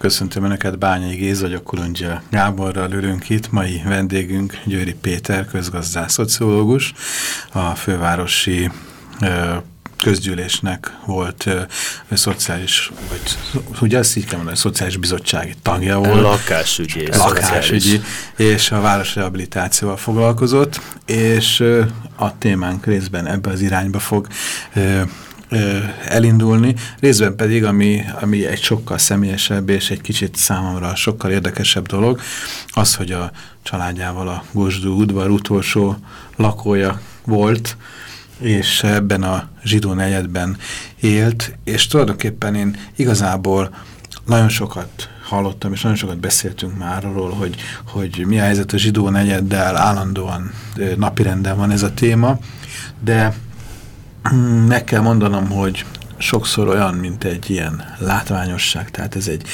Köszöntöm Önöket, Bányai Géz vagyok, Kulundzsia Gáborral ülünk itt. Mai vendégünk Győri Péter, közgazdás, szociológus, a fővárosi közgyűlésnek volt ö, szociális, vagy ugye azt így kell mondani, szociális bizottsági tagja volt. Lakásügyi. Lakásügyi, és a városrehabilitációval foglalkozott, és ö, a témánk részben ebbe az irányba fog ö, elindulni, részben pedig, ami, ami egy sokkal személyesebb és egy kicsit számomra sokkal érdekesebb dolog, az, hogy a családjával a Gosdú udvar utolsó lakója volt, és ebben a zsidó negyedben élt, és tulajdonképpen én igazából nagyon sokat hallottam, és nagyon sokat beszéltünk már arról, hogy, hogy mi a helyzet a zsidó negyeddel, állandóan napirenden van ez a téma, de meg kell mondanom, hogy sokszor olyan, mint egy ilyen látványosság, tehát ez egy,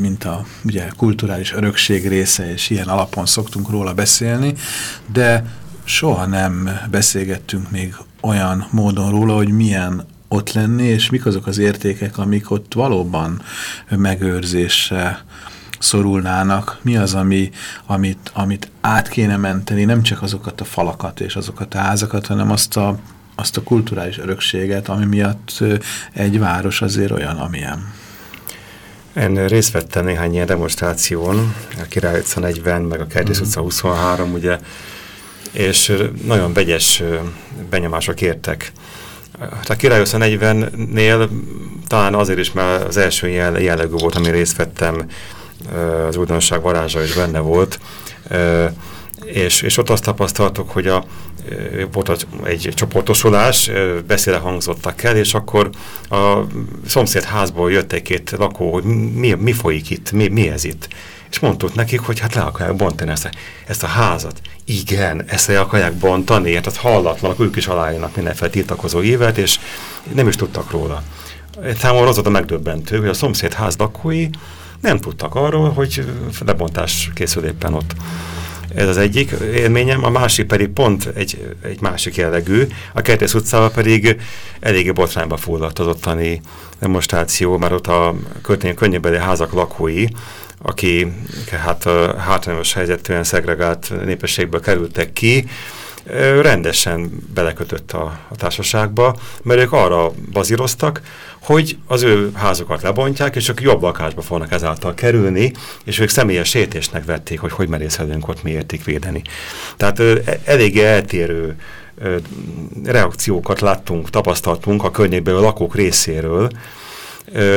mint a ugye, kulturális örökség része, és ilyen alapon szoktunk róla beszélni, de soha nem beszélgettünk még olyan módon róla, hogy milyen ott lenni, és mik azok az értékek, amik ott valóban megőrzésre szorulnának, mi az, ami, amit, amit át kéne menteni, nem csak azokat a falakat és azokat a házakat, hanem azt a azt a kulturális örökséget, ami miatt egy város azért olyan, amilyen. Én részt vettem néhány ilyen demonstráción, a Király utca 40, meg a Kertész mm. utca 23, ugye, és nagyon vegyes benyomások értek. A Király utca 40-nél talán azért is, mert az első jellegű volt, ami részt vettem, az újdonság varázsa is benne volt, és, és ott azt tapasztaltok, hogy a, volt egy csoportosulás, beszéle hangzottak el, és akkor a szomszéd házból jött egy-két lakó, hogy mi, mi folyik itt, mi, mi ez itt. És mondtuk nekik, hogy hát le akarják bontani ezt a, ezt a házat. Igen, ezt le akarják bontani, hát az hallatlanak, ők is aláírnak mindenféle tiltakozó évet, és nem is tudtak róla. Számomra az volt a megdöbbentő, hogy a szomszéd ház lakói nem tudtak arról, hogy lebontás készül éppen ott. Ez az egyik élményem, a másik pedig pont egy, egy másik jellegű. A Kertész utcával pedig eléggé botrányba fulladt az ottani demonstráció, mert ott a könnyűbeli házak lakói, aki hát hátrányos helyzetűen szegregált népességből kerültek ki, rendesen belekötött a, a társaságba, mert ők arra bazíroztak, hogy az ő házukat lebontják, és ők jobb lakásba fognak ezáltal kerülni, és ők személyes sétésnek vették, hogy hogy merészedünk ott mi védeni. Tehát e, eléggé eltérő reakciókat láttunk, tapasztaltunk a környékből a lakók részéről,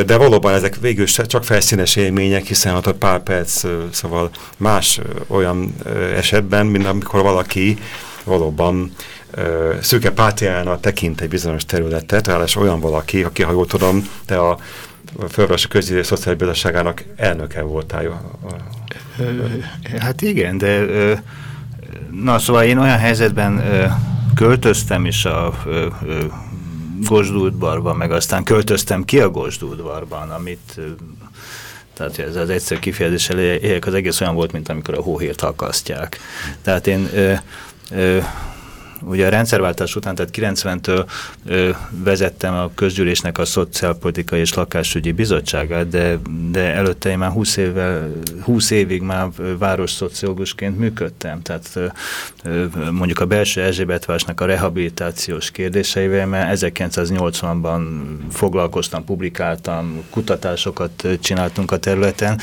de valóban ezek végül csak felszínes élmények, hiszen ott a pár perc, szóval más olyan esetben, mint amikor valaki valóban ö, szűke pátiának tekint egy bizonyos területet, ráadásul olyan valaki, aki, ha jól tudom, te a Fővárosi Közgyűlés Szociális elnöke voltál. Hát igen, de na szóval én olyan helyzetben költöztem is a Gosdúdbarban, meg aztán költöztem ki a Gosdúdbarban, amit tehát ez az egyszerű kifejezéssel az egész olyan volt, mint amikor a hóhírt akasztják. Tehát én ugye a rendszerváltás után, tehát 90-től vezettem a közgyűlésnek a Szociálpolitikai és Lakásügyi Bizottságát, de, de előtte én már 20, évvel, 20 évig már város szociológusként működtem, tehát ö, mondjuk a belső Erzsébetvásnak a rehabilitációs kérdéseivel, mert 1980-ban foglalkoztam, publikáltam, kutatásokat csináltunk a területen,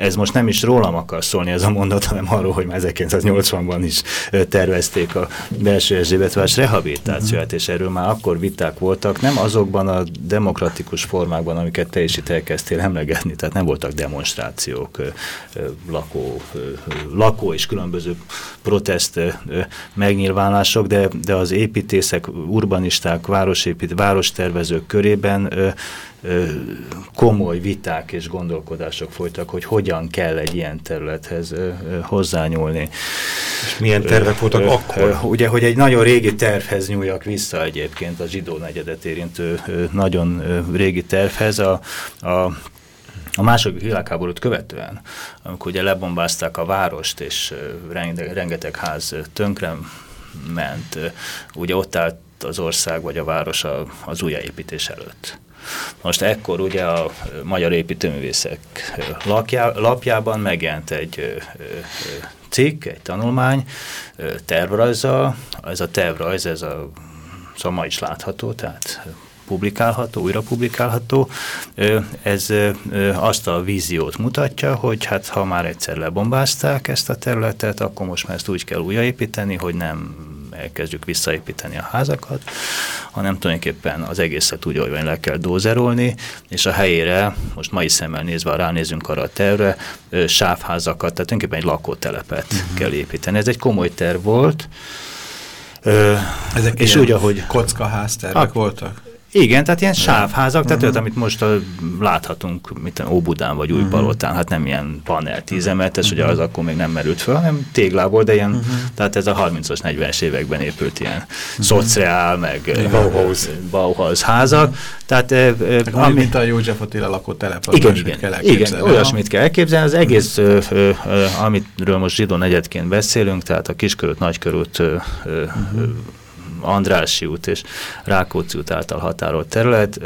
ez most nem is rólam akar szólni ez a mondat, hanem arról, hogy már 1980-ban is tervezték a belső Erzsébetvás rehabilitációját, uh-huh. és erről már akkor viták voltak, nem azokban a demokratikus formákban, amiket te is itt elkezdtél emlegetni, tehát nem voltak demonstrációk, lakó, lakó és különböző protest megnyilvánások, de, de az építészek, urbanisták, városépít, várostervezők körében komoly viták és gondolkodások folytak, hogy hogyan kell egy ilyen területhez hozzányúlni. És milyen tervek voltak akkor? Ugye, hogy egy nagyon régi tervhez nyúljak vissza egyébként a zsidó negyedet érintő nagyon régi tervhez. A, a a második világháborút követően, amikor ugye lebombázták a várost, és rengeteg ház tönkre ment, ugye ott állt az ország vagy a város az újjáépítés előtt. Most ekkor ugye a Magyar Építőművészek lapjában megjelent egy cikk, egy tanulmány tervrajza, ez a tervrajz, ez a szóval ma is látható, tehát publikálható, újra publikálható. Ez azt a víziót mutatja, hogy hát ha már egyszer lebombázták ezt a területet, akkor most már ezt úgy kell újraépíteni, hogy nem elkezdjük visszaépíteni a házakat, hanem tulajdonképpen az egészet úgy, hogy le kell dózerolni, és a helyére, most mai szemmel nézve, ha ránézünk arra a tervre, sávházakat, tehát tulajdonképpen egy lakótelepet uh mhm. -huh. kell építeni. Ez egy komoly terv volt, Ezek és úgy, ahogy kockaház tervek a, voltak? Igen, tehát ilyen sávházak, tehát uh -huh. amit most a, láthatunk, mint Óbudán vagy Újpalotán, uh -huh. hát nem ilyen panel tízemeletes, uh -huh. ugye az akkor még nem merült fel, hanem téglából, de ilyen, uh -huh. tehát ez a 30-as, 40-es években épült ilyen uh -huh. szociál, meg Bauhaus, Bauhaus házak. Uh -huh. Tehát, e, ami, mint a József Attila lakótelep, igen, igen, kell igen, olyasmit kell elképzelni. Az egész, uh -huh. ö, ö, amitről most zsidó negyedként beszélünk, tehát a kiskörút, nagykörút, ö, uh -huh Andrássy út és Rákóczi út által határolt terület,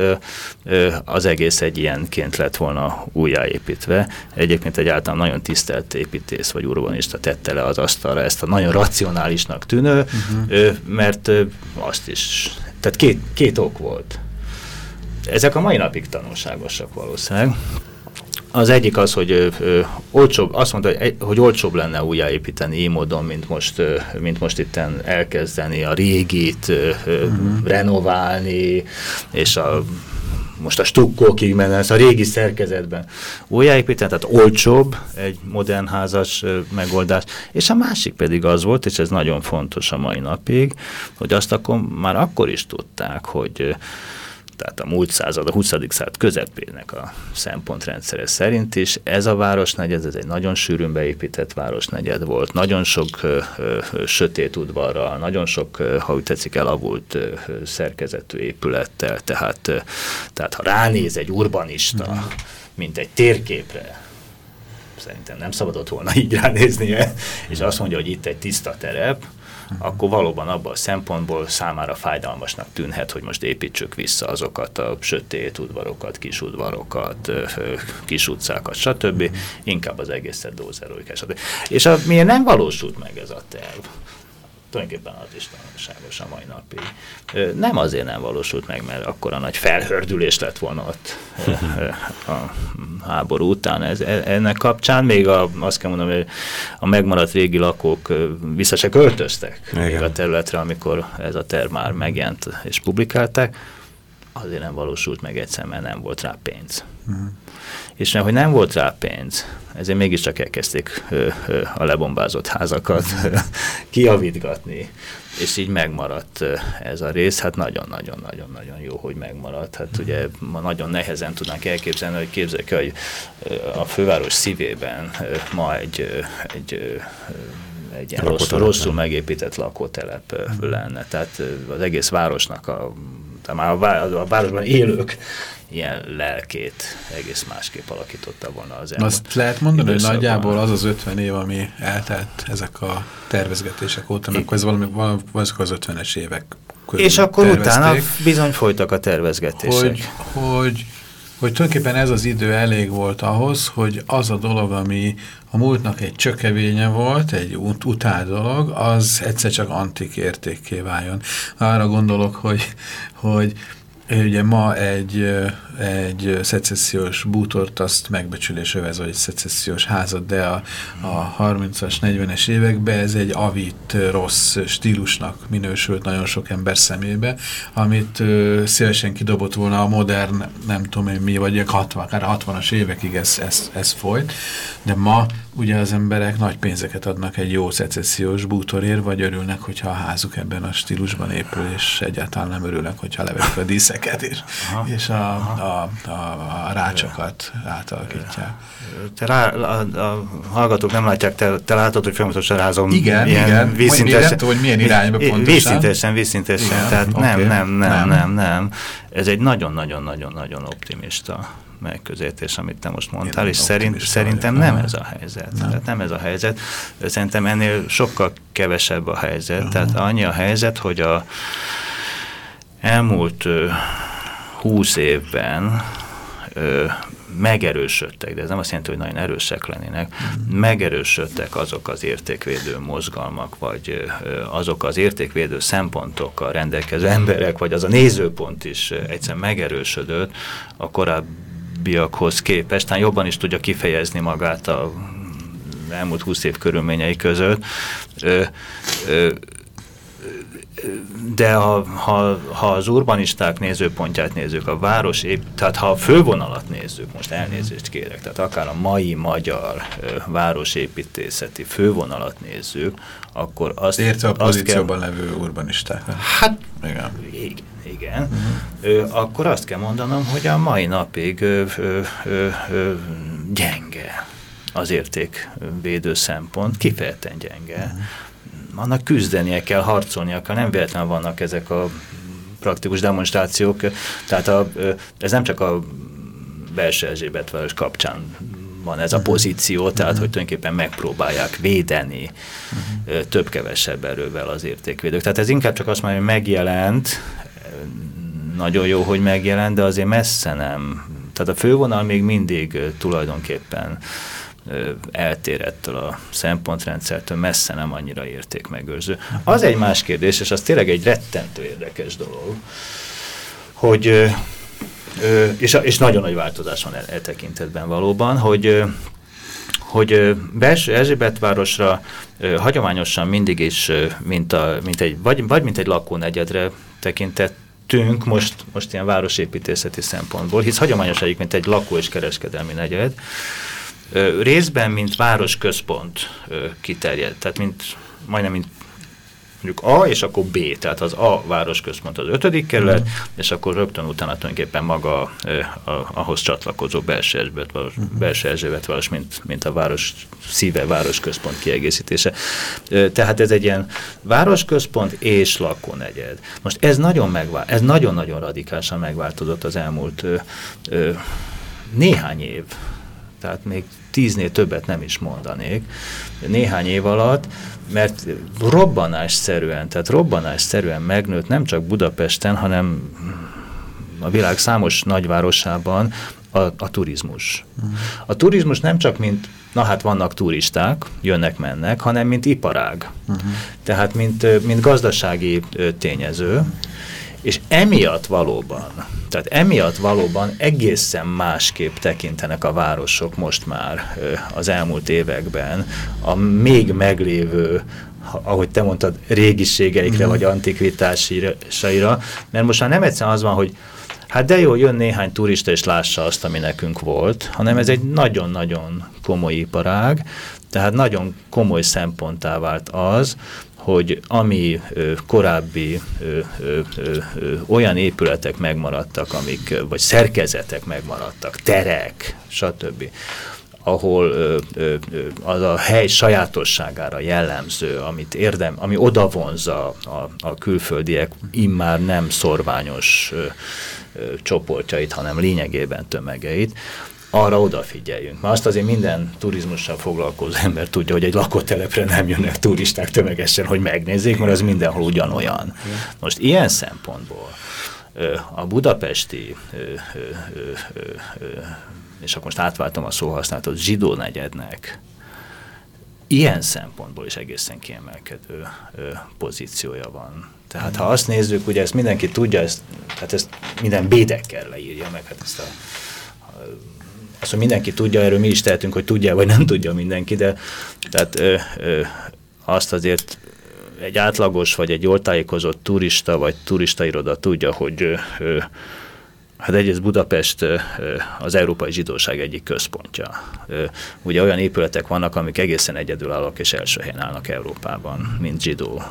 az egész egy ilyenként lett volna újjáépítve. Egyébként egy általán nagyon tisztelt építész vagy urbanista tette le az asztalra ezt a nagyon racionálisnak tűnő, uh mhm. -huh. mert azt is, tehát két, két ok volt. Ezek a mai napig tanulságosak valószínűleg. Az egyik az, hogy ö, ö, olcsóbb, azt mondta, hogy, hogy olcsóbb lenne újjáépíteni így módon, mint most, ö, mint most itten elkezdeni a régit, ö, uh -huh. renoválni, és a most a stukkókig menne, a régi szerkezetben újjáépíteni, tehát olcsóbb egy modern házas megoldás, és a másik pedig az volt, és ez nagyon fontos a mai napig, hogy azt akkor már akkor is tudták, hogy tehát a múlt század, a 20. század közepének a szempontrendszere szerint is. Ez a városnegyed, ez egy nagyon sűrűn beépített városnegyed volt, nagyon sok ö, ö, sötét udvarral, nagyon sok, ö, ha úgy tetszik, elavult ö, szerkezetű épülettel, tehát, ö, tehát ha ránéz egy urbanista, mint egy térképre, szerintem nem szabadott volna így ránéznie, és azt mondja, hogy itt egy tiszta terep, akkor valóban abban a szempontból számára fájdalmasnak tűnhet, hogy most építsük vissza azokat a sötét udvarokat, kis udvarokat, kis utcákat, stb. Inkább az egészet dózeroljuk. És a, miért nem valósult meg ez a terv? Tulajdonképpen az is tanulságos a mai napig. Nem azért nem valósult meg, mert akkor a nagy felhördülés lett volna ott a háború után. Ez, e, ennek kapcsán még a, azt kell mondanom, hogy a megmaradt régi lakók vissza se költöztek még a területre, amikor ez a terv már megjelent és publikálták. Azért nem valósult meg egyszer, mert nem volt rá pénz. Uh -huh. És mert hogy nem volt rá pénz, ezért mégiscsak elkezdték ö, ö, a lebombázott házakat kiavítgatni, és így megmaradt ez a rész, hát nagyon-nagyon-nagyon-nagyon jó, hogy megmaradt. Hát ugye ma nagyon nehezen tudnánk elképzelni, hogy képzeljük, hogy a főváros szívében ma egy, egy egy ilyen rossz, rosszul megépített lakótelep lenne. Tehát az egész városnak a, már a városban élők ilyen lelkét egész másképp alakította volna az elmúlt Azt lehet mondani, hogy nagyjából az az 50 év, ami eltelt ezek a tervezgetések óta, meg ez valami, valami az 50-es évek közül És akkor utána bizony folytak a tervezgetések. Hogy, hogy, hogy tulajdonképpen ez az idő elég volt ahhoz, hogy az a dolog, ami a múltnak egy csökevénye volt, egy ut utált dolog, az egyszer csak antik értékké váljon. Arra gondolok, hogy, hogy Ugye ma egy, egy szecessziós bútort azt megbecsülés övez, vagy egy szecessziós házat, de a, a 30-as, 40-es években ez egy avit rossz stílusnak minősült nagyon sok ember szemébe, amit ö, szívesen kidobott volna a modern, nem tudom én mi, vagy 60, akár 60-as évekig ez, ez, ez folyt, de ma ugye az emberek nagy pénzeket adnak egy jó szecessziós bútorért, vagy örülnek, hogyha a házuk ebben a stílusban épül, és egyáltalán nem örülnek, hogyha leverik a dísz épületeket és, és a, a, a, a rácsokat átalakítják. Te rá, a, a hallgatók nem látják, te, te látod, hogy folyamatosan rázom. Igen, ilyen igen. Vízszintesen, nem tudom, hogy milyen irányba pontosan. Vízszintesen, vízszintesen. Igen, tehát okay. nem, nem, nem, nem, nem. Ez egy nagyon-nagyon-nagyon-nagyon optimista megközelítés, amit te most mondtál, Én és szerint, szerintem nem ez a helyzet. Nem. Tehát nem ez a helyzet. Szerintem ennél sokkal kevesebb a helyzet. Uh -huh. Tehát annyi a helyzet, hogy a elmúlt húsz évben ö, megerősödtek, de ez nem azt jelenti, hogy nagyon erősek lennének, megerősödtek azok az értékvédő mozgalmak, vagy azok az értékvédő szempontokkal rendelkező emberek, vagy az a nézőpont is egyszer megerősödött a korábbiakhoz képest, tehát jobban is tudja kifejezni magát a elmúlt húsz év körülményei között. Ö, ö, de ha, ha, ha az urbanisták nézőpontját nézzük, a város épp, tehát ha a fővonalat nézzük, most elnézést kérek, tehát akár a mai magyar városépítészeti fővonalat nézzük, akkor azt... Értve a pozícióban kell, levő urbanisták. Hát, igen. igen. igen. Uh -huh. ö, akkor azt kell mondanom, hogy a mai napig ö, ö, ö, ö, gyenge az értékvédő szempont, kifejezetten gyenge. Uh -huh annak küzdenie kell, harcolnia kell, nem véletlenül vannak ezek a praktikus demonstrációk, tehát a, ez nem csak a belső Erzsébet város kapcsán van ez a mhm. pozíció, tehát hogy tulajdonképpen megpróbálják védeni mhm. több-kevesebb erővel az értékvédők. Tehát ez inkább csak azt mondja, hogy megjelent, nagyon jó, hogy megjelent, de azért messze nem. Tehát a fővonal még mindig tulajdonképpen eltér ettől a szempontrendszertől, messze nem annyira értékmegőrző. Az egy más kérdés, és az tényleg egy rettentő érdekes dolog, hogy és, és nagyon nagy változás van e, e tekintetben valóban, hogy hogy belső Erzsébetvárosra hagyományosan mindig is, mint, a, mint egy, vagy, vagy mint egy lakónegyedre tekintettünk, most, most ilyen városépítészeti szempontból, hisz hagyományos egyébként egy lakó- és kereskedelmi negyed, részben, mint városközpont kiterjed, tehát mint, majdnem mint mondjuk A, és akkor B, tehát az A városközpont az ötödik kerület, mm. és akkor rögtön utána tulajdonképpen maga a, a, ahhoz csatlakozó belső Erzsébet, mm. belső Erzsébet város, mint, mint a város szíve, városközpont kiegészítése. Tehát ez egy ilyen városközpont és lakónegyed. Most ez nagyon megvál, ez nagyon-nagyon radikálisan megváltozott az elmúlt ö, ö, néhány év tehát még tíznél többet nem is mondanék, néhány év alatt, mert robbanásszerűen, tehát robbanásszerűen megnőtt nem csak Budapesten, hanem a világ számos nagyvárosában a, a turizmus. A turizmus nem csak mint, na hát vannak turisták, jönnek-mennek, hanem mint iparág. Uh -huh. Tehát mint, mint gazdasági tényező, és emiatt valóban, tehát emiatt valóban egészen másképp tekintenek a városok most már az elmúlt években a még meglévő ahogy te mondtad, régiségeikre, mm. vagy antikvitásaira, mert most már nem egyszerűen az van, hogy hát de jó, jön néhány turista és lássa azt, ami nekünk volt, hanem ez egy nagyon-nagyon komoly iparág, tehát nagyon komoly szemponttá vált az, hogy ami ö, korábbi ö, ö, ö, olyan épületek megmaradtak, amik, vagy szerkezetek megmaradtak, terek, stb., ahol ö, ö, az a hely sajátosságára jellemző, amit érdem, ami odavonza a, a külföldiek immár nem szorványos ö, ö, csoportjait, hanem lényegében tömegeit, arra odafigyeljünk. Mert azt azért minden turizmussal foglalkozó ember tudja, hogy egy lakótelepre nem jönnek turisták tömegesen, hogy megnézzék, mert az mindenhol ugyanolyan. Most ilyen szempontból a budapesti, és akkor most átváltom a szóhasználatot, zsidó negyednek, ilyen szempontból is egészen kiemelkedő pozíciója van. Tehát ha azt nézzük, ugye ezt mindenki tudja, ezt, tehát ezt minden bédekkel leírja meg, hát ezt a, a azt, hogy mindenki tudja, erről mi is tehetünk, hogy tudja, vagy nem tudja mindenki, de tehát ö, ö, azt azért egy átlagos, vagy egy jól tájékozott turista, vagy turistairoda tudja, hogy ö, Hát egyrészt Budapest az európai zsidóság egyik központja. Ugye olyan épületek vannak, amik egészen egyedülállók és első helyen állnak Európában, mint zsidó,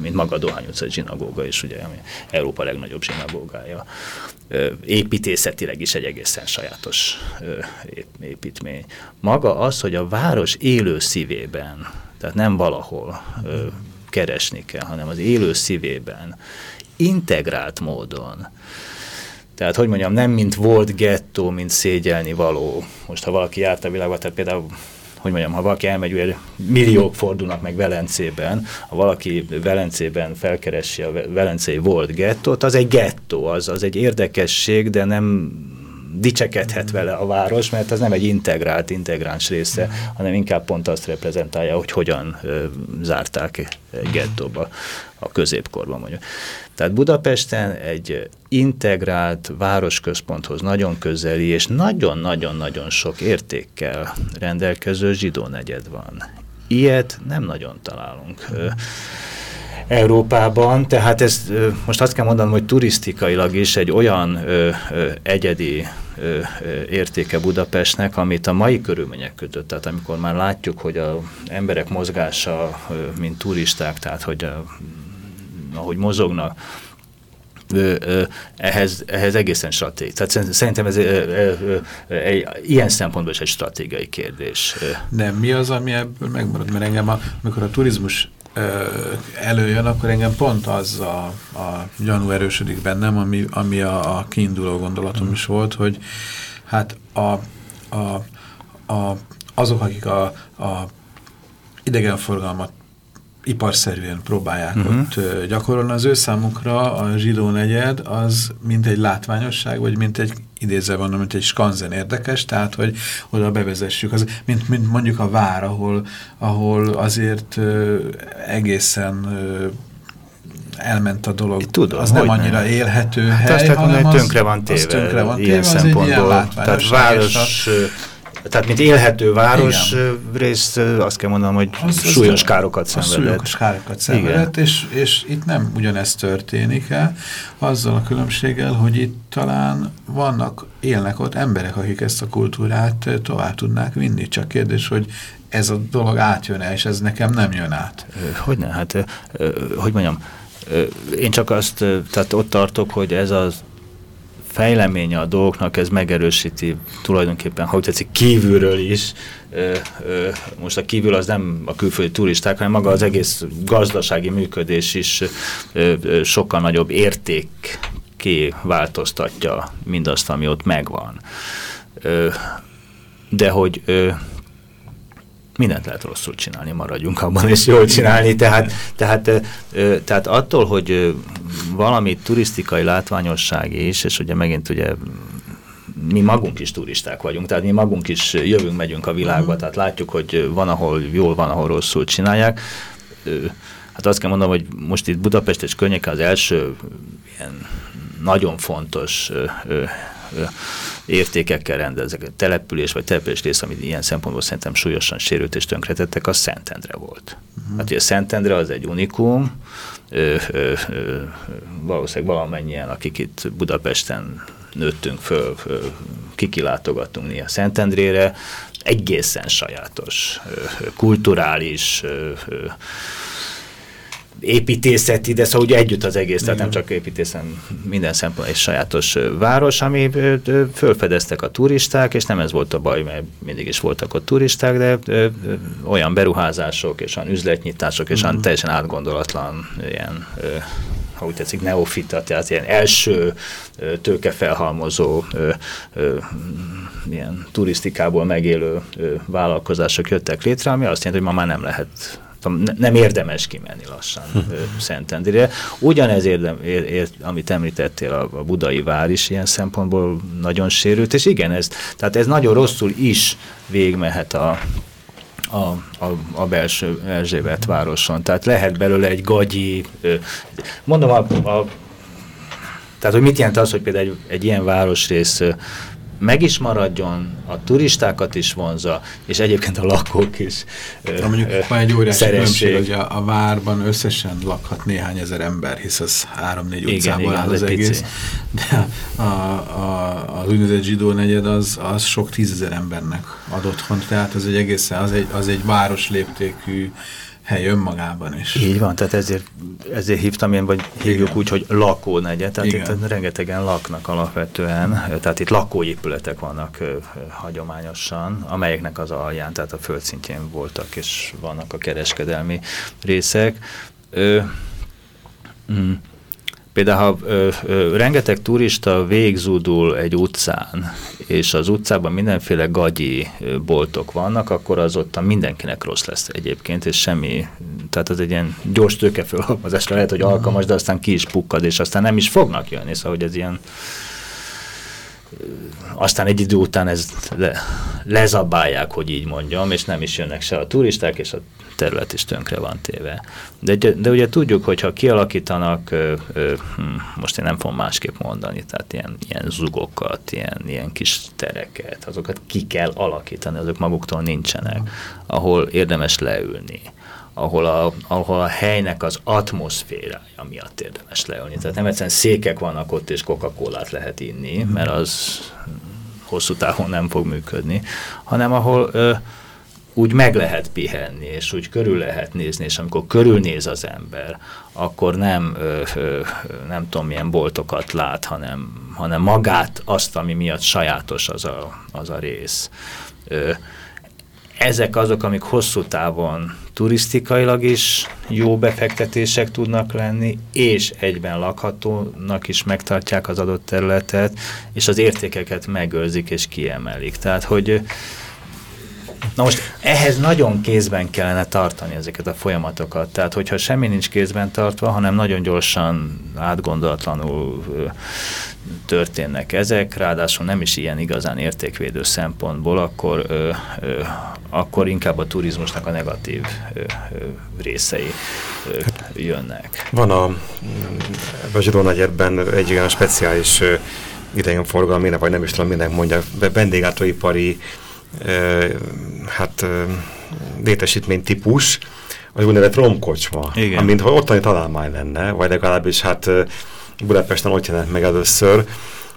mint maga a Dohány utcai zsinagóga is, ugye, ami Európa legnagyobb zsinagógája. Építészetileg is egy egészen sajátos építmény. Maga az, hogy a város élő szívében, tehát nem valahol keresni kell, hanem az élő szívében, integrált módon tehát, hogy mondjam, nem mint volt gettó, mint szégyelni való. Most, ha valaki járt a világban, tehát például hogy mondjam, ha valaki elmegy, ugye milliók fordulnak meg Velencében, ha valaki Velencében felkeresi a velencei volt gettót, az egy gettó, az, az egy érdekesség, de nem dicsekedhet vele a város, mert ez nem egy integrált, integráns része, hanem inkább pont azt reprezentálja, hogy hogyan ö, zárták egy gettóba a középkorban mondjuk. Tehát Budapesten egy integrált városközponthoz nagyon közeli és nagyon-nagyon-nagyon sok értékkel rendelkező zsidó negyed van. Ilyet nem nagyon találunk. Európában, tehát ez most azt kell mondanom, hogy turisztikailag is egy olyan ö, ö, egyedi ö, értéke Budapestnek, amit a mai körülmények között, tehát amikor már látjuk, hogy az emberek mozgása, mint turisták, tehát hogy a, ahogy mozognak, ehhez, ehhez egészen stratégiai. Tehát szerintem ez egy, ilyen szempontból is egy stratégiai kérdés. De mi az, ami ebből megmarad? Mert engem, a, amikor a turizmus előjön, akkor engem pont az a, a gyanú erősödik bennem, ami, ami a, a kiinduló gondolatom mm. is volt, hogy hát a, a, a, azok, akik a, a idegenforgalmat iparszerűen próbálják uh mhm. -huh. ott gyakorolni. Az ő számukra a zsidó negyed az mint egy látványosság, vagy mint egy idézve van, mint egy skanzen érdekes, tehát hogy oda bevezessük. Az, mint, mint mondjuk a vár, ahol, ahol azért ö, egészen ö, elment a dolog. Tudom, az nem annyira nem. élhető hát hely, azt hanem az, tönkre van téve, tönkre van téve ilyen szempontból. Tehát város... Tehát, mint élhető város Igen. részt, azt kell mondanom, hogy az, súlyos az károkat szenvedett. Súlyos károkat szenvedett, és, és itt nem ugyanezt történik el, azzal a különbséggel, hogy itt talán vannak, élnek ott emberek, akik ezt a kultúrát tovább tudnák vinni. Csak kérdés, hogy ez a dolog átjön-e, és ez nekem nem jön át. Hogy ne? Hát, hogy mondjam, én csak azt, tehát ott tartok, hogy ez az fejleménye a dolgoknak, ez megerősíti tulajdonképpen, ha úgy tetszik, kívülről is. Most a kívül az nem a külföldi turisták, hanem maga az egész gazdasági működés is sokkal nagyobb értékké változtatja mindazt, ami ott megvan. De hogy mindent lehet rosszul csinálni, maradjunk abban, és jól csinálni. Tehát, tehát, tehát attól, hogy valami turisztikai látványosság is, és ugye megint ugye mi magunk is turisták vagyunk, tehát mi magunk is jövünk, megyünk a világba, -huh. tehát látjuk, hogy van, ahol jól, van, ahol rosszul csinálják. Hát azt kell mondanom, hogy most itt Budapest és környéke az első ilyen nagyon fontos értékekkel rendezek. A település vagy település rész, amit ilyen szempontból szerintem súlyosan sérült és tönkretettek, az Szentendre volt. Uh -huh. Hát ugye Szentendre az egy unikum, ö, ö, ö, valószínűleg valamennyien, akik itt Budapesten nőttünk föl, kikilátogattunk néha Szentendrére, egészen sajátos, kulturális, építészeti, de szóval ugye együtt az egész, tehát nem csak építészen, minden szempontból egy sajátos város, ami fölfedeztek a turisták, és nem ez volt a baj, mert mindig is voltak ott turisták, de olyan beruházások, és olyan üzletnyitások, és olyan mhm. teljesen átgondolatlan ilyen ha úgy tetszik, neofita, tehát ilyen első tőkefelhalmozó ilyen turisztikából megélő vállalkozások jöttek létre, ami azt jelenti, hogy ma már nem lehet nem érdemes kimenni lassan hm. Szentendrére. Ugyanez érdem, ér, ér, amit említettél, a, a budai vár is ilyen szempontból nagyon sérült, és igen, ez, tehát ez nagyon rosszul is végmehet a, a, a, a belső Erzsébet városon. Tehát lehet belőle egy gagyi, mondom, a, a, tehát hogy mit jelent az, hogy például egy, egy ilyen városrész meg is maradjon, a turistákat is vonza, és egyébként a lakók is Na, mondjuk van egy óriási különbség, hogy a, a várban összesen lakhat néhány ezer ember, hisz az három-négy utcából áll az egész. Pici. De a, a, az úgynevezett zsidó negyed az, az sok tízezer embernek ad otthon, tehát az egy egészen, az egy, az egy város léptékű hely önmagában is. Így van, tehát ezért, ezért hívtam én, vagy hívjuk Igen. úgy, hogy lakónegye, tehát Igen. itt rengetegen laknak alapvetően, tehát itt lakóépületek vannak ö, hagyományosan, amelyeknek az alján, tehát a földszintjén voltak, és vannak a kereskedelmi részek. Ö, mm, Például, ha ö, ö, rengeteg turista végzúdul egy utcán, és az utcában mindenféle gagyi boltok vannak, akkor az ott mindenkinek rossz lesz egyébként, és semmi, tehát az egy ilyen gyors tőkefölhalmozásra lehet, hogy alkalmas, de aztán ki is pukkad, és aztán nem is fognak jönni, szóval hogy ez ilyen aztán egy idő után ezt le, lezabálják, hogy így mondjam, és nem is jönnek se a turisták, és a terület is tönkre van téve. De, de ugye tudjuk, hogyha kialakítanak, ö, ö, hm, most én nem fogom másképp mondani, tehát ilyen, ilyen zugokat, ilyen, ilyen kis tereket, azokat ki kell alakítani, azok maguktól nincsenek, ahol érdemes leülni ahol a, ahol a helynek az atmoszférája miatt érdemes leülni. Tehát nem egyszerűen székek vannak ott, és Coca-Colát lehet inni, mert az hosszú távon nem fog működni, hanem ahol ö, úgy meg lehet pihenni, és úgy körül lehet nézni, és amikor körülnéz az ember, akkor nem, ö, ö, nem tudom, milyen boltokat lát, hanem, hanem magát, azt, ami miatt sajátos az a, az a rész. Ö, ezek azok, amik hosszú távon turisztikailag is jó befektetések tudnak lenni, és egyben lakhatónak is megtartják az adott területet, és az értékeket megőrzik és kiemelik. Tehát, hogy Na most ehhez nagyon kézben kellene tartani ezeket a folyamatokat. Tehát, hogyha semmi nincs kézben tartva, hanem nagyon gyorsan, átgondolatlanul történnek ezek, ráadásul nem is ilyen igazán értékvédő szempontból, akkor, ö, ö, akkor inkább a turizmusnak a negatív ö, ö, részei ö, jönnek. Van a, a Zsidónagyerben egy olyan speciális idegenforgalmi, vagy nem is tudom, minek mondják, vendéglátóipari hát létesítmény típus, az úgynevezett romkocsma, Igen. amint ha ottani találmány lenne, vagy legalábbis hát Budapesten ott jelent meg először,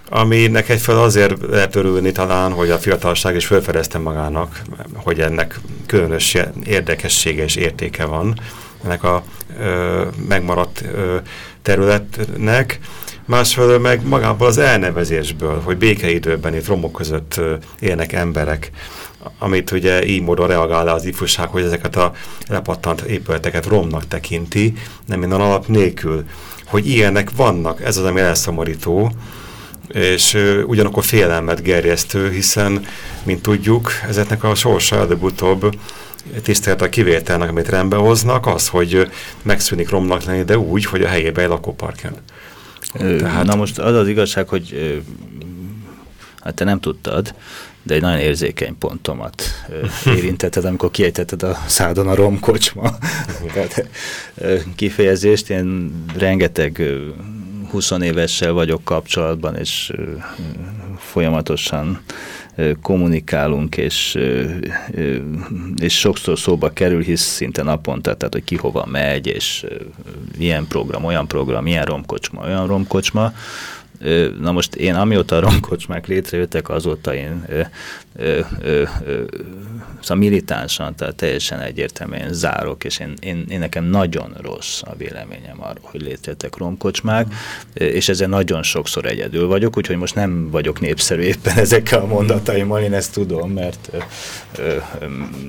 aminek egyfelől azért lehet örülni talán, hogy a fiatalság is felfedezte magának, hogy ennek különös érdekessége és értéke van ennek a ö, megmaradt ö, területnek, másfelől meg magából az elnevezésből, hogy békeidőben itt romok között élnek emberek, amit ugye így módon reagál az ifjúság, hogy ezeket a lepattant épületeket romnak tekinti, nem minden alap nélkül. Hogy ilyenek vannak, ez az, ami elszomorító, és ugyanakkor félelmet gerjesztő, hiszen, mint tudjuk, ezeknek a sorsa előbb-utóbb tisztelt a kivételnek, amit rendbe hoznak, az, hogy megszűnik romnak lenni, de úgy, hogy a helyébe egy lakóparken. Tehát... Na most az az igazság, hogy hát te nem tudtad, de egy nagyon érzékeny pontomat érintetted, amikor kiejtetted a szádon a romkocsma Tehát, kifejezést. Én rengeteg 20 évessel vagyok kapcsolatban, és folyamatosan kommunikálunk, és, és sokszor szóba kerül, hisz szinte naponta, tehát hogy ki hova megy, és ilyen program, olyan program, ilyen romkocsma, olyan romkocsma, Na most én amióta a romkocsmák létrejöttek, azóta én ö, ö, ö, ö, szóval militánsan, tehát teljesen egyértelműen zárok, és én, én, én nekem nagyon rossz a véleményem arról, hogy létrejöttek romkocsmák, és ezzel nagyon sokszor egyedül vagyok, úgyhogy most nem vagyok népszerű éppen ezekkel a mondataimmal, én ezt tudom, mert ö,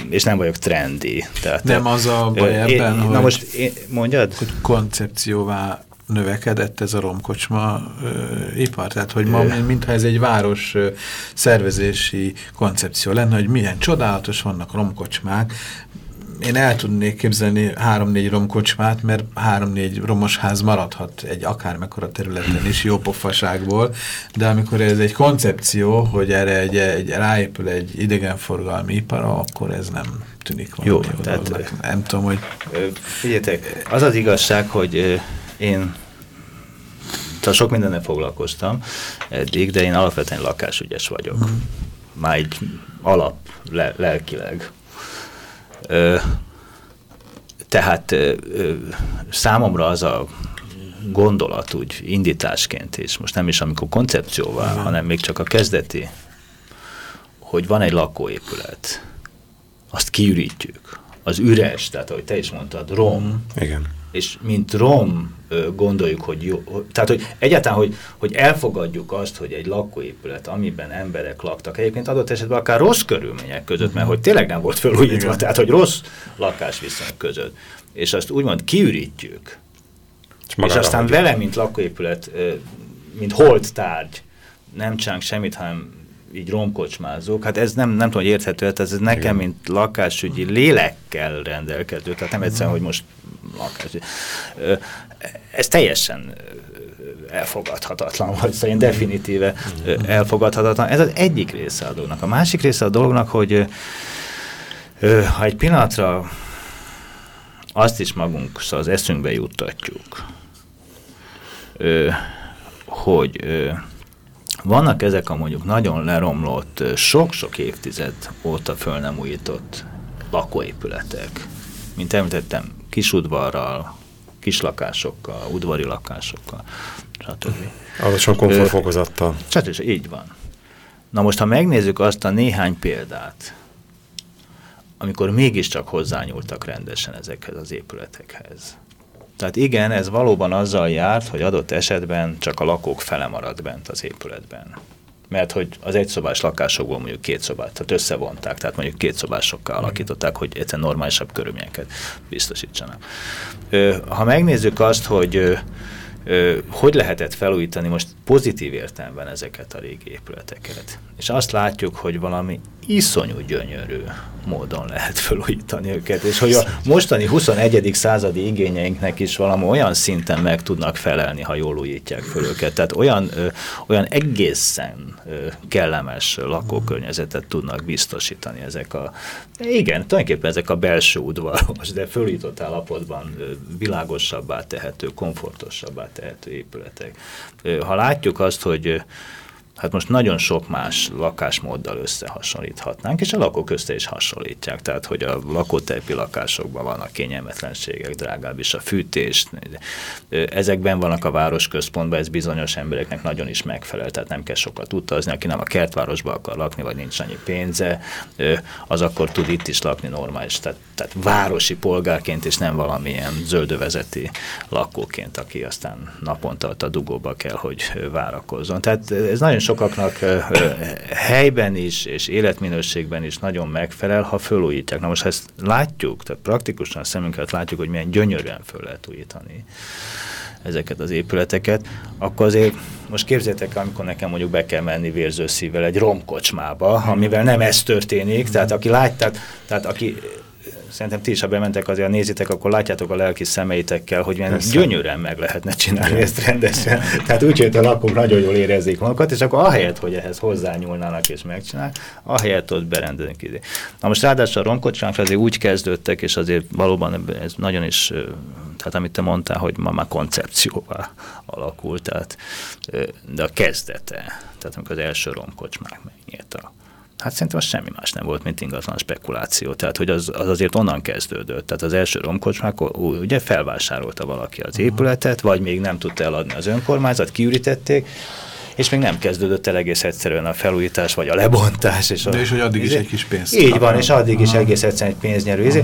és nem vagyok trendi. Tehát, nem az a baj ebben, én, hogy, na most én, mondjad? hogy koncepcióvá növekedett ez a romkocsma ö, ipar. Tehát, hogy ma, mintha ez egy város ö, szervezési koncepció lenne, hogy milyen csodálatos vannak romkocsmák, én el tudnék képzelni három-négy romkocsmát, mert három-négy romos ház maradhat egy akármekkora területen is jó pofaságból, de amikor ez egy koncepció, hogy erre egy, egy, ráépül egy idegenforgalmi ipar, akkor ez nem tűnik valami jó. Tehát, nem tudom, hogy... Figyeljetek, az az igazság, hogy én tehát sok mindennel foglalkoztam eddig, de én alapvetően lakásügyes vagyok. Mm. Már egy alap le, lelkileg. Ö, tehát ö, számomra az a gondolat úgy indításként is, most nem is amikor koncepcióval, mm. hanem még csak a kezdeti, hogy van egy lakóépület, azt kiürítjük, az üres, tehát ahogy te is mondtad, rom. Mm. Igen. És mint rom gondoljuk, hogy jó, tehát hogy egyáltalán, hogy, hogy elfogadjuk azt, hogy egy lakóépület, amiben emberek laktak, egyébként adott esetben akár rossz körülmények között, mert hogy tényleg nem volt felújítva, tehát hogy rossz lakásviszonyok között, és azt úgymond kiürítjük, és, és aztán hagyjuk. vele, mint lakóépület, mint holt tárgy, nem csánk semmit, hanem így romkocsmázók, hát ez nem, nem tudom, hogy érthető, hát ez nekem, Igen. mint lakásügyi lélekkel rendelkező, tehát nem egyszerűen, hogy most lakásügyi. Ez teljesen elfogadhatatlan, vagy szerint definitíve elfogadhatatlan. Ez az egyik része a dolognak. A másik része a dolognak, hogy ha egy pillanatra azt is magunk szóval az eszünkbe juttatjuk, hogy vannak ezek a mondjuk nagyon leromlott, sok-sok évtized óta föl nem újított lakóépületek. Mint említettem, kisudvarral, kislakásokkal, udvari lakásokkal, stb. Alacsony komfortfokozattal. Stb. Így van. Na most, ha megnézzük azt a néhány példát, amikor mégiscsak hozzányúltak rendesen ezekhez az épületekhez, tehát igen, ez valóban azzal járt, hogy adott esetben csak a lakók fele maradt bent az épületben. Mert hogy az egyszobás lakásokból mondjuk két szobát, tehát összevonták, tehát mondjuk két szobásokkal alakították, hogy egyszerűen normálisabb körülményeket biztosítsanak. Ha megnézzük azt, hogy hogy lehetett felújítani most pozitív értelemben ezeket a régi épületeket. És azt látjuk, hogy valami iszonyú gyönyörű módon lehet felújítani őket, és hogy a mostani 21. századi igényeinknek is valami olyan szinten meg tudnak felelni, ha jól újítják fel őket. Tehát olyan, ö, olyan egészen ö, kellemes lakókörnyezetet tudnak biztosítani ezek a, igen, tulajdonképpen ezek a belső udvaros, de fölújított állapotban ö, világosabbá tehető, komfortosabbá tehető épületek. Ö, ha látjuk azt, hogy hát most nagyon sok más lakásmóddal összehasonlíthatnánk, és a lakók össze is hasonlítják. Tehát, hogy a lakótelepi lakásokban vannak kényelmetlenségek, drágább is a fűtés. Ezekben vannak a városközpontban, ez bizonyos embereknek nagyon is megfelel, tehát nem kell sokat utazni. Aki nem a kertvárosban akar lakni, vagy nincs annyi pénze, az akkor tud itt is lakni normális, tehát, tehát városi polgárként, és nem valamilyen zöldövezeti lakóként, aki aztán naponta a dugóba kell, hogy várakozzon. Tehát ez nagyon sokaknak helyben is és életminőségben is nagyon megfelel, ha fölújítják. Na most ezt látjuk, tehát praktikusan a szemünket látjuk, hogy milyen gyönyörűen föl lehet újítani ezeket az épületeket, akkor azért most képzeljétek, amikor nekem mondjuk be kell menni vérző szívvel egy romkocsmába, amivel nem ez történik, tehát aki lát, tehát, tehát aki szerintem ti is, ha bementek azért nézitek, akkor látjátok a lelki szemeitekkel, hogy milyen gyönyörűen meg lehetne csinálni ezt rendesen. Tehát úgy, hogy a lakók nagyon jól érezzék magukat, és akkor ahelyett, hogy ehhez hozzányúlnának és megcsinál, ahelyett ott berendezik ide. Na most ráadásul a romkocsánk azért úgy kezdődtek, és azért valóban ez nagyon is, tehát amit te mondtál, hogy ma már koncepcióval alakult, tehát, de a kezdete, tehát amikor az első romkocsmák megnyíltak, Hát szerintem az semmi más nem volt, mint ingatlan spekuláció. Tehát, hogy az, az azért onnan kezdődött. Tehát az első romkocsmák, ugye felvásárolta valaki az épületet, vagy még nem tudta eladni az önkormányzat, kiürítették, és még nem kezdődött el egész egyszerűen a felújítás, vagy a lebontás. És a, De és hogy addig is izé- egy kis pénzt. Így van, és addig is egész egyszerűen egy pénznyerő. Izé.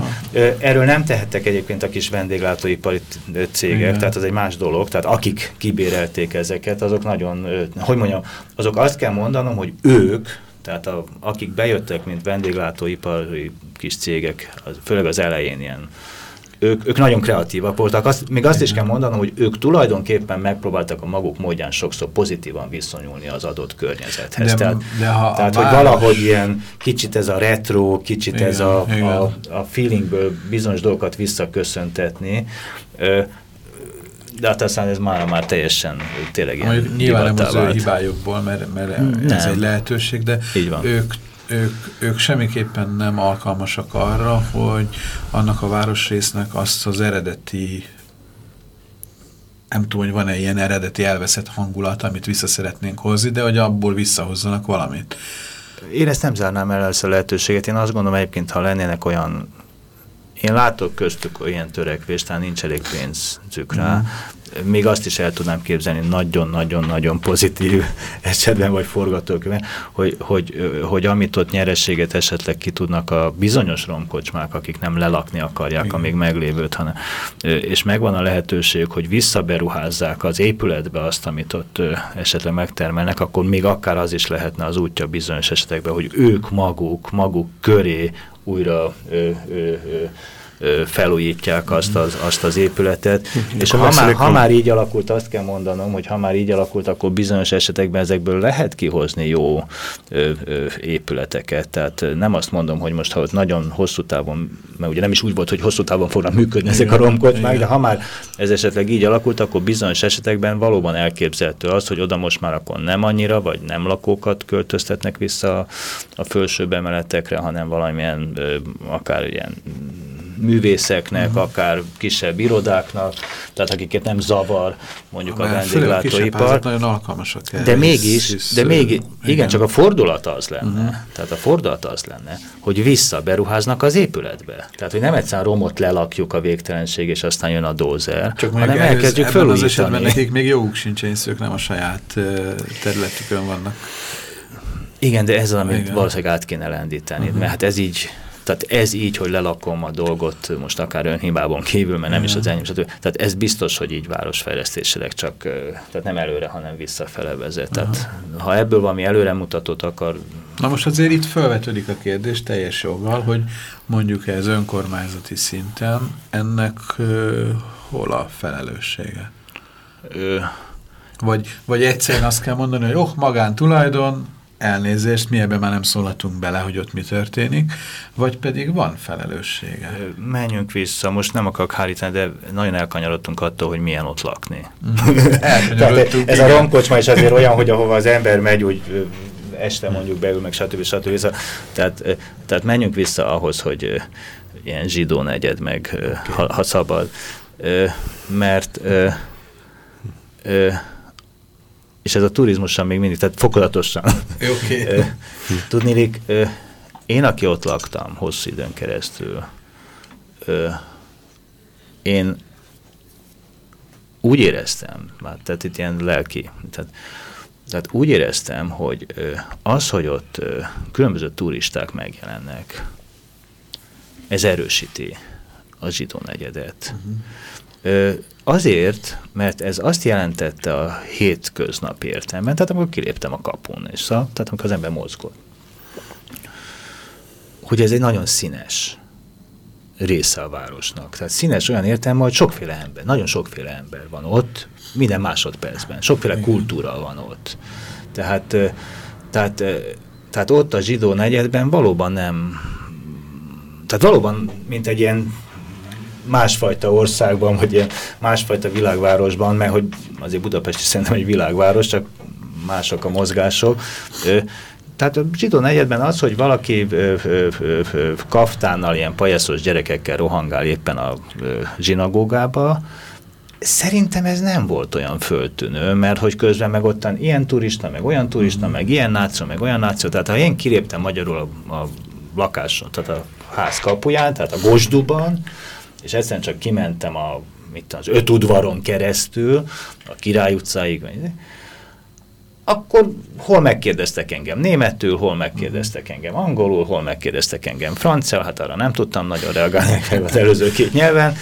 Erről nem tehettek egyébként a kis vendéglátóipari cégek, Igen. tehát az egy más dolog, tehát akik kibérelték ezeket, azok nagyon, hogy mondjam, azok azt kell mondanom, hogy ők, tehát a, akik bejöttek, mint vendéglátóipari kis cégek, az, főleg az elején ilyen, ők, ők nagyon kreatívak voltak. Azt, még azt is kell mondanom, hogy ők tulajdonképpen megpróbáltak a maguk módján sokszor pozitívan viszonyulni az adott környezethez. De, tehát, de ha tehát hogy valahogy ilyen kicsit ez a retro, kicsit igen, ez a, a, a feelingből bizonyos dolgokat visszaköszöntetni, de hát aztán ez már, már teljesen tényleg ilyen Majd Nyilván nem az ő hibájukból, mert, mert nem. ez egy lehetőség, de ők, ők, ők semmiképpen nem alkalmasak arra, hogy annak a városrésznek azt az eredeti nem tudom, hogy van-e ilyen eredeti elveszett hangulat, amit vissza szeretnénk hozni, de hogy abból visszahozzanak valamit. Én ezt nem zárnám el ezt a lehetőséget. Én azt gondolom egyébként, ha lennének olyan én látok köztük ilyen törekvést, tehát nincs elég pénzük rá. Mm még azt is el tudnám képzelni nagyon-nagyon-nagyon pozitív esetben, vagy forgatókönyvben, hogy, hogy, hogy amit ott nyerességet esetleg ki tudnak a bizonyos romkocsmák, akik nem lelakni akarják Igen. a még meglévőt, hanem, és megvan a lehetőség, hogy visszaberuházzák az épületbe azt, amit ott esetleg megtermelnek, akkor még akár az is lehetne az útja bizonyos esetekben, hogy ők maguk, maguk köré újra ö, ö, ö, felújítják azt az, azt az épületet. és ha már, ha már így alakult, azt kell mondanom, hogy ha már így alakult, akkor bizonyos esetekben ezekből lehet kihozni jó ö, ö, épületeket. Tehát nem azt mondom, hogy most ha ott nagyon hosszú távon, mert ugye nem is úgy volt, hogy hosszú távon fognak működni ezek a romkocsmák, de ha már ez esetleg így alakult, akkor bizonyos esetekben valóban elképzelhető az, hogy oda most már akkor nem annyira, vagy nem lakókat költöztetnek vissza a felsőbb emeletekre, hanem valamilyen ö, akár ilyen művészeknek, uh mhm. -huh. akár kisebb irodáknak, tehát akiket nem zavar mondjuk a, a vendéglátóipar. nagyon alkalmasak. De mégis, hisz, de még, igen, igen, csak a fordulat az lenne, uh mhm. -huh. tehát a fordulat az lenne, hogy vissza beruháznak az épületbe. Tehát, hogy nem egyszerűen romot lelakjuk a végtelenség, és aztán jön a dózer, csak hanem elkezdjük felújítani. az esetben nekik még joguk sincs, ők nem a saját területükön vannak. Igen, de ez az, amit Igen. valószínűleg át kéne lendíteni, uh -huh. mert hát ez így tehát ez így, hogy lelakom a dolgot, most akár önhibában kívül, mert nem is az enyém, stb. Tehát ez biztos, hogy így városfejlesztésileg csak, tehát nem előre, hanem visszafele vezet. Tehát ha ebből valami előremutatót akar... Na most azért itt felvetődik a kérdés teljes joggal, hogy mondjuk ez önkormányzati szinten, ennek uh, hol a felelőssége? Ö... Vagy, vagy egyszerűen azt kell mondani, hogy oh, magántulajdon, elnézést, mi ebben már nem szólatunk bele, hogy ott mi történik, vagy pedig van felelőssége. Menjünk vissza, most nem akarok hárítani, de nagyon elkanyarodtunk attól, hogy milyen ott lakni. ez a romkocsma is azért olyan, hogy ahova az ember megy, úgy este mondjuk beül, meg stb. stb. stb. Tehát, tehát menjünk vissza ahhoz, hogy ilyen zsidó negyed, meg okay. ha, ha szabad. Mert és ez a turizmusan még mindig, tehát fokozatosan. Okay. Tudnélik, én, aki ott laktam hosszú időn keresztül, én úgy éreztem, tehát itt ilyen lelki, tehát, tehát úgy éreztem, hogy az, hogy ott különböző turisták megjelennek, ez erősíti a zsidó negyedet. Uh -huh. Azért, mert ez azt jelentette a hétköznapi értelemben, tehát amikor kiléptem a kapun, és szó, tehát amikor az ember mozgott, hogy ez egy nagyon színes része a városnak. Tehát színes olyan értelme, hogy sokféle ember, nagyon sokféle ember van ott, minden másodpercben, sokféle kultúra van ott. Tehát, tehát, tehát ott a zsidó negyedben valóban nem, tehát valóban, mint egy ilyen másfajta országban, vagy ilyen másfajta világvárosban, mert hogy azért Budapest is szerintem egy világváros, csak mások a mozgások. Tehát a zsidó negyedben az, hogy valaki ö, ö, ö, kaftánnal, ilyen pajaszos gyerekekkel rohangál éppen a zsinagógába, Szerintem ez nem volt olyan föltűnő, mert hogy közben meg ottan ilyen turista, meg olyan turista, meg ilyen náció, meg olyan náció. Tehát ha én kiléptem magyarul a, a lakáson, tehát a ház kapuján, tehát a Gosduban, és egyszerűen csak kimentem a, mit az öt udvaron keresztül, a Király utcáig, akkor hol megkérdeztek engem németül, hol megkérdeztek engem angolul, hol megkérdeztek engem francia, hát arra nem tudtam nagyon reagálni az előző két nyelven.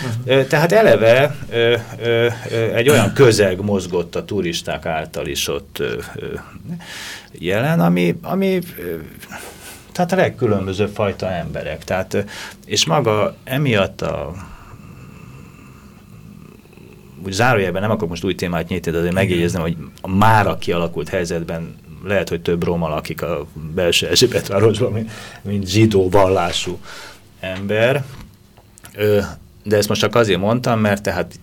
Tehát eleve egy olyan közeg mozgott a turisták által is ott jelen, ami, ami tehát a legkülönbözőbb fajta emberek. Tehát, és maga emiatt a úgy zárójelben nem akarok most új témát nyitni, de azért megjegyezném, hogy a mára kialakult helyzetben lehet, hogy több roma lakik a belső Erzsébetvárosban, mint, mint zsidó vallású ember. De ezt most csak azért mondtam, mert tehát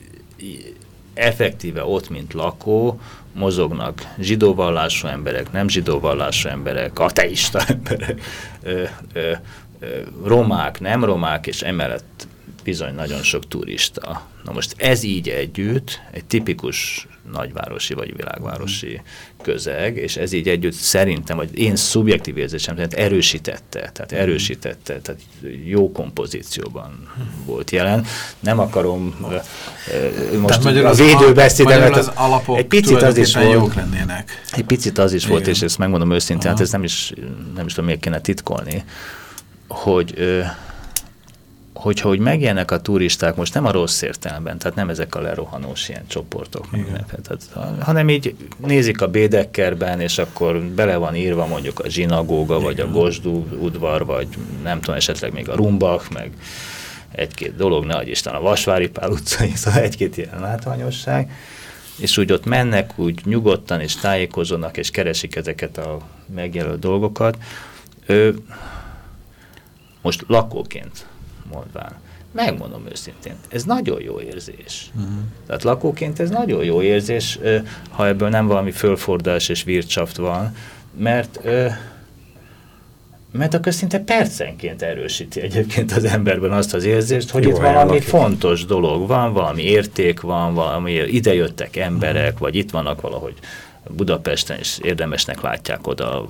effektíve ott, mint lakó, mozognak zsidó vallású emberek, nem zsidó vallású emberek, ateista emberek, romák, nem romák, és emellett bizony nagyon sok turista. Na most ez így együtt, egy tipikus nagyvárosi vagy világvárosi közeg, és ez így együtt szerintem, vagy én szubjektív érzésem szerint erősítette, tehát erősítette, tehát jó kompozícióban volt jelen. Nem akarom uh, most a védőbeszédemet, az alapok egy picit az is volt, jók lennének. Egy picit az is Igen. volt, és ezt megmondom őszintén, hát ez nem is, nem is tudom, miért kéne titkolni, hogy uh, hogyha hogy megjelennek a turisták, most nem a rossz értelemben, tehát nem ezek a lerohanós ilyen csoportok, meg, tehát, hanem így nézik a bédekkerben, és akkor bele van írva mondjuk a zsinagóga, Igen. vagy a Gosdú udvar, vagy nem tudom, esetleg még a Rumbach, meg egy-két dolog, ne Isten a Vasvári Pál utcai, szóval egy-két ilyen látványosság, és úgy ott mennek, úgy nyugodtan és tájékozódnak, és keresik ezeket a megjelölt dolgokat. Ő, most lakóként mondván. Megmondom őszintén, ez nagyon jó érzés. Uh mhm. -huh. Tehát lakóként ez nagyon jó érzés, ha ebből nem valami fölfordulás és vircsaft van, mert mert akkor szinte percenként erősíti egyébként az emberben azt az érzést, hogy Jó, itt valami lakik. fontos dolog van, valami érték van, valami idejöttek emberek, uh mhm. -huh. vagy itt vannak valahogy Budapesten, és érdemesnek látják oda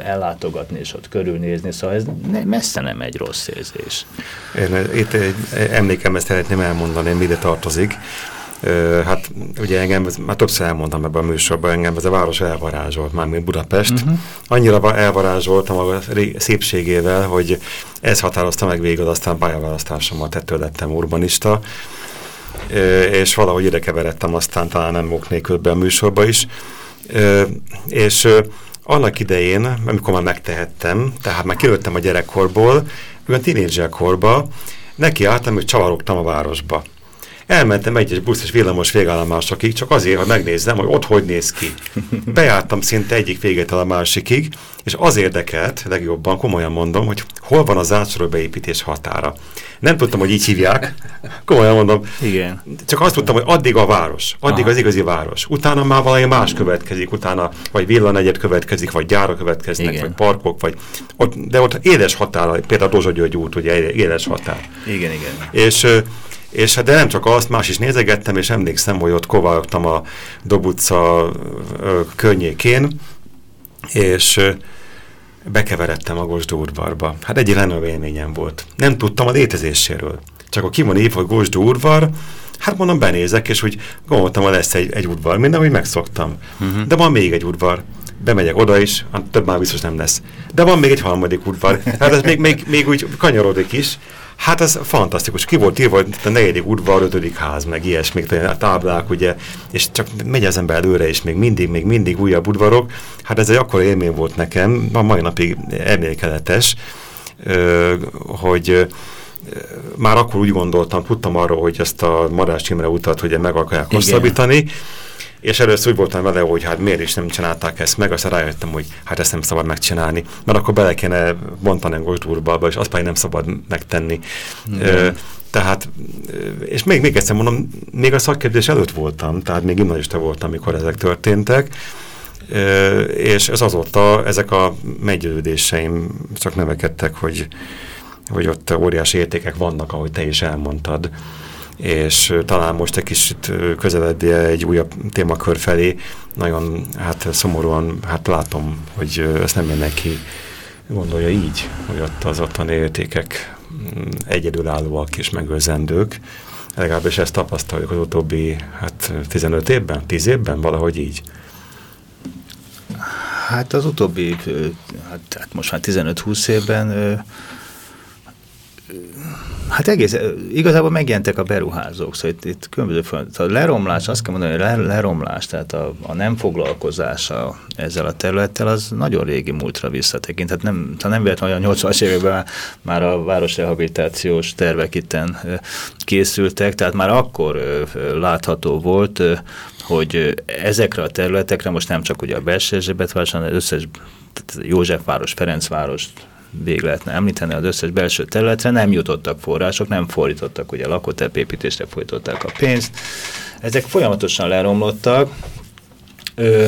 ellátogatni és ott körülnézni, szóval ez messze nem egy rossz érzés. Én itt egy emlékemet szeretném elmondani, mi ide tartozik. Hát ugye engem, már többször elmondtam ebben a műsorban, engem ez a város elvarázsolt, már mint Budapest. Uh mhm. -huh. Annyira elvarázsoltam a szépségével, hogy ez határozta meg végül, aztán pályaválasztásommal tettől lettem urbanista, és valahogy ide keveredtem aztán talán nem ok nélkül a műsorba is. És annak idején, amikor már megtehettem, tehát már kilőttem a gyerekkorból, olyan tínédzserkorba, nekiálltam, hogy csavarogtam a városba. Elmentem egyes busz és villamos végállomásokig, csak azért, hogy megnézzem, hogy ott hogy néz ki. Bejártam szinte egyik végétől a másikig, és az érdekelt legjobban, komolyan mondom, hogy hol van az átsoró beépítés határa. Nem tudtam, hogy így hívják, komolyan mondom. Igen. Csak azt tudtam, hogy addig a város, addig Aha. az igazi város. Utána már valami más következik, utána vagy villanegyed következik, vagy gyára következnek, Igen. vagy parkok, vagy ott, de ott éles határ, például a Dozsa György út, ugye éles határ. Igen, igen. És és hát de nem csak azt, más is nézegettem, és emlékszem, hogy ott kováltam a Dobutca környékén, és bekeveredtem a Gosdó udvarba. Hát egy élményem volt. Nem tudtam a létezéséről. Csak a ki van írva, hogy Gosdó udvar, hát mondom, benézek, és úgy gondoltam, hogy lesz egy, egy udvar, minden, hogy megszoktam. Uh mhm. -huh. De van még egy udvar. Bemegyek oda is, hát több már biztos nem lesz. De van még egy harmadik udvar. Hát ez még, még, még úgy kanyarodik is. Hát ez fantasztikus. Ki volt írva, hogy a negyedik udvar, ötödik ház, meg ilyesmik, a táblák, ugye, és csak megy az ember előre, és még mindig, még mindig újabb udvarok. Hát ez egy akkora élmény volt nekem, a mai napig emlékeletes, hogy már akkor úgy gondoltam, tudtam arról, hogy ezt a Marás Imre utat hogy meg akarják hosszabbítani, és először úgy voltam vele, hogy hát miért is nem csinálták ezt meg, aztán rájöttem, hogy hát ezt nem szabad megcsinálni, mert akkor bele kéne bontani a Gosdúrba, és azt pedig nem szabad megtenni. Mm. Ö, tehát, és még, még egyszer mondom, még a szakképzés előtt voltam, tehát még gimnazista voltam, amikor ezek történtek, ö, és ez azóta, ezek a meggyőződéseim csak nevekedtek, hogy, hogy ott óriási értékek vannak, ahogy te is elmondtad és talán most egy kicsit közeledni egy újabb témakör felé, nagyon hát szomorúan hát látom, hogy ezt nem mindenki gondolja így, hogy ott az ottani értékek mm, egyedülállóak és megőrzendők. Legalábbis ezt tapasztaljuk az utóbbi hát 15 évben, 10 évben, valahogy így. Hát az utóbbi, hát, hát most már 15-20 évben Hát egész, igazából megjelentek a beruházók, szóval itt, itt különböző A leromlás, azt kell mondani, hogy le, leromlás, tehát a, a nem foglalkozása ezzel a területtel, az nagyon régi múltra visszatekint. Tehát nem, tehát nem véletlenül, hogy a 80-as években már, már a városrehabilitációs tervek itten készültek, tehát már akkor látható volt, hogy ezekre a területekre most nem csak ugye a belső Erzsébetváros, hanem az összes Józsefváros, Ferencváros, végig lehetne említeni az összes belső területre, nem jutottak források, nem fordítottak, ugye lakótelepépítésre fordították a pénzt. Ezek folyamatosan leromlottak, ö,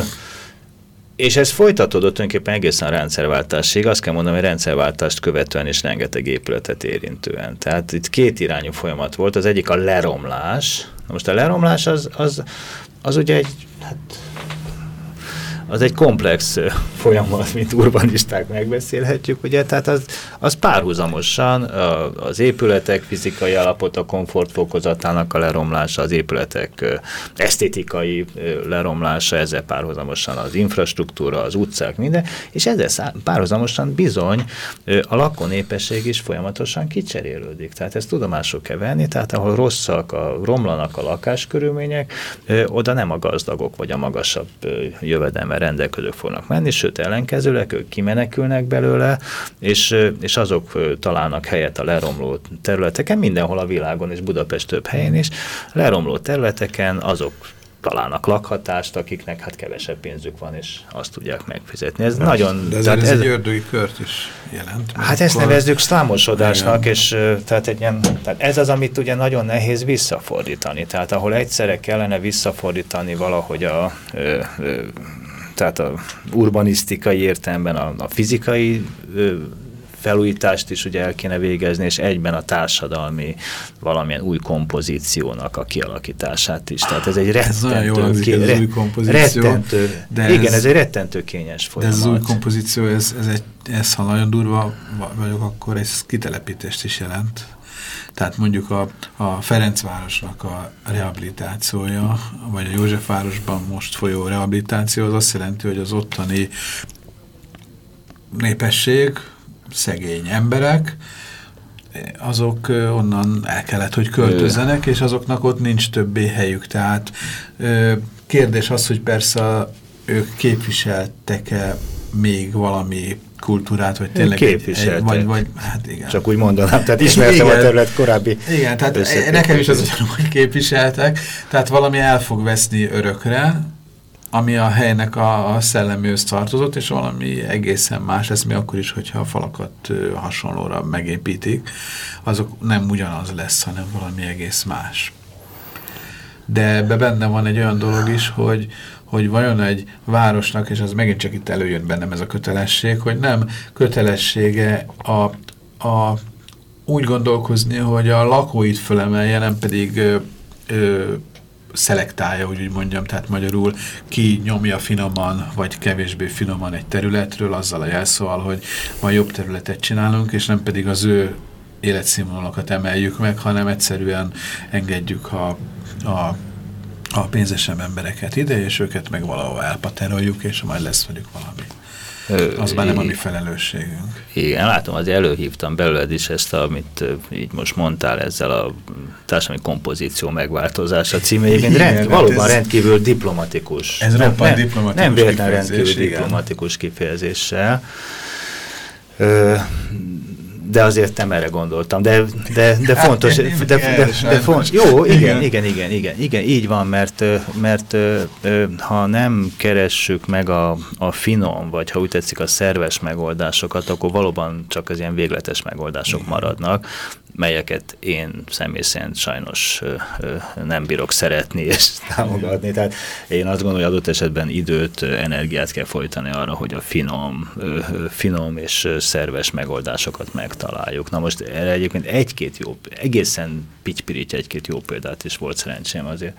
és ez folytatódott tulajdonképpen egészen a rendszerváltásig. Azt kell mondanom, hogy rendszerváltást követően is rengeteg épületet érintően. Tehát itt két irányú folyamat volt. Az egyik a leromlás. Na most a leromlás az, az, az ugye egy hát, az egy komplex folyamat, mint urbanisták megbeszélhetjük, ugye, tehát az, az párhuzamosan az épületek fizikai állapota komfortfokozatának a leromlása, az épületek esztétikai leromlása, ezzel párhuzamosan az infrastruktúra, az utcák, minden, és ezzel párhuzamosan bizony a lakónépesség is folyamatosan kicserélődik. Tehát ezt tudomásul kell venni, tehát ahol rosszak, a, romlanak a lakáskörülmények, oda nem a gazdagok vagy a magasabb jövedelme rendelkezők fognak menni, sőt ellenkezőleg ők kimenekülnek belőle, és, és azok találnak helyet a leromló területeken, mindenhol a világon, és Budapest több helyén is, leromló területeken azok találnak lakhatást, akiknek hát kevesebb pénzük van, és azt tudják megfizetni. Ez de nagyon... De ez, ez egy ördögi kört is jelent. Hát ezt nevezzük szlámosodásnak, igen. és tehát, egy ilyen, tehát ez az, amit ugye nagyon nehéz visszafordítani. Tehát ahol egyszerre kellene visszafordítani valahogy a ö, ö, tehát a urbanisztikai értelemben a, a fizikai ö, felújítást is ugye el kéne végezni, és egyben a társadalmi valamilyen új kompozíciónak a kialakítását is. Tehát ez egy rettentő, ez hangzik, ez új kompozíció. Rettentő, de igen, ez, ez egy rettentő kényes folyamat. De ez az új kompozíció, ez, ez, egy, ez ha nagyon durva vagyok, akkor ez kitelepítést is jelent. Tehát mondjuk a, a Ferencvárosnak a rehabilitációja, vagy a Józsefvárosban most folyó rehabilitáció, az azt jelenti, hogy az ottani népesség, szegény emberek, azok onnan el kellett, hogy költözzenek, és azoknak ott nincs többé helyük. Tehát kérdés az, hogy persze ők képviseltek-e még valami kultúrát, vagy tényleg egy, egy, vagy, vagy, hát igen. Csak úgy mondanám, tehát ismertem igen, a terület korábbi Igen, tehát nekem is az ugyanúgy, hogy képviseltek, tehát valami el fog veszni örökre, ami a helynek a, a szellemőhöz tartozott, és valami egészen más lesz, mi akkor is, hogyha a falakat hasonlóra megépítik, azok nem ugyanaz lesz, hanem valami egész más. De ebbe benne van egy olyan dolog is, hogy, hogy vajon egy városnak, és az megint csak itt előjön bennem ez a kötelesség, hogy nem kötelessége a, a úgy gondolkozni, hogy a lakóit fölemelje, nem pedig ö, ö, szelektálja, úgy, úgy mondjam, tehát magyarul ki nyomja finoman, vagy kevésbé finoman egy területről, azzal a jelszóval, hogy majd jobb területet csinálunk, és nem pedig az ő életszínvonalakat emeljük meg, hanem egyszerűen engedjük a, a a pénzesebb embereket ide, és őket meg valahol elpateroljuk, és majd lesz velük valami. Az már nem a mi felelősségünk. Igen, látom, azért előhívtam belőled is ezt, amit így most mondtál ezzel a társadalmi kompozíció megváltozása címéjében. Rend, hát valóban ez, rendkívül diplomatikus. Ez nem, nem, diplomatikus Nem véletlen rendkívül igen. diplomatikus kifejezéssel. Ö, de azért nem erre gondoltam, de, de, de hát, fontos, de, de, de, de fontos, jó, igen, igen, igen, igen, igen, így van, mert, mert ha nem keressük meg a, a finom, vagy ha úgy tetszik a szerves megoldásokat, akkor valóban csak az ilyen végletes megoldások maradnak, melyeket én személy szerint sajnos nem bírok szeretni és támogatni. Tehát én azt gondolom, hogy adott esetben időt, energiát kell folytani arra, hogy a finom, finom és szerves megoldásokat megtaláljuk. Na most erre egyébként egy-két jó, egészen pitypiríty egy-két jó példát is volt szerencsém azért.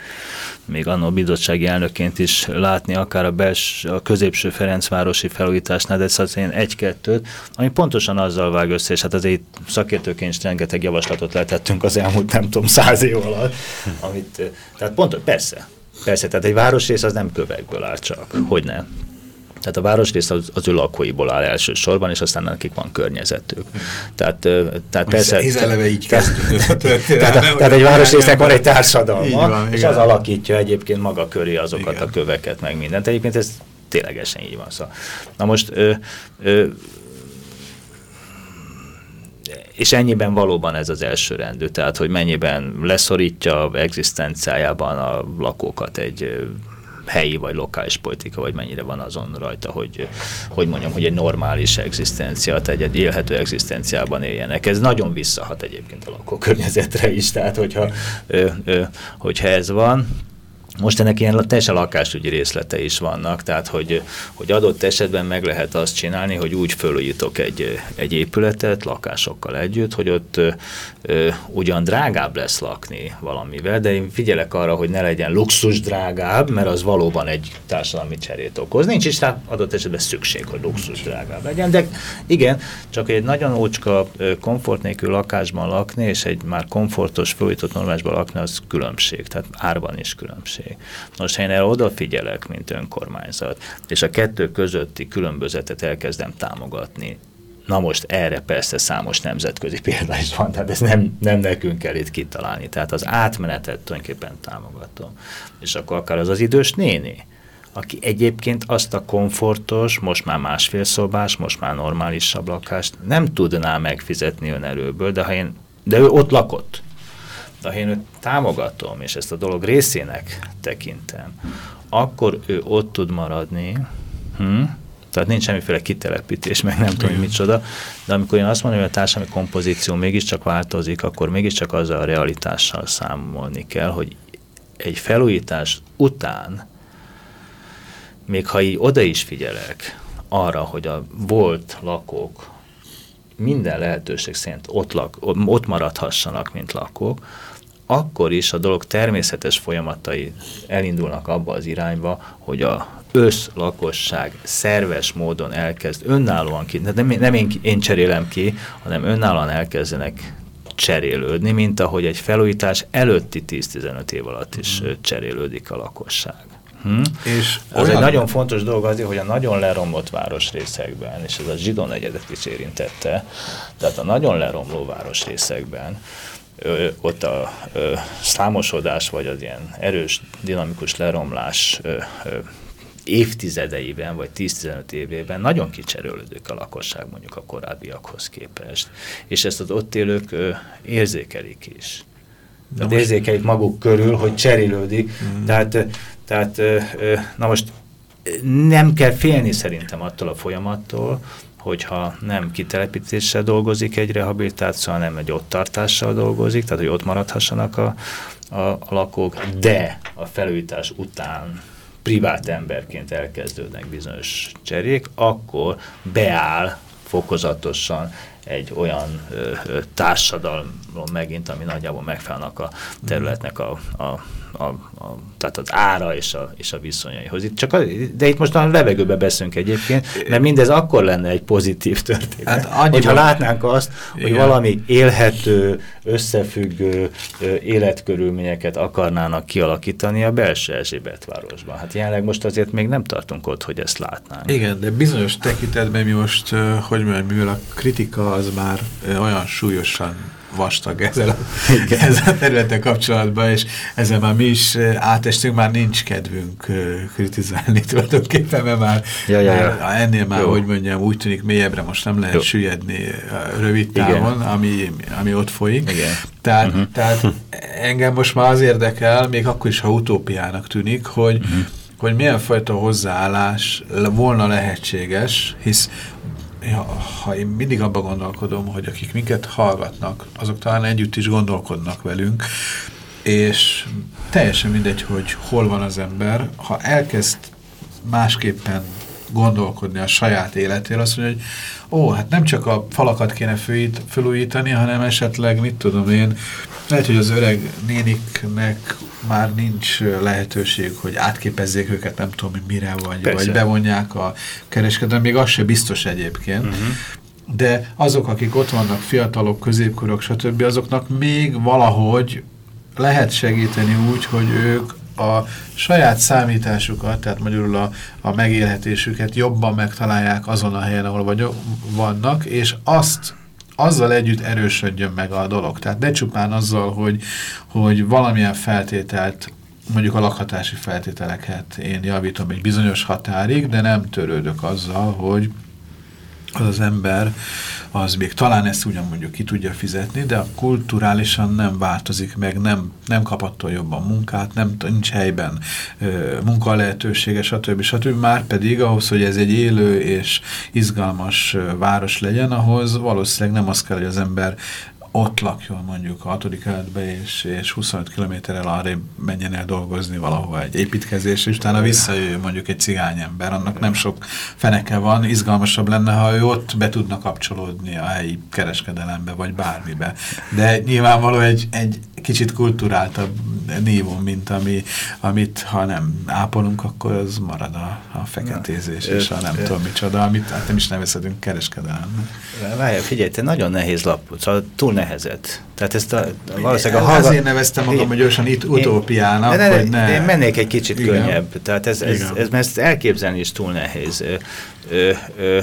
Még annó bizottsági elnökként is látni, akár a, bels, a középső Ferencvárosi felújításnál, de szóval én egy-kettőt, ami pontosan azzal vág össze, és hát azért szakértőként is rengeteg javaslatot letettünk az elmúlt nem tudom száz év alatt, amit, tehát pont, persze, persze, tehát egy városrész az nem kövekből áll csak, hogy nem. Tehát a városrész az, az ő lakóiból áll elsősorban, és aztán nekik van környezetük. Tehát, tehát persze... Ez eleve így kezdődött a tehát, tehát egy városrésznek van egy társadalma, van, és igen. az alakítja egyébként maga köré azokat igen. a köveket, meg mindent. Egyébként ez ténylegesen így van. Szóval. Na most ö, ö, és ennyiben valóban ez az első rendű, tehát hogy mennyiben leszorítja egzisztenciájában a lakókat egy helyi vagy lokális politika, vagy mennyire van azon rajta, hogy, hogy mondjam, hogy egy normális egzisztencia, tehát egy élhető egzisztenciában éljenek. Ez nagyon visszahat egyébként a lakókörnyezetre is, tehát hogyha, ö, ö, hogyha ez van, most ennek ilyen teljesen lakásügyi részlete is vannak, tehát hogy, hogy adott esetben meg lehet azt csinálni, hogy úgy fölújítok egy, egy épületet lakásokkal együtt, hogy ott ö, ugyan drágább lesz lakni valamivel, de én figyelek arra, hogy ne legyen luxus drágább, mert az valóban egy társadalmi cserét okoz. Nincs is tehát adott esetben szükség, hogy luxus drágább legyen, de igen, csak egy nagyon ócska komfort nélkül lakásban lakni, és egy már komfortos, fölújított normásban lakni, az különbség, tehát árban is különbség különbség. Most ha én erre odafigyelek, mint önkormányzat, és a kettő közötti különbözetet elkezdem támogatni, Na most erre persze számos nemzetközi példa is van, tehát ezt nem, nem nekünk kell itt kitalálni. Tehát az átmenetet tulajdonképpen támogatom. És akkor akár az az idős néni, aki egyébként azt a komfortos, most már másfél szobás, most már normálisabb lakást nem tudná megfizetni önerőből, de ha én, de ő ott lakott, ha én őt támogatom, és ezt a dolog részének tekintem, akkor ő ott tud maradni, hm? tehát nincs semmiféle kitelepítés, meg nem tudom, micsoda, de amikor én azt mondom, hogy a társadalmi kompozíció mégiscsak változik, akkor mégiscsak azzal a realitással számolni kell, hogy egy felújítás után, még ha így oda is figyelek arra, hogy a volt lakók minden lehetőség szerint ott, lak, ott maradhassanak, mint lakók, akkor is a dolog természetes folyamatai elindulnak abba az irányba, hogy a összlakosság szerves módon elkezd önállóan ki, nem, nem én, én cserélem ki, hanem önállóan elkezdenek cserélődni, mint ahogy egy felújítás előtti 10-15 év alatt is mm. cserélődik a lakosság. Hm? És olyan... egy nagyon fontos dolog azért, hogy a nagyon leromlott városrészekben, és ez a zsidó negyedet is érintette, tehát a nagyon leromló városrészekben, ö, ott a ö, számosodás, vagy az ilyen erős, dinamikus leromlás ö, ö, évtizedeiben, vagy 10-15 évében nagyon kicserélődik a lakosság mondjuk a korábbiakhoz képest. És ezt az ott élők ö, érzékelik is. Tehát most... érzékelik maguk körül, hogy cserélődik. Mm. Tehát, tehát ö, ö, na most nem kell félni szerintem attól a folyamattól, hogyha nem kitelepítéssel dolgozik egy rehabilitáció, hanem egy ott tartással dolgozik, tehát hogy ott maradhassanak a, a, a lakók, de a felújítás után privát emberként elkezdődnek bizonyos cserék, akkor beáll fokozatosan egy olyan ö, ö, társadalom megint, ami nagyjából megfelelnek a területnek a, a a, a, tehát az ára és a, és a viszonyaihoz. Itt csak a, de itt most a levegőbe beszélünk egyébként, mert mindez akkor lenne egy pozitív történet. Hát hogyha látnánk azt, Igen. hogy valami élhető, összefüggő életkörülményeket akarnának kialakítani a belső Erzsébetvárosban. Hát jelenleg most azért még nem tartunk ott, hogy ezt látnánk. Igen, de bizonyos tekintetben mi most, hogy mondjam, mivel a kritika az már olyan súlyosan vastag ezzel a, ezzel a területen kapcsolatban, és ezzel már mi is átestünk, már nincs kedvünk kritizálni tulajdonképpen, mert már ja, ja, ja. ennél már, Jó. hogy mondjam, úgy tűnik mélyebbre most nem lehet Jó. süllyedni rövid távon, ami, ami ott folyik. Igen. Tehát, uh mhm. -huh. tehát engem most már az érdekel, még akkor is, ha utópiának tűnik, hogy, uh mhm. -huh hogy milyen fajta hozzáállás volna lehetséges, hisz ha én mindig abba gondolkodom, hogy akik minket hallgatnak, azok talán együtt is gondolkodnak velünk, és teljesen mindegy, hogy hol van az ember, ha elkezd másképpen gondolkodni a saját életéről, azt mondja, hogy ó, hát nem csak a falakat kéne fölít, felújítani, hanem esetleg, mit tudom én, lehet, hogy az öreg néniknek már nincs lehetőség, hogy átképezzék őket, nem tudom, hogy mire, vagy, vagy bevonják a kereskedelmet, még az se biztos egyébként. Uh mhm. -huh. De azok, akik ott vannak, fiatalok, középkorok, stb., azoknak még valahogy lehet segíteni úgy, hogy ők a saját számításukat, tehát magyarul a, a megélhetésüket jobban megtalálják azon a helyen, ahol vagy, vannak, és azt azzal együtt erősödjön meg a dolog. Tehát ne csupán azzal, hogy, hogy valamilyen feltételt mondjuk a lakhatási feltételeket én javítom egy bizonyos határig, de nem törődök azzal, hogy az az ember az még talán ezt ugyan mondjuk ki tudja fizetni, de kulturálisan nem változik meg, nem, nem kap attól jobban munkát, nem nincs helyben munkalehetősége, stb. stb. Már pedig ahhoz, hogy ez egy élő és izgalmas város legyen, ahhoz valószínűleg nem az kell, hogy az ember ott lakjon mondjuk a 6. keletbe, és, és 25 kilométerrel arra menjen el dolgozni valahol egy építkezés, és utána visszajöjjön mondjuk egy cigány ember, annak nem sok feneke van, izgalmasabb lenne, ha ő ott be tudna kapcsolódni a helyi kereskedelembe, vagy bármibe. De nyilvánvaló egy, egy kicsit kulturáltabb nívon, mint ami, amit ha nem ápolunk, akkor az marad a, a feketézés, Na, és a nem tudom micsoda, amit hát nem is nevezhetünk kereskedelemnek. Várj, figyelj, te nagyon nehéz lap, szóval túl nehezett. Tehát ezt a, valószínűleg a hallgat... Azért neveztem magam, hogy gyorsan itt utópiának, ne, hogy ne... Én mennék egy kicsit Igen. könnyebb. Tehát ez, ez, ez, ez, ezt elképzelni is túl nehéz. Ö, ö, ö,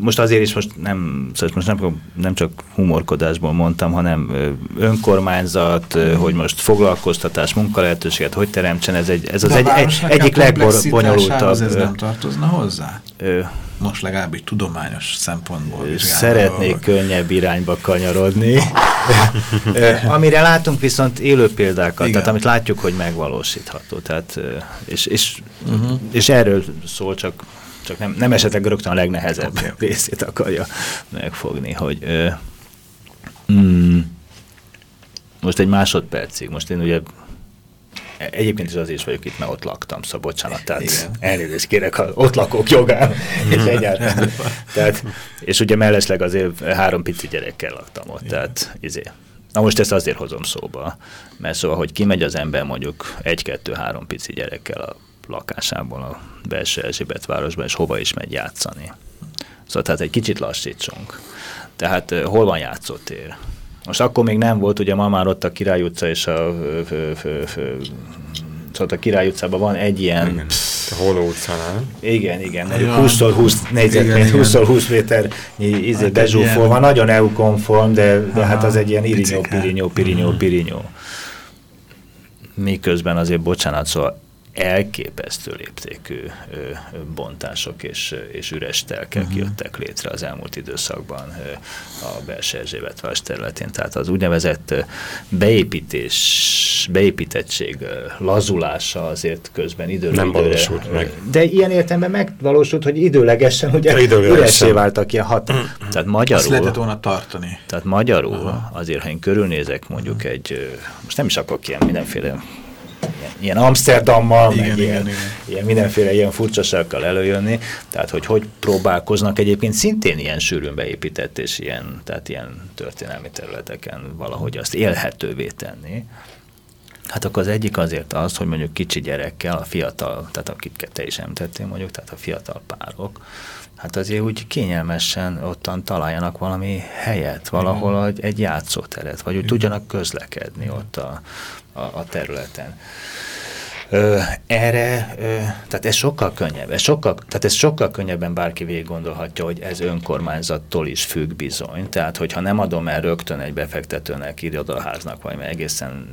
most azért is most nem, szóval most nem, nem csak humorkodásból mondtam, hanem önkormányzat, hogy most foglalkoztatás, munkalehetőséget, hogy teremtsen, ez, egy, ez az egy, egy, egyik legbonyolultabb. ez nem tartozna hozzá? Ö, most legalábbis tudományos szempontból Szeretnék dolgok. könnyebb irányba kanyarodni. Amire látunk viszont élő példákat, Igen. tehát amit látjuk, hogy megvalósítható. Tehát, és, és, uh mhm. -huh. és erről szól csak csak nem, nem esetleg rögtön a legnehezebb okay. részét akarja megfogni, hogy ö, mm, most egy másodpercig, most én ugye Egyébként is azért is vagyok itt, mert ott laktam, szóval bocsánat, tehát Igen. elnézést kérek, ha ott lakók jogán, és egyáltalán. tehát, és ugye mellesleg azért három pici gyerekkel laktam ott, Igen. tehát izé. Na most ezt azért hozom szóba, mert szóval, hogy kimegy az ember mondjuk egy-kettő-három pici gyerekkel a lakásából a belső Erzsébet városban, és hova is megy játszani. Szóval tehát egy kicsit lassítsunk. Tehát hol van játszótér? Most akkor még nem volt, ugye ma már ott a Király utca és a szóval a Király utcában van egy ilyen... Igen, a Holó utcánál. Igen, igen, mondjuk 20x20 négyzetméter, 20x20 méter izé hát bezsúfolva, nagyon EU-konform, de, de hát az egy ilyen irinyó, pirinyó, pirinyó, pirinyó. Miközben azért, bocsánat, szóval elképesztő léptékű bontások és, és üres telkek uh mhm. -huh. jöttek létre az elmúlt időszakban a belső Erzsébetváros területén. Tehát az úgynevezett beépítés, beépítettség lazulása azért közben időről Nem időre, valósult meg. De ilyen értelemben megvalósult, hogy időlegesen ugye üresé váltak ilyen hat. Mhm. tehát magyarul... Azt lehetett volna tartani. Tehát magyarul Aha. azért, ha én körülnézek mondjuk egy, most nem is akarok ilyen mindenféle ilyen Amsterdammal, igen, meg igen, ilyen, igen. ilyen mindenféle ilyen furcsasággal előjönni, tehát hogy hogy próbálkoznak egyébként szintén ilyen sűrűn beépített és ilyen, tehát ilyen történelmi területeken valahogy azt élhetővé tenni. Hát akkor az egyik azért az, hogy mondjuk kicsi gyerekkel, a fiatal, tehát akiket te is említettél mondjuk, tehát a fiatal párok, hát azért úgy kényelmesen ottan találjanak valami helyet, valahol egy, egy játszóteret, vagy úgy tudjanak közlekedni ott a, a, a területen. Erre, tehát ez sokkal könnyebb, ez sokkal, tehát ez sokkal könnyebben bárki végig gondolhatja, hogy ez önkormányzattól is függ bizony. Tehát, hogyha nem adom el rögtön egy befektetőnek, irodaháznak, vagy egészen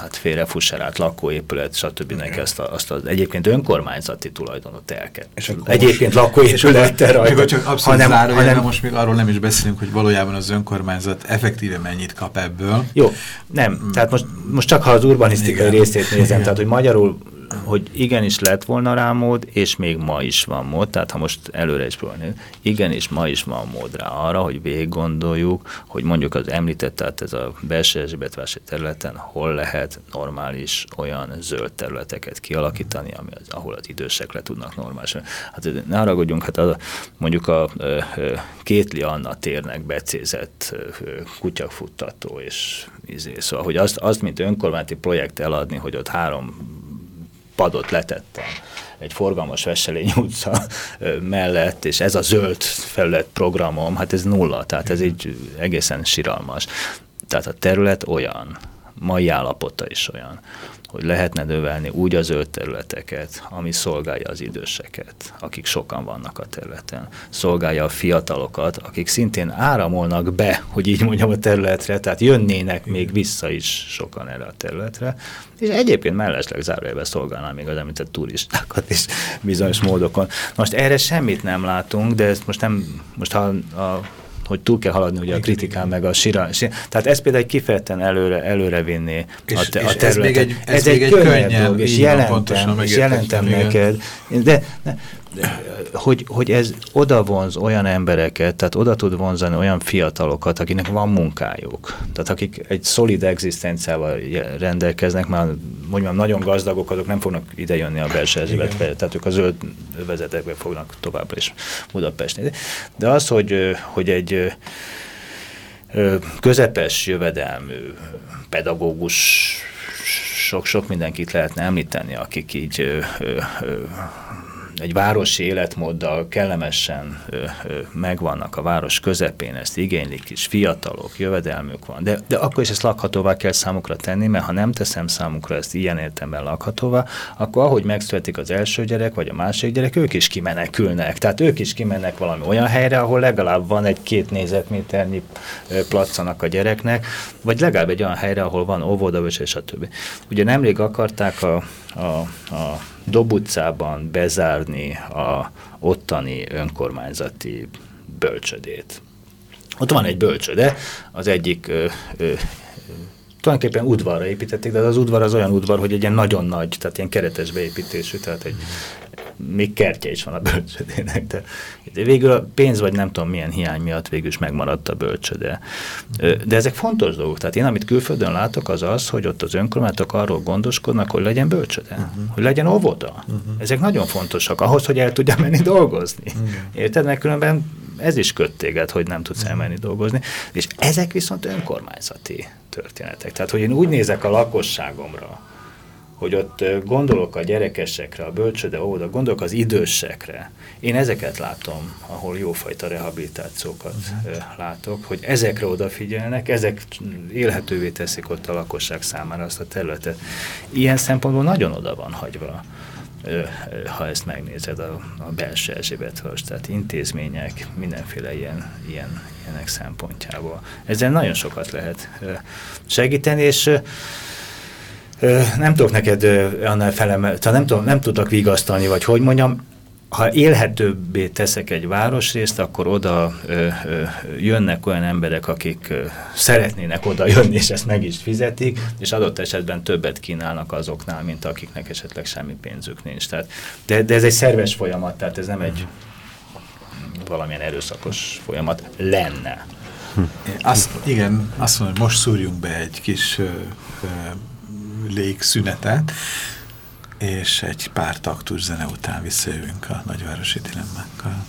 hát félrefusserált lakóépület, stb. Nek ezt a, azt az egyébként önkormányzati tulajdonot elket. És egyébként lakóépülettel rajta. Csak abszolút hanem, zárójel, hanem, most még arról nem is beszélünk, hogy valójában az önkormányzat effektíve mennyit kap ebből. Jó, nem. Tehát most, most csak ha az urbanisztikai Igen. részét nézem, Igen. tehát hogy magyarul hogy igenis lett volna rá mód, és még ma is van mód, tehát ha most előre is próbálni, igenis ma is van mód rá arra, hogy végig gondoljuk, hogy mondjuk az említett, tehát ez a belső Erzsébetvárosi területen hol lehet normális olyan zöld területeket kialakítani, ami az, ahol az idősek le tudnak normálisan. Hát ne haragudjunk, hát a, mondjuk a, a, a Kétli Anna térnek becézett kutyafuttató, és izé, szóval, hogy azt, azt, mint önkormányzati projekt eladni, hogy ott három padot letettem egy forgalmas Veselény utca mellett, és ez a zöld felület programom, hát ez nulla, tehát ez így egészen siralmas. Tehát a terület olyan, mai állapota is olyan, hogy lehetne növelni úgy a zöld területeket, ami szolgálja az időseket, akik sokan vannak a területen. Szolgálja a fiatalokat, akik szintén áramolnak be, hogy így mondjam a területre, tehát jönnének még vissza is sokan erre a területre, és egyébként mellesleg zárójelben szolgálná még az említett turistákat is bizonyos módokon. Most erre semmit nem látunk, de ezt most nem, most ha a hogy túl kell haladni ugye a kritikán meg a sira. Tehát ez például egy kifejezetten előre, előre vinni és, a, te, a területet. Ez, még egy, ez, ez egy, egy könnyebb dolog, és jelentem, és jelentem neked. De, de, hogy, hogy ez oda vonz olyan embereket, tehát oda tud vonzani olyan fiatalokat, akinek van munkájuk, tehát akik egy szolid egzisztenciával rendelkeznek, már mondjam, nagyon gazdagok, azok nem fognak idejönni a belső tehát ők a zöld vezetekbe fognak továbbra is Budapestni. De az, hogy, hogy egy közepes jövedelmű pedagógus sok-sok mindenkit lehetne említeni, akik így ö, ö, egy városi életmóddal kellemesen ö, ö, megvannak a város közepén, ezt igénylik is, fiatalok, jövedelmük van, de, de akkor is ezt lakhatóvá kell számukra tenni, mert ha nem teszem számukra ezt ilyen értelemben lakhatóvá, akkor ahogy megszületik az első gyerek, vagy a másik gyerek, ők is kimenekülnek. Tehát ők is kimennek valami olyan helyre, ahol legalább van egy-két nézetméternyi placanak a gyereknek, vagy legalább egy olyan helyre, ahol van óvoda, és a többi. Ugye nemrég akarták a, a, a Dob bezárni a ottani önkormányzati bölcsödét. Ott van egy bölcsöde, az egyik ö, ö, tulajdonképpen udvarra építették, de az udvar az olyan udvar, hogy egy ilyen nagyon nagy, tehát ilyen keretes beépítésű, tehát egy, még kertje is van a bölcsödének, de, de végül a pénz vagy nem tudom milyen hiány miatt végül is megmaradt a bölcsöde. De ezek fontos dolgok, tehát én amit külföldön látok az az, hogy ott az önkormányzatok arról gondoskodnak, hogy legyen bölcsöde, uh -huh. hogy legyen óvoda. Uh -huh. Ezek nagyon fontosak ahhoz, hogy el tudja menni dolgozni. Uh -huh. Érted? Mert különben ez is köt téged, hogy nem tudsz elmenni dolgozni. És ezek viszont önkormányzati történetek. Tehát, hogy én úgy nézek a lakosságomra, hogy ott gondolok a gyerekesekre, a bölcsöde, óvoda, gondolok az idősekre. Én ezeket látom, ahol jófajta rehabilitációkat uh-huh. látok, hogy ezekre odafigyelnek, ezek élhetővé teszik ott a lakosság számára azt a területet. Ilyen szempontból nagyon oda van hagyva ha ezt megnézed a, a belső Erzsébetváros, tehát intézmények, mindenféle ilyen, ilyen, ilyenek szempontjából. Ezzel nagyon sokat lehet segíteni, és nem tudok neked annál tehát nem, tudom, nem tudok vigasztalni, vagy hogy mondjam, ha élhetőbbé teszek egy városrészt, akkor oda ö, ö, jönnek olyan emberek, akik ö, szeretnének oda jönni, és ezt meg is fizetik, és adott esetben többet kínálnak azoknál, mint akiknek esetleg semmi pénzük nincs. Tehát, de, de ez egy szerves folyamat, tehát ez nem egy valamilyen erőszakos folyamat lenne. Azt, igen, azt mondom, hogy most szúrjunk be egy kis ö, ö, légszünetet, és egy pár taktus zene után visszajövünk a nagyvárosi dilemmákkal.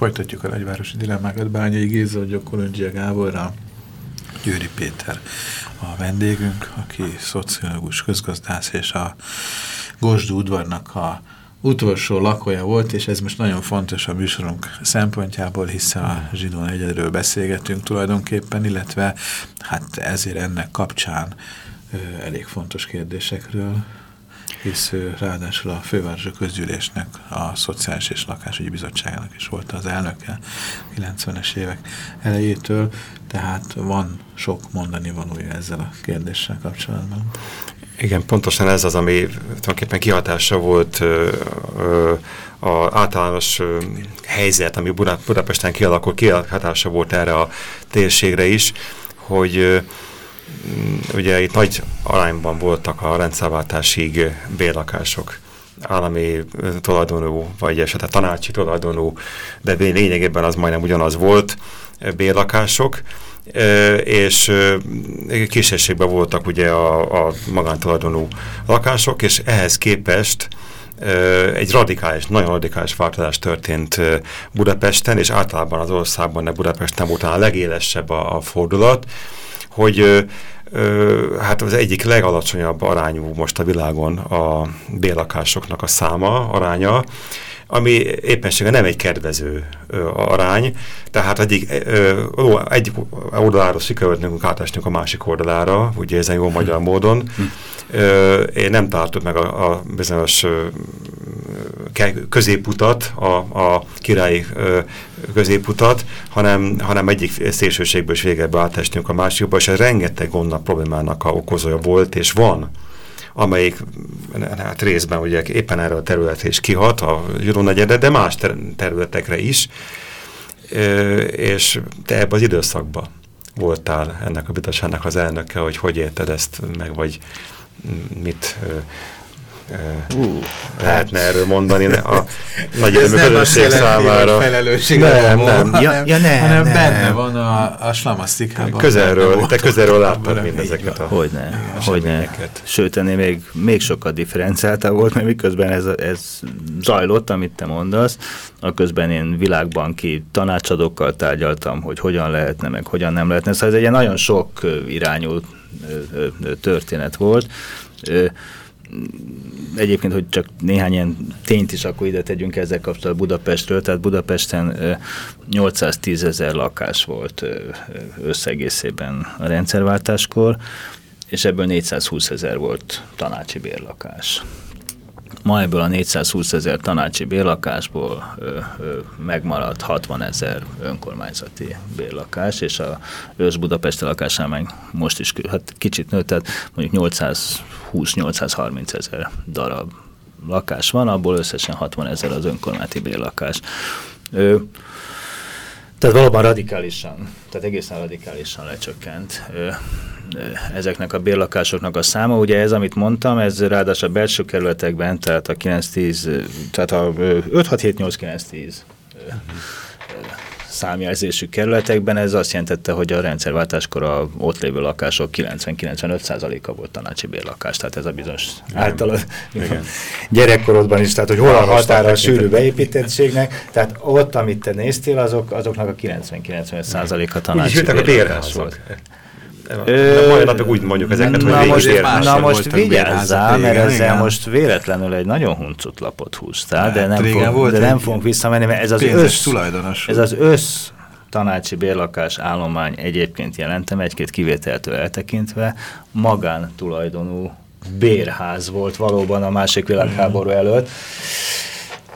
Folytatjuk a nagyvárosi dilemmákat. Bányai Géza, Gyokolöngyia Gáborra, Győri Péter a vendégünk, aki szociológus, közgazdász és a Gosdú udvarnak a utolsó lakója volt, és ez most nagyon fontos a műsorunk szempontjából, hiszen a zsidó egyedről beszélgetünk tulajdonképpen, illetve hát ezért ennek kapcsán ö, elég fontos kérdésekről hisz ráadásul a fővárosi közgyűlésnek, a Szociális és Lakásügyi Bizottságának is volt az elnöke 90-es évek elejétől, tehát van sok mondani valója ezzel a kérdéssel kapcsolatban. Igen, pontosan ez az, ami tulajdonképpen kihatása volt az általános ö, helyzet, ami Budapesten kialakult, kihatása volt erre a térségre is, hogy ö, ugye itt nagy arányban voltak a rendszerváltásig bérlakások állami tulajdonú, vagy esetleg tanácsi tulajdonú, de lényegében az majdnem ugyanaz volt, bérlakások, és kísérségben voltak ugye a, a magántulajdonú lakások, és ehhez képest egy radikális, nagyon radikális változás történt Budapesten, és általában az országban, de Budapesten volt a legélesebb a, a fordulat, hogy ö, hát az egyik legalacsonyabb arányú most a világon a bérlakásoknak a száma, aránya, ami éppenséggel nem egy kedvező ö, arány, tehát egyik, ö, ó, egy oldaláról sikerült átesnünk a másik oldalára, ugye ezen jó magyar módon. Ö, én nem találtuk meg a, a bizonyos ö, középutat, a, a királyi ö, középutat, hanem, hanem egyik szélsőségből is végebbe átestünk a másikba, és ez rengeteg gondnak, problémának a okozója volt, és van amelyik hát részben ugye éppen erre a területre is kihat, a Zsidó negyede, de más ter területekre is, és te ebben az időszakban voltál ennek a bizottságnak az elnöke, hogy hogy érted ezt meg, vagy mit Uh, lehetne erről mondani a nagy örömű közösség számára. Nem, nem. Ja, ja, nem, hanem nem. benne van a, a slamasztikában. Közelről, te közelről láttad mindezeket a Hogyne, hogyne. Sőt, ennél még, még sokkal differenciáltabb volt, mert miközben ez, ez zajlott, amit te mondasz, a közben én világbanki tanácsadókkal tárgyaltam, hogy hogyan lehetne, meg hogyan nem lehetne. Szóval ez egy nagyon sok irányú történet volt egyébként, hogy csak néhány ilyen tényt is akkor ide tegyünk ezzel kapcsolatban Budapestről, tehát Budapesten 810 ezer lakás volt összegészében a rendszerváltáskor, és ebből 420 ezer volt tanácsi bérlakás. Ma ebből a 420 ezer tanácsi bérlakásból ö, ö, megmaradt 60 ezer önkormányzati bérlakás, és a ős Budapesti lakásán most is hát kicsit nőtt, tehát mondjuk 820-830 ezer darab lakás van, abból összesen 60 ezer az önkormányzati bérlakás. Ö, tehát valóban radikálisan, tehát egészen radikálisan lecsökkent ö, ezeknek a bérlakásoknak a száma. Ugye ez, amit mondtam, ez ráadásul a belső kerületekben, tehát a 9-10, tehát a 5-6-7-8-9-10 számjelzésű kerületekben, ez azt jelentette, hogy a rendszerváltáskor a ott lévő lakások 90-95%-a volt tanácsi bérlakás, tehát ez a bizonyos által gyerekkorodban is, tehát hogy hol a határa a sűrű beépítettségnek, tehát ott, amit te néztél, azok, azoknak a 90-95%-a tanácsi bérlakás volt. Ö, mai napig úgy mondjuk ezeket, na hogy most, Na most vigyázzál, mert ezzel igen. most véletlenül egy nagyon huncut lapot húztál, de nem, fog, de nem fogunk visszamenni, mert ez az össz, tulajdonos. Ez az össz tanácsi bérlakás állomány egyébként jelentem, egy-két kivételtől eltekintve, magán tulajdonú bérház volt valóban a másik világháború előtt.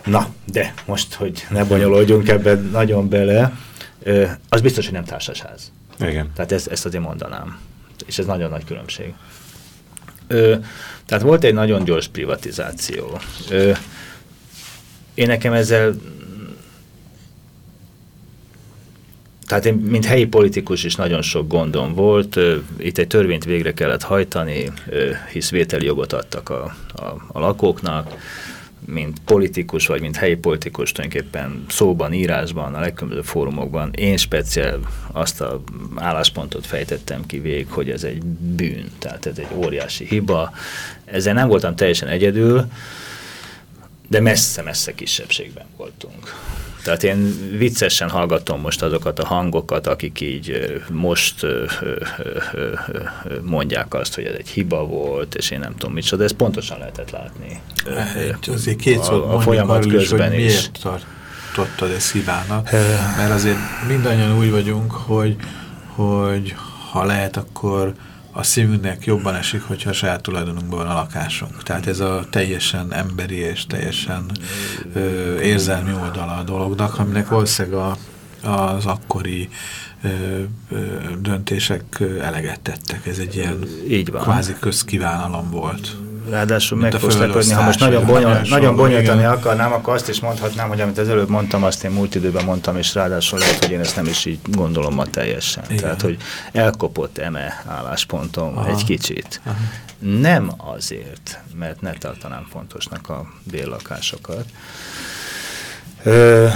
Na, de most, hogy ne bonyolódjunk ebben nagyon bele, az biztos, hogy nem társasház. Igen. Tehát ezt, ezt azért mondanám. És ez nagyon nagy különbség. Ö, tehát volt egy nagyon gyors privatizáció. Ö, én nekem ezzel tehát én, mint helyi politikus is nagyon sok gondom volt, itt egy törvényt végre kellett hajtani, hisz vételi jogot adtak a, a, a lakóknak, mint politikus, vagy mint helyi politikus tulajdonképpen szóban, írásban, a legkülönbözőbb fórumokban én speciál azt a álláspontot fejtettem ki végig, hogy ez egy bűn, tehát ez egy óriási hiba. Ezzel nem voltam teljesen egyedül, de messze-messze kisebbségben voltunk. Tehát én viccesen hallgatom most azokat a hangokat, akik így most mondják azt, hogy ez egy hiba volt, és én nem tudom micsoda, de ezt pontosan lehetett látni. Egy, azért két szót a, a folyamat közben is. Miért tartottad ezt hibának? Mert azért mindannyian úgy vagyunk, hogy, hogy ha lehet, akkor a szívünknek jobban esik, hogyha a saját tulajdonunkban van a lakásunk. Tehát ez a teljesen emberi és teljesen ö, érzelmi oldala a dolognak, aminek valószínűleg a, az akkori ö, ö, döntések eleget tettek. Ez egy ilyen Így van. kvázi közkívánalom volt ráadásul meg fogsz lepődni, ha most nagyon, bonyol, nagyon bonyolítani akarnám, akkor azt is mondhatnám, hogy amit az előbb mondtam, azt én múlt időben mondtam, és ráadásul lehet, hogy én ezt nem is így gondolom ma teljesen. Igen. Tehát, hogy elkopott eme álláspontom Aha. egy kicsit. Aha. Nem azért, mert ne tartanám fontosnak a bérlakásokat. Ö,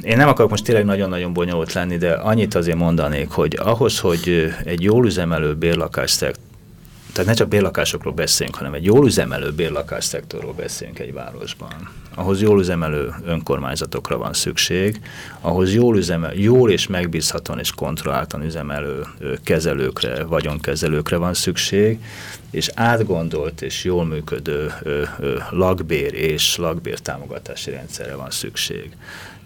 én nem akarok most tényleg nagyon-nagyon bonyolult lenni, de annyit azért mondanék, hogy ahhoz, hogy egy jól üzemelő bérlakásszektor tehát ne csak bérlakásokról beszéljünk, hanem egy jól üzemelő bérlakásszektorról beszéljünk egy városban. Ahhoz jól üzemelő önkormányzatokra van szükség, ahhoz jól, üzemel, jól és megbízhatóan és kontrolláltan üzemelő kezelőkre, vagyonkezelőkre van szükség, és átgondolt és jól működő lakbér és lakbér támogatási rendszerre van szükség.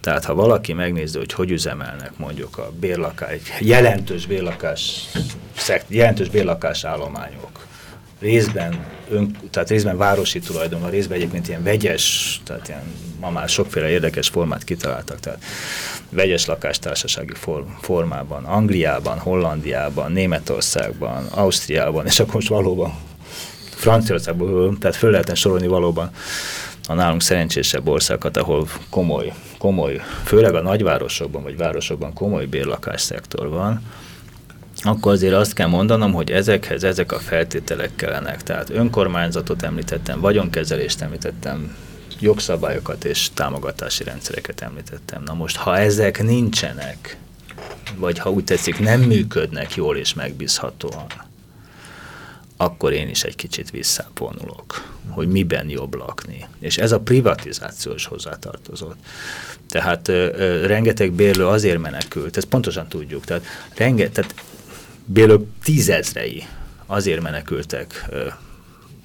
Tehát ha valaki megnézi, hogy hogy üzemelnek mondjuk a bérlakás, jelentős bérlakás, jelentős bérlakás állományok, részben, ön, tehát részben városi tulajdonban, részben egyébként ilyen vegyes, tehát ilyen, ma már sokféle érdekes formát kitaláltak, tehát vegyes lakástársasági form, formában, Angliában, Hollandiában, Németországban, Ausztriában, és akkor most valóban Franciaországban, tehát föl lehetne sorolni valóban a nálunk szerencsésebb országokat, ahol komoly, komoly, főleg a nagyvárosokban vagy városokban komoly bérlakásszektor van, akkor azért azt kell mondanom, hogy ezekhez ezek a feltételek kellenek. Tehát önkormányzatot említettem, vagyonkezelést említettem, jogszabályokat és támogatási rendszereket említettem. Na most, ha ezek nincsenek, vagy ha úgy tetszik, nem működnek jól és megbízhatóan, akkor én is egy kicsit visszavonulok, hogy miben jobb lakni. És ez a privatizáció is hozzátartozott. Tehát ö, ö, rengeteg bérlő azért menekült, ezt pontosan tudjuk, tehát, renge, tehát bérlők tízezrei azért menekültek ö,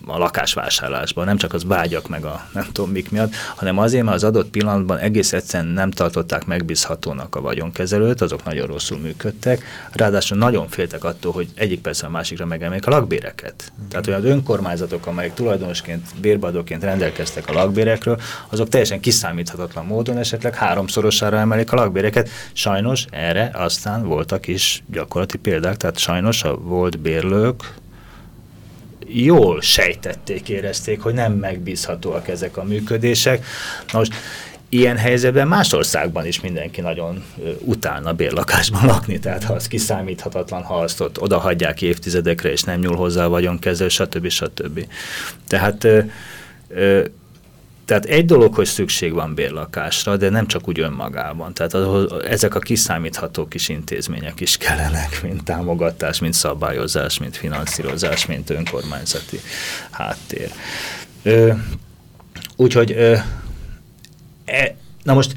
a lakásvásárlásban, nem csak az vágyak meg a nem tudom mik miatt, hanem azért, mert az adott pillanatban egész egyszerűen nem tartották megbízhatónak a vagyonkezelőt, azok nagyon rosszul működtek, ráadásul nagyon féltek attól, hogy egyik persze a másikra megemelik a lakbéreket. Mm. Tehát olyan önkormányzatok, amelyek tulajdonosként, bérbadóként rendelkeztek a lakbérekről, azok teljesen kiszámíthatatlan módon esetleg háromszorosára emelik a lakbéreket. Sajnos erre aztán voltak is gyakorlati példák, tehát sajnos a volt bérlők, jól sejtették, érezték, hogy nem megbízhatóak ezek a működések. Most ilyen helyzetben más országban is mindenki nagyon utálna bérlakásban lakni, tehát ha az kiszámíthatatlan, ha azt ott odahagyják évtizedekre, és nem nyúl hozzá a vagyonkezelő, stb. stb. Tehát ö, ö, tehát egy dolog, hogy szükség van bérlakásra, de nem csak úgy önmagában. Tehát az, ezek a kiszámítható kis intézmények is kellenek, mint támogatás, mint szabályozás, mint finanszírozás, mint önkormányzati háttér. úgyhogy e, na most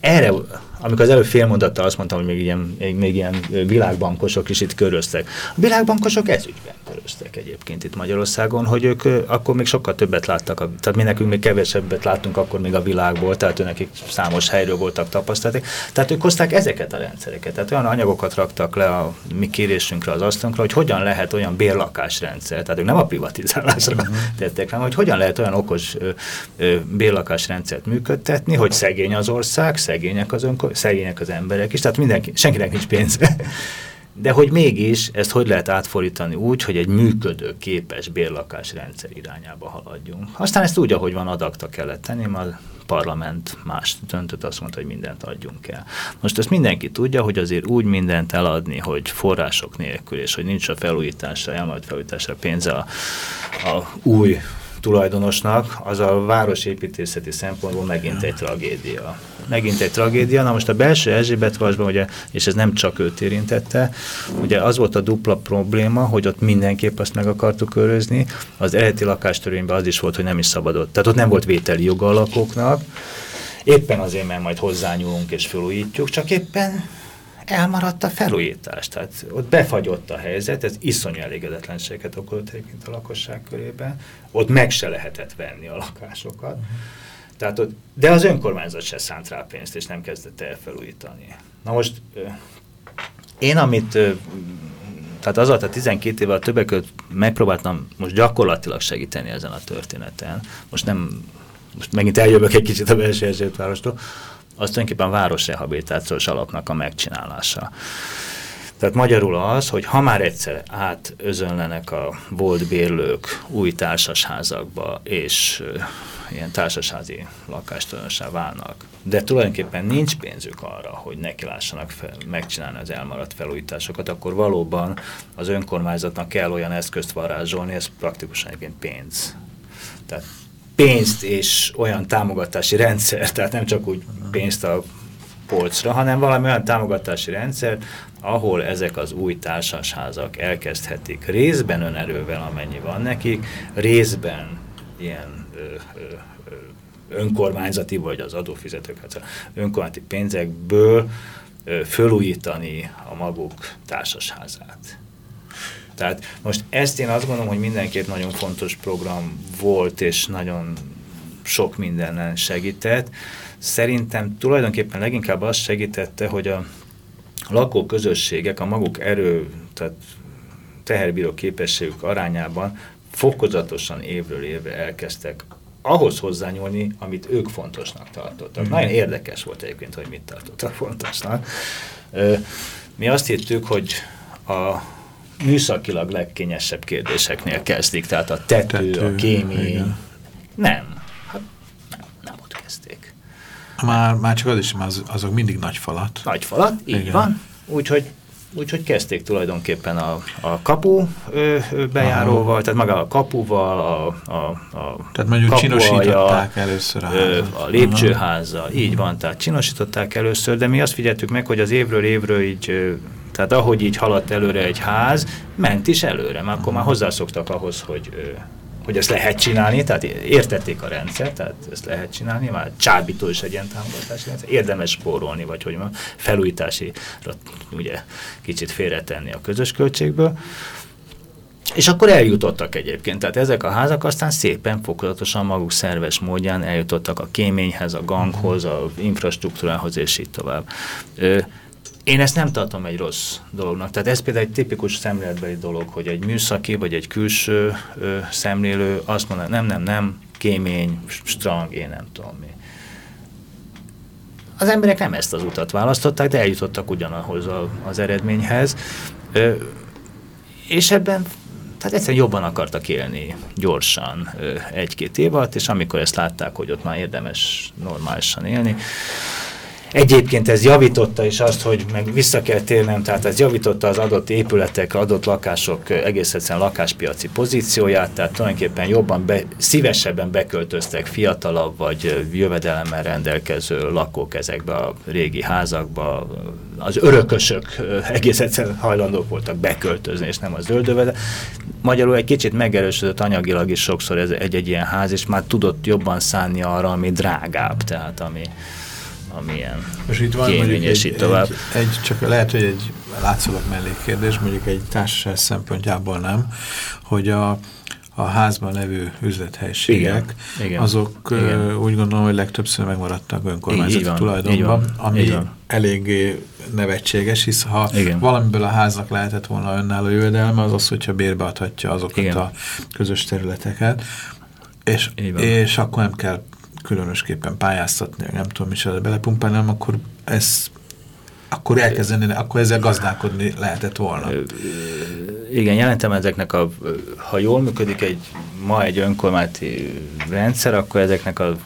erre amikor az előbb félmondattal azt mondtam, hogy még ilyen, még ilyen világbankosok is itt köröztek. A világbankosok ezügyben köröztek egyébként itt Magyarországon, hogy ők akkor még sokkal többet láttak, tehát mi nekünk még kevesebbet láttunk akkor még a világból, tehát ő nekik számos helyről voltak tapasztalatok. Tehát ők hozták ezeket a rendszereket, tehát olyan anyagokat raktak le a mi kérésünkre, az asztalunkra, hogy hogyan lehet olyan bérlakásrendszer, tehát ők nem a privatizálásra uh mhm. -huh. tettek, hanem hogy hogyan lehet olyan okos ö, ö, bérlakásrendszert működtetni, hogy szegény az ország, szegények az önkor, szegények az emberek is, tehát mindenki, senkinek nincs pénze. De hogy mégis ezt hogy lehet átfordítani úgy, hogy egy működő, képes bérlakásrendszer irányába haladjunk. Aztán ezt úgy, ahogy van, adakta kellett tenni, mert a parlament más döntött, azt mondta, hogy mindent adjunk el. Most ezt mindenki tudja, hogy azért úgy mindent eladni, hogy források nélkül, és hogy nincs a felújításra, elmaradt felújításra pénze a, a új tulajdonosnak, az a városépítészeti szempontból megint egy tragédia. Megint egy tragédia. Na most a belső Erzsébetvasban, ugye, és ez nem csak őt érintette, ugye az volt a dupla probléma, hogy ott mindenképp azt meg akartuk örözni, az eredeti lakástörvényben az is volt, hogy nem is szabadott. Tehát ott nem volt vételi joga a lakóknak, éppen azért, mert majd hozzányúlunk és felújítjuk, csak éppen elmaradt a felújítás. Tehát ott befagyott a helyzet, ez iszonyú elégedetlenséget okozott egyébként a lakosság körében. Ott meg se lehetett venni a lakásokat. Uh -huh. Tehát ott, de az önkormányzat se szánt rá pénzt, és nem kezdett el felújítani. Na most én, amit tehát az alatt a 12 évvel többek között megpróbáltam most gyakorlatilag segíteni ezen a történeten. Most nem, most megint eljövök egy kicsit a belső Erzsétvárostól, az tulajdonképpen városrehabilitációs alapnak a megcsinálása. Tehát magyarul az, hogy ha már egyszer átözönlenek a volt bérlők új társasházakba, és ilyen társasházi lakástulajdonossá válnak, de tulajdonképpen nincs pénzük arra, hogy nekilássanak fel, megcsinálni az elmaradt felújításokat, akkor valóban az önkormányzatnak kell olyan eszközt varázsolni, ez praktikusan egyébként pénz. Tehát pénzt és olyan támogatási rendszer, tehát nem csak úgy pénzt a polcra, hanem valami olyan támogatási rendszer, ahol ezek az új társasházak elkezdhetik részben önerővel, amennyi van nekik, részben ilyen ö, ö, önkormányzati vagy az adófizetők hát önkormányzati pénzekből ö, fölújítani a maguk társasházát. Tehát most ezt én azt gondolom, hogy mindenképp nagyon fontos program volt, és nagyon sok mindenen segített. Szerintem tulajdonképpen leginkább azt segítette, hogy a lakóközösségek a maguk erő, tehát teherbíró képességük arányában fokozatosan évről évre elkezdtek ahhoz hozzányúlni, amit ők fontosnak tartottak. Mm. Nagyon érdekes volt egyébként, hogy mit tartottak fontosnak. Mi azt hittük, hogy a műszakilag legkényesebb kérdéseknél kezdik, tehát a tető, tető a kémény. Nem. Már, már csak az is, az, azok mindig nagy falat. Nagy falat, így igen. van. Úgyhogy Úgyhogy kezdték tulajdonképpen a, a kapu ö, ö, bejáróval, Aha. tehát maga a kapuval, a, a, a Tehát mondjuk csinosították először a Ö, a lépcsőházzal, így van, tehát csinosították először, de mi azt figyeltük meg, hogy az évről évről így tehát ahogy így haladt előre egy ház, ment is előre, mert akkor már hozzászoktak ahhoz, hogy, hogy ezt lehet csinálni, tehát értették a rendszert, tehát ezt lehet csinálni, már csábító is egy ilyen támogatási rendszer, érdemes spórolni, vagy hogy van, felújításira ugye kicsit félretenni a közös költségből. És akkor eljutottak egyébként, tehát ezek a házak aztán szépen fokozatosan maguk szerves módján eljutottak a kéményhez, a ganghoz, a infrastruktúrához és így tovább. Én ezt nem tartom egy rossz dolognak. Tehát ez például egy tipikus szemléletbeli dolog, hogy egy műszaki vagy egy külső ö, szemlélő azt mondja, nem, nem, nem, kémény, strang, én nem tudom mi. Az emberek nem ezt az utat választották, de eljutottak ugyanahoz a, az eredményhez. Ö, és ebben tehát egyszerűen jobban akartak élni gyorsan egy-két év alatt, és amikor ezt látták, hogy ott már érdemes normálisan élni, Egyébként ez javította is azt, hogy meg vissza kell térnem, tehát ez javította az adott épületek, adott lakások egész egyszerűen lakáspiaci pozícióját, tehát tulajdonképpen jobban, be, szívesebben beköltöztek fiatalabb vagy jövedelemmel rendelkező lakók ezekbe a régi házakba, az örökösök egész egyszerűen hajlandók voltak beköltözni, és nem az zöldöve. Magyarul egy kicsit megerősödött anyagilag is sokszor ez egy-egy ilyen ház, és már tudott jobban szánni arra, ami drágább, tehát ami amilyen Most itt van mondjuk egy, egy, tovább. Egy, egy, csak lehet, hogy egy látszólag mellékkérdés, mondjuk egy társaság szempontjából nem, hogy a, a házban levő üzlethelységek, igen, igen, azok igen. úgy gondolom, hogy legtöbbször megmaradtak önkormányzati van, tulajdonban, ami eléggé nevetséges, hisz ha igen. valamiből a háznak lehetett volna önálló jövedelme, az az, hogyha bérbeadhatja azokat igen. a közös területeket, és, és akkor nem kell különösképpen pályáztatni, nem tudom is belepumpálni, nem, akkor ez akkor elkezdeni, akkor ezzel gazdálkodni lehetett volna. Igen, jelentem ezeknek a, ha jól működik egy ma egy önkormányzati rendszer, akkor ezeknek a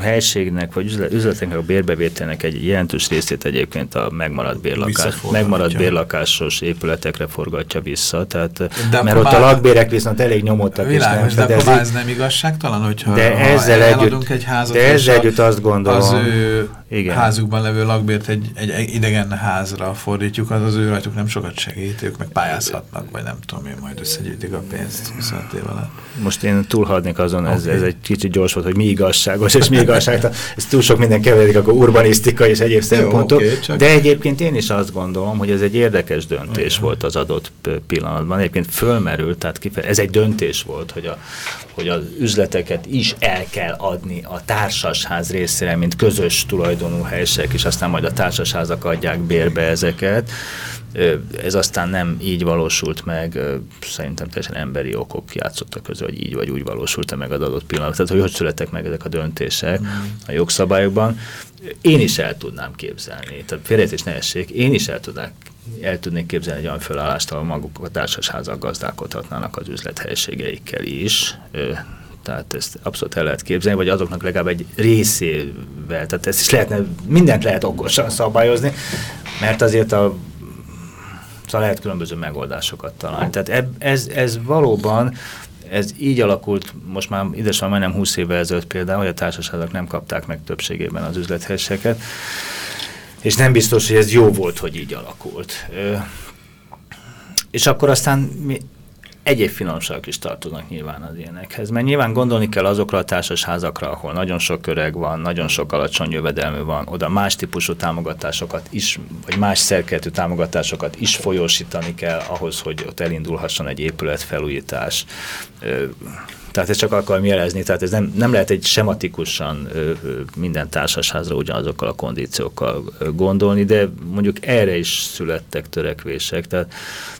helységnek, vagy üzleteknek a bérbevételnek egy jelentős részét egyébként a megmaradt, bérlakás, megmaradt bérlakásos épületekre forgatja vissza, tehát, de mert ott a lakbérek viszont elég nyomottak. Világos, de akkor ez nem igazságtalan, hogyha de ha ezzel együtt, egy házat, de ezzel együtt azt gondolom, az ő igen. házukban levő lakbért egy, egy idegen házra fordítjuk, az az ő rajtuk nem sokat segít, ők meg pályázhatnak, vagy nem tudom én, majd összegyűjtik a pénzt 25 év alatt. Most én túlhadnék azon, okay. ez, ez egy kicsit gyors volt, hogy mi igazságos és mi igazságtalan. Ez túl sok minden keveredik, akkor urbanisztika és egyéb szempontok. Okay, csak... De egyébként én is azt gondolom, hogy ez egy érdekes döntés okay. volt az adott pillanatban. Egyébként fölmerült, tehát kifeje, ez egy döntés volt, hogy, a, hogy az üzleteket is el kell adni a társasház részére, mint közös tulajdonú helységek, és aztán majd a társasházak adják bérbe ezeket. Ez aztán nem így valósult meg, szerintem teljesen emberi okok játszottak közül, hogy így vagy úgy valósult -e meg az adott pillanat. Tehát, hogy hogy születtek meg ezek a döntések mm. a jogszabályokban. Én is el tudnám képzelni, tehát félrejtés ne essék, én is el tudnák el tudnék képzelni egy olyan fölállást, ahol maguk a társasházak gazdálkodhatnának az üzlethelyiségeikkel is, tehát ezt abszolút el lehet képzelni, vagy azoknak legalább egy részével, tehát ezt is lehetne, mindent lehet okosan szabályozni, mert azért a Szóval lehet különböző megoldásokat találni. Tehát ez, ez valóban, ez így alakult, most már idesen majdnem 20 évvel ezelőtt például, hogy a társaságok nem kapták meg többségében az üzlethelységeket, és nem biztos, hogy ez jó volt, hogy így alakult. És akkor aztán mi, egyéb finomságok is tartoznak nyilván az ilyenekhez, mert nyilván gondolni kell azokra a társasházakra, ahol nagyon sok öreg van, nagyon sok alacsony jövedelmű van, oda más típusú támogatásokat is, vagy más szerkezetű támogatásokat is folyósítani kell ahhoz, hogy ott elindulhasson egy épület felújítás. Tehát ezt csak akarom jelezni, tehát ez nem, nem lehet egy sematikusan minden társasházra ugyanazokkal a kondíciókkal gondolni, de mondjuk erre is születtek törekvések, tehát,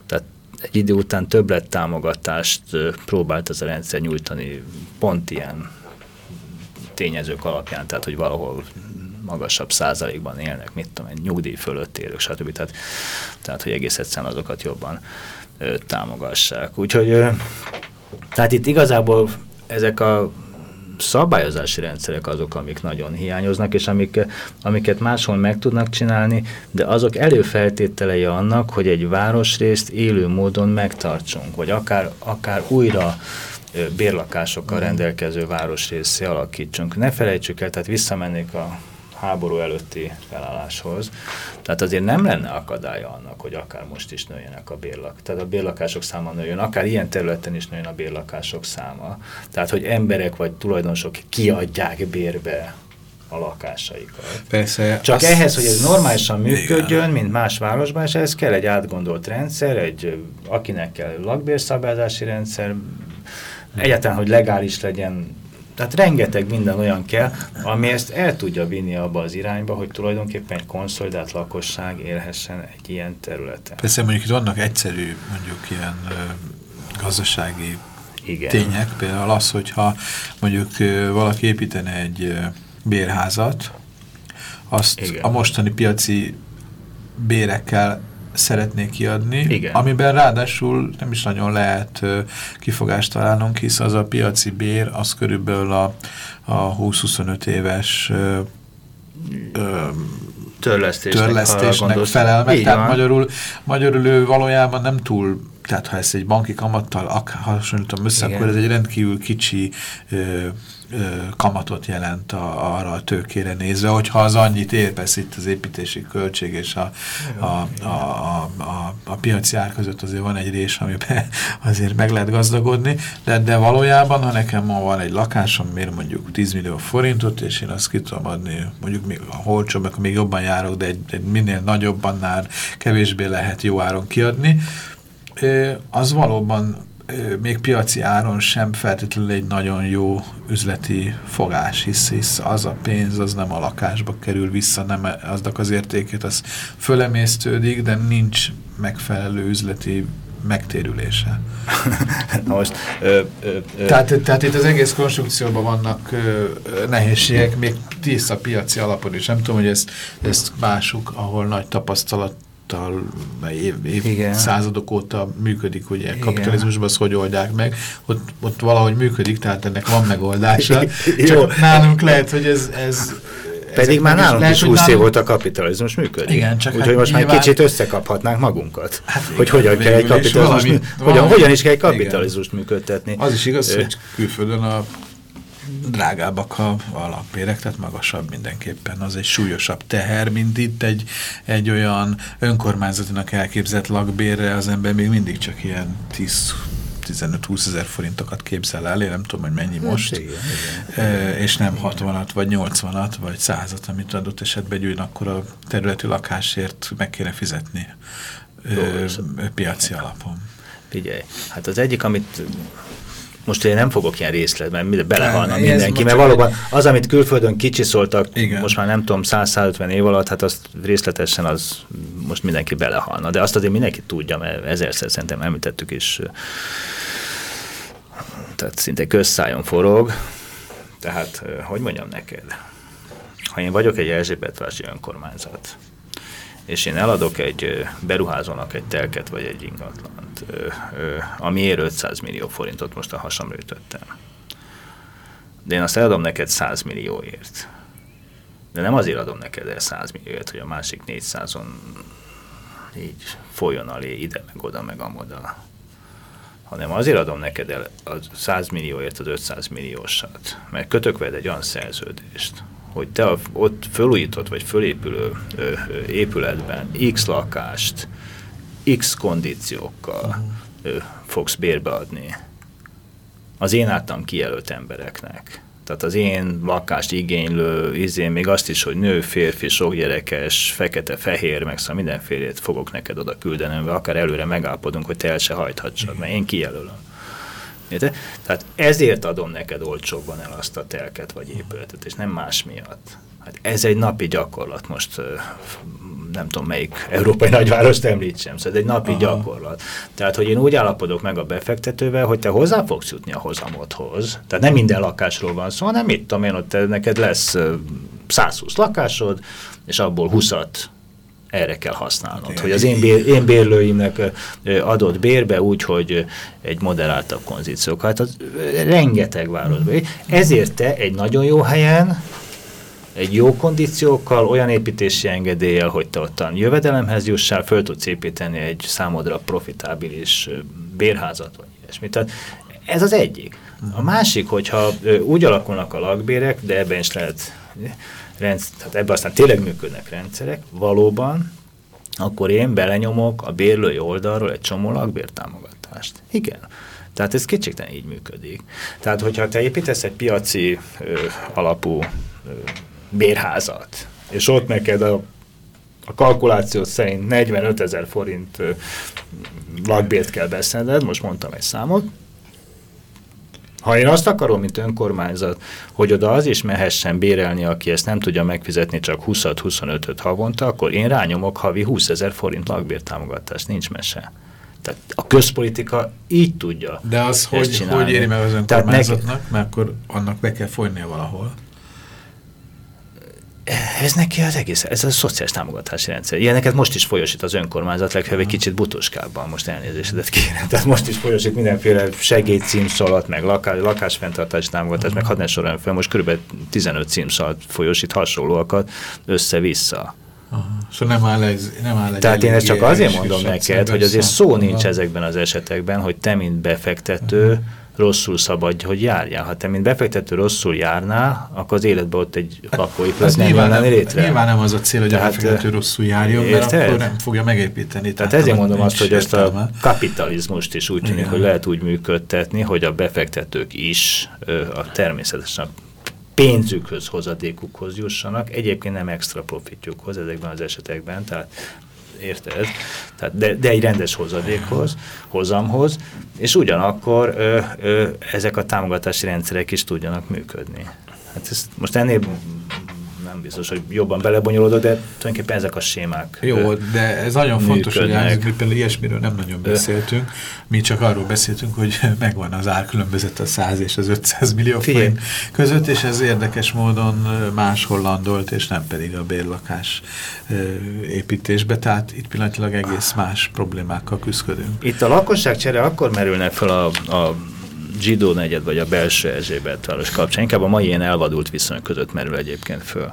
tehát egy idő után többlet támogatást próbált ez a rendszer nyújtani pont ilyen tényezők alapján, tehát hogy valahol magasabb százalékban élnek, mit tudom, egy nyugdíj fölött élők, stb. Tehát, tehát hogy egész egyszerűen azokat jobban ö, támogassák. Úgyhogy ö, tehát itt igazából ezek a szabályozási rendszerek azok, amik nagyon hiányoznak, és amik, amiket máshol meg tudnak csinálni, de azok előfeltételei annak, hogy egy városrészt élő módon megtartsunk, vagy akár, akár újra bérlakásokkal rendelkező városrészé alakítsunk. Ne felejtsük el, tehát visszamennék a háború előtti felálláshoz. Tehát azért nem lenne akadálya annak, hogy akár most is nőjenek a bérlak. Tehát a bérlakások száma nőjön, akár ilyen területen is nőjön a bérlakások száma. Tehát, hogy emberek vagy tulajdonosok kiadják bérbe a lakásaikat. Persze. Csak ehhez, hogy ez normálisan működjön, igen. mint más városban, és ehhez kell egy átgondolt rendszer, egy, akinek kell lakbérszabályzási rendszer, egyáltalán, hogy legális legyen tehát rengeteg minden olyan kell, ami ezt el tudja vinni abba az irányba, hogy tulajdonképpen egy konszolidált lakosság élhessen egy ilyen területen. Persze mondjuk itt vannak egyszerű, mondjuk ilyen gazdasági Igen. tények, például az, hogyha mondjuk valaki építene egy bérházat, azt Igen. a mostani piaci bérekkel szeretnék kiadni, Igen. amiben ráadásul nem is nagyon lehet uh, kifogást találnunk, hisz az a piaci bér, az körülbelül a, a 20-25 éves uh, törlesztésnek, törlesztésnek felel meg. Tehát magyarul, magyarul ő valójában nem túl tehát ha ezt egy banki kamattal hasonlítom össze, Igen. akkor ez egy rendkívül kicsi ö, kamatot jelent a, arra a tőkére nézve, hogyha az annyit érvesz itt az építési költség és a, a, a, a, a, a piaci ár között azért van egy rés, amiben azért meg lehet gazdagodni, de, de valójában, ha nekem ma van egy lakásom, miért mondjuk 10 millió forintot, és én azt ki tudom adni, mondjuk még a holcsóbb, akkor még jobban járok, de egy, egy minél nagyobb, annál kevésbé lehet jó áron kiadni, az valóban még piaci áron sem feltétlenül egy nagyon jó üzleti fogás, hisz, hisz az a pénz, az nem a lakásba kerül vissza, nem aznak az értékét, az fölemésztődik, de nincs megfelelő üzleti megtérülése. Most, ö, ö, ö. Tehát, tehát itt az egész konstrukcióban vannak ö, nehézségek, még tiszta piaci alapon is. Nem tudom, hogy ezt, ezt másuk, ahol nagy tapasztalat év, év századok óta működik, hogy ilyen kapitalizmusban azt hogy oldják meg, ott, ott valahogy működik, tehát ennek van megoldása. Csak nálunk lehet, hogy ez, ez pedig már nálunk lehet, is 20 év volt a kapitalizmus működik. Igen, csak Úgyhogy hát most nyilván... már kicsit összekaphatnánk magunkat. Hát igen, hogy hogyan kell egy kapitalizmus, valami, hogyan, hogyan is kell egy kapitalizmust működtetni. Az is igaz, hogy külföldön a drágábbak a, a lakbérek, tehát magasabb mindenképpen. Az egy súlyosabb teher, mint itt egy, egy olyan önkormányzatinak elképzett lakbérre az ember még mindig csak ilyen 10 15-20 ezer forintokat képzel el, én nem tudom, hogy mennyi hát most, igen, igen. és nem 60-at, vagy 80-at, vagy 100-at, amit adott esetben egy akkor a területi lakásért meg kéne fizetni ö, piaci alapon. Figyelj, hát az egyik, amit most én nem fogok ilyen részletben, belehalna mindenki, mert valóban az, amit külföldön kicsiszoltak, Igen. most már nem tudom, 100-150 év alatt, hát azt részletesen az most mindenki belehalna. De azt azért mindenki tudja, mert ezerszer szerintem említettük is, tehát szinte közszájon forog. Tehát, hogy mondjam neked, ha én vagyok egy Erzsébetvárosi önkormányzat, és én eladok egy beruházónak egy telket vagy egy ingatlant, ami ér 500 millió forintot, most a hasamra ütöttem. De én azt eladom neked 100 millióért. De nem azért adom neked el 100 millióért, hogy a másik 400-on így folyjon alé ide, meg oda, meg amoda. Hanem azért adom neked el a 100 millióért az 500 milliósat, mert kötök veled egy olyan szerződést, hogy te a, ott fölújított vagy fölépülő ö, ö, épületben X lakást X kondíciókkal ö, fogsz bérbeadni az én általam kijelölt embereknek. Tehát az én lakást igénylő, izén még azt is, hogy nő, férfi, sok gyerekes, fekete, fehér, meg szóval mindenfélét fogok neked oda küldenem, vagy akár előre megállapodunk, hogy te el se hajthatsad, mert én kijelölöm. Érte? Tehát ezért adom neked olcsóbban el azt a telket vagy épületet, és nem más miatt. Hát ez egy napi gyakorlat, most nem tudom melyik európai nagyvárost említsem, szóval egy napi Aha. gyakorlat. Tehát, hogy én úgy állapodok meg a befektetővel, hogy te hozzá fogsz jutni a hozamodhoz. Tehát nem minden lakásról van szó, hanem mit tudom én, ott neked lesz 120 lakásod, és abból 20-at erre kell használnod. Hogy az én, bér, én bérlőimnek adott bérbe úgy, hogy egy moderáltabb konzíciók. Hát az rengeteg városban. Ezért te egy nagyon jó helyen, egy jó kondíciókkal, olyan építési engedéllyel, hogy te ottan jövedelemhez jussál, föl tudsz építeni egy számodra profitábilis bérházat, vagy ilyesmit. Tehát ez az egyik. A másik, hogyha úgy alakulnak a lakbérek, de ebben is lehet rendszer, tehát ebben aztán tényleg működnek rendszerek, valóban, akkor én belenyomok a bérlői oldalról egy csomó lakbértámogatást. Igen. Tehát ez kétségtelen így működik. Tehát, hogyha te építesz egy piaci ö, alapú ö, bérházat, és ott neked a, a kalkuláció szerint 45 ezer forint ö, lakbért kell beszedned, most mondtam egy számot, ha én azt akarom, mint önkormányzat, hogy oda az is mehessen bérelni, aki ezt nem tudja megfizetni csak 20-25-öt havonta, akkor én rányomok havi 20 ezer forint lakbértámogatást, nincs mese. Tehát a közpolitika így tudja De az, hogy, csinálni. hogy éri meg az önkormányzatnak, mert akkor annak be kell folynia valahol ez neki az egész, ez a szociális támogatási rendszer. Ilyeneket most is folyosít az önkormányzat, legfeljebb egy kicsit butoskában, most elnézésedet kérem. Tehát most is folyosít mindenféle segélycímszalat, meg lakás, lakásfenntartási támogatás, meg hadd ne soroljon fel, most kb. 15 címszalat folyosít hasonlóakat össze-vissza. Szóval nem áll ez, nem áll egy Tehát én ezt csak azért mondom neked, hogy azért szó nincs ezekben az esetekben, hogy te, mint befektető, -huh rosszul szabad, hogy járjál. Ha te, mint befektető rosszul járnál, akkor az életben ott egy hát, lakóépület nem jön létre. Nyilván nem az a cél, hogy Tehát, a befektető rosszul járjon, mert akkor nem fogja megépíteni. Tehát, Tehát ezért mondom azt, hogy ezt a kapitalizmust is úgy tűnik, hogy lehet úgy működtetni, hogy a befektetők is a természetesen pénzükhöz, hozadékukhoz jussanak, egyébként nem extra profitjukhoz ezekben az esetekben, tehát érted? Tehát de, de egy rendes hozadékhoz, hozamhoz, és ugyanakkor ö, ö, ezek a támogatási rendszerek is tudjanak működni. Hát ez most ennél nem biztos, hogy jobban belebonyolódott, de tulajdonképpen ezek a sémák Jó, de ez nagyon fontos, hogy például ilyesmiről nem nagyon beszéltünk. Mi csak arról beszéltünk, hogy megvan az árkülönbözet a 100 és az 500 millió forint között, és ez érdekes módon máshol landolt, és nem pedig a bérlakás építésbe. Tehát itt pillanatilag egész más problémákkal küzdködünk. Itt a lakosságcsere akkor merülnek fel a, a zsidó negyed, vagy a belső Erzsébet város kapcsán. Inkább a mai ilyen elvadult viszony között merül egyébként föl.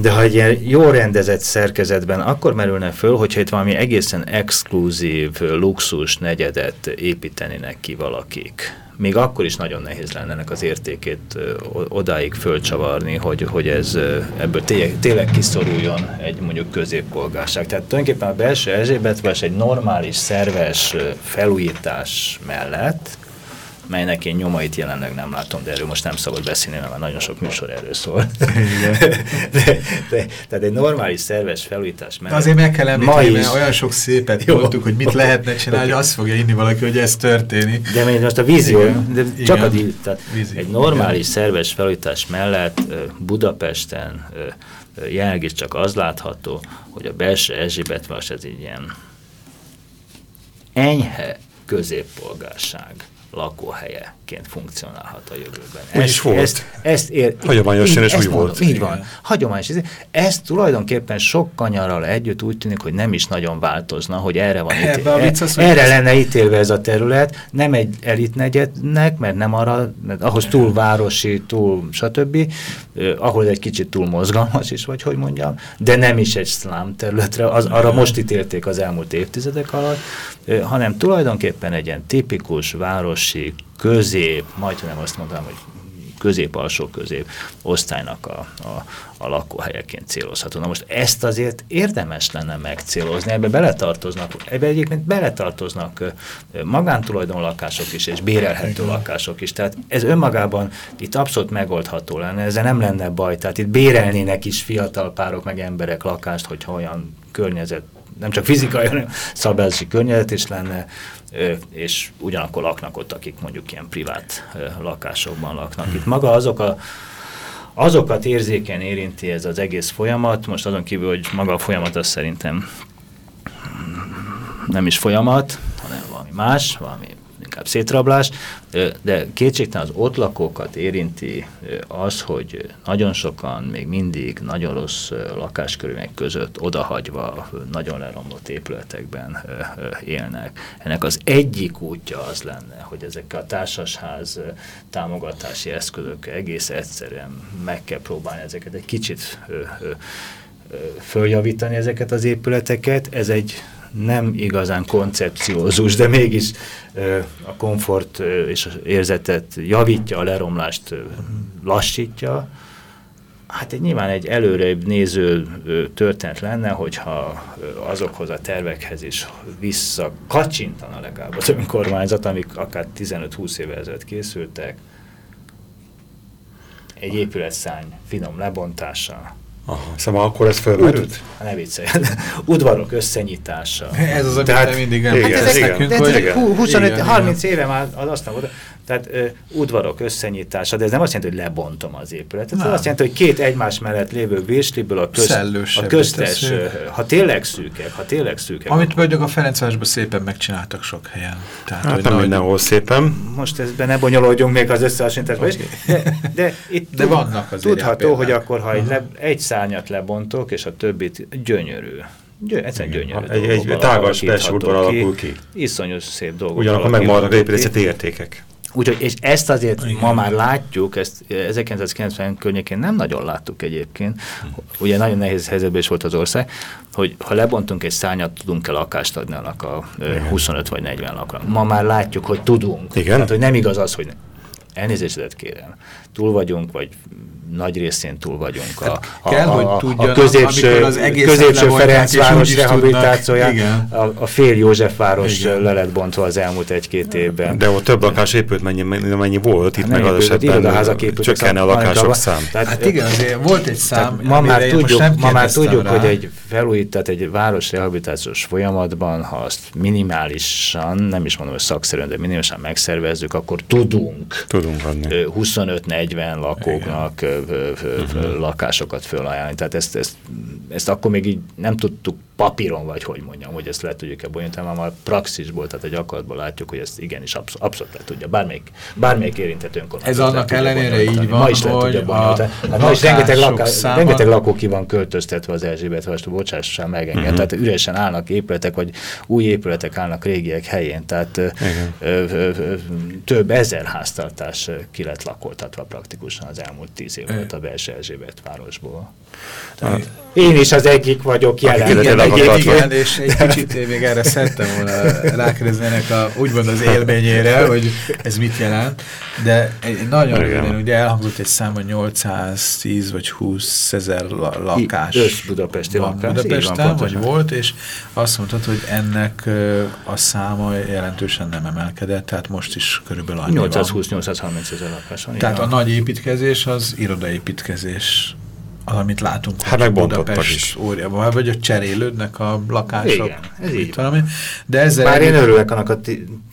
De ha egy ilyen jó rendezett szerkezetben akkor merülne föl, hogyha itt valami egészen exkluzív luxus negyedet építenének ki valakik. Még akkor is nagyon nehéz lenne ennek az értékét odáig fölcsavarni, hogy, hogy ez ebből tényleg, tényleg kiszoruljon egy mondjuk középpolgárság. Tehát tulajdonképpen a belső Erzsébet egy normális, szerves felújítás mellett melynek én nyomait jelenleg nem látom, de erről most nem szabad beszélni, mert nagyon sok műsor erről szól. de, de, tehát egy normális szerves felújítás mellett. azért meg kell említeni, mert olyan sok szépet jó. mondtuk, hogy mit lehetne csinálni, hogy azt fogja inni valaki, hogy ez történik. De most a vízió, de csak Igen. a tehát vízió. egy normális Igen. szerves felújítás mellett Budapesten jelenleg is csak az látható, hogy a belső Erzsébet vas ez egy ilyen enyhe középpolgárság lakuun heidän lakóhelyeként funkcionálhat a jövőben. Úgy is volt. Ezt, ezt ér, Hagyományosan is úgy mondom, volt. Így van. Hagyományos. Ez tulajdonképpen sok kanyarral együtt úgy tűnik, hogy nem is nagyon változna, hogy erre van ítélve. Erre lenne ítélve ez a terület, nem egy elitnegyednek, mert nem arra, mert ahhoz túl városi, túl stb., eh, ahol egy kicsit túl mozgalmas is, vagy hogy mondjam, de nem is egy szlám területre, az, arra most ítélték az elmúlt évtizedek alatt, eh, hanem tulajdonképpen egy ilyen tipikus városi közép, majdnem azt mondanám, hogy közép-alsó közép osztálynak a, a, a lakóhelyeként célozható. Na most ezt azért érdemes lenne megcélozni, ebbe beletartoznak, ebbe egyébként beletartoznak magántulajdon lakások is, és bérelhető lakások is. Tehát ez önmagában itt abszolút megoldható lenne, ezzel nem lenne baj. Tehát itt bérelnének is fiatal párok, meg emberek lakást, hogyha olyan környezet nem csak fizikai, hanem szabályozási környezet is lenne, és ugyanakkor laknak ott, akik mondjuk ilyen privát lakásokban laknak. Itt maga azok a azokat érzéken érinti ez az egész folyamat, most azon kívül, hogy maga a folyamat az szerintem nem is folyamat, hanem valami más, valami inkább szétrablás, de kétségtelen az ott lakókat érinti az, hogy nagyon sokan még mindig nagyon rossz lakáskörülmények között odahagyva nagyon leromlott épületekben élnek. Ennek az egyik útja az lenne, hogy ezek a társasház támogatási eszközök egész egyszerűen meg kell próbálni ezeket egy kicsit följavítani ezeket az épületeket. Ez egy nem igazán koncepciózus, de mégis a komfort és az érzetet javítja, a leromlást lassítja. Hát egy, nyilván egy előre néző történet lenne, hogyha azokhoz a tervekhez is visszakacsintana legalább az önkormányzat, amik akár 15-20 évvel ezelőtt készültek, egy épületszány finom lebontása, Aha, szóval akkor ez felmerült? Hát ne viccelj. Udvarok összenyitása. Ez az, amit Tehát, mindig említesz nekünk, hogy... 25-30 éve már az azt mondom, tehát ö, udvarok összenyitása, de ez nem azt jelenti, hogy lebontom az épületet. Ez azt jelenti, hogy két egymás mellett lévő vérsliből a, köz, a köztes, ö, ha tényleg szűkek, ha tényleg szűkek. Amit mondjuk a Ferencvárosban szépen megcsináltak sok helyen. Tehát, hát nem mindenhol szépen. Most ezben ne bonyolódjunk még az összehasonlításban okay. is. De, de itt de tud, vannak azért tudható, hogy akkor, ha egy, le, egy szárnyat lebontok, és a többit gyönyörű. Gyö, egyszerűen gyönyörű Egy, egy tágas belső alakul ki. Iszonyos szép dolgok. Ugyanakkor megmaradnak építészeti értékek. Úgyhogy, és ezt azért Igen. ma már látjuk, ezt 1990 környékén nem nagyon láttuk egyébként, ugye nagyon nehéz helyzetben is volt az ország, hogy ha lebontunk egy szárnyat, tudunk-e lakást adni annak a Igen. 25 vagy 40 lakra. Ma már látjuk, hogy tudunk. Igen? Tehát, hogy nem igaz az, hogy elnézést kérem, túl vagyunk, vagy nagy részén túl vagyunk. A, hát kell, a, a, tudjanak, a középső, az középső Ferencváros rehabilitációja, a, a fél Józsefváros Igen. le lett bontva az elmúlt egy-két évben. De ott több lakás épült, mennyi, mennyi volt, itt hát meg az esetben csökkenne a lakások szám. Tehát, hát igen, azért volt egy szám, ma már tudjuk, ma már tudjuk hogy egy felújított, egy város rehabilitációs folyamatban, ha azt minimálisan, nem is mondom, hogy szakszerűen, de minimálisan megszervezzük, akkor tudunk, tudunk 25-40 lakóknak -huh. Lakásokat fölajánlani. Tehát ezt, ezt, ezt akkor még így nem tudtuk papíron, vagy hogy mondjam, hogy ezt le tudjuk-e bonyolítani, hanem a praxisból, tehát a gyakorlatból látjuk, hogy ezt igenis absz abszolút le tudja, bármelyik, bármelyik érintett önkormányzat. Ez annak ellenére így van, ma is le tudja bonyolítani. Hát ma is rengeteg, laká, száma... rengeteg lakó ki van költöztetve az Erzsébet Vastó, bocsássál meg engem, uh mhm. -huh. tehát üresen állnak épületek, vagy új épületek állnak régiek helyén, tehát ö, ö, ö, több ezer háztartás ki lett lakoltatva praktikusan az elmúlt tíz év alatt a belső Erzsébet városból. Tehát, én is az egyik vagyok jelen. Igen, igen, igen, és egy kicsit még erre szerettem volna rákérdezni ennek a, úgymond az élményére, hogy ez mit jelent, de egy nagyon röviden, ugye elhangzott egy szám, hogy 810 vagy 20 ezer lakás. Össz Budapesti lakás. Budapesten, vagy volt, és azt mondtad, hogy ennek a száma jelentősen nem emelkedett, tehát most is körülbelül annyi 820-830 ezer lakás van. Tehát a nagy építkezés az irodaépítkezés amit látunk. Hát meg Budapest is. Óriában, vagy hogy cserélődnek a lakások. Igen, ez így. De ezzel Már együtt, én örülök annak a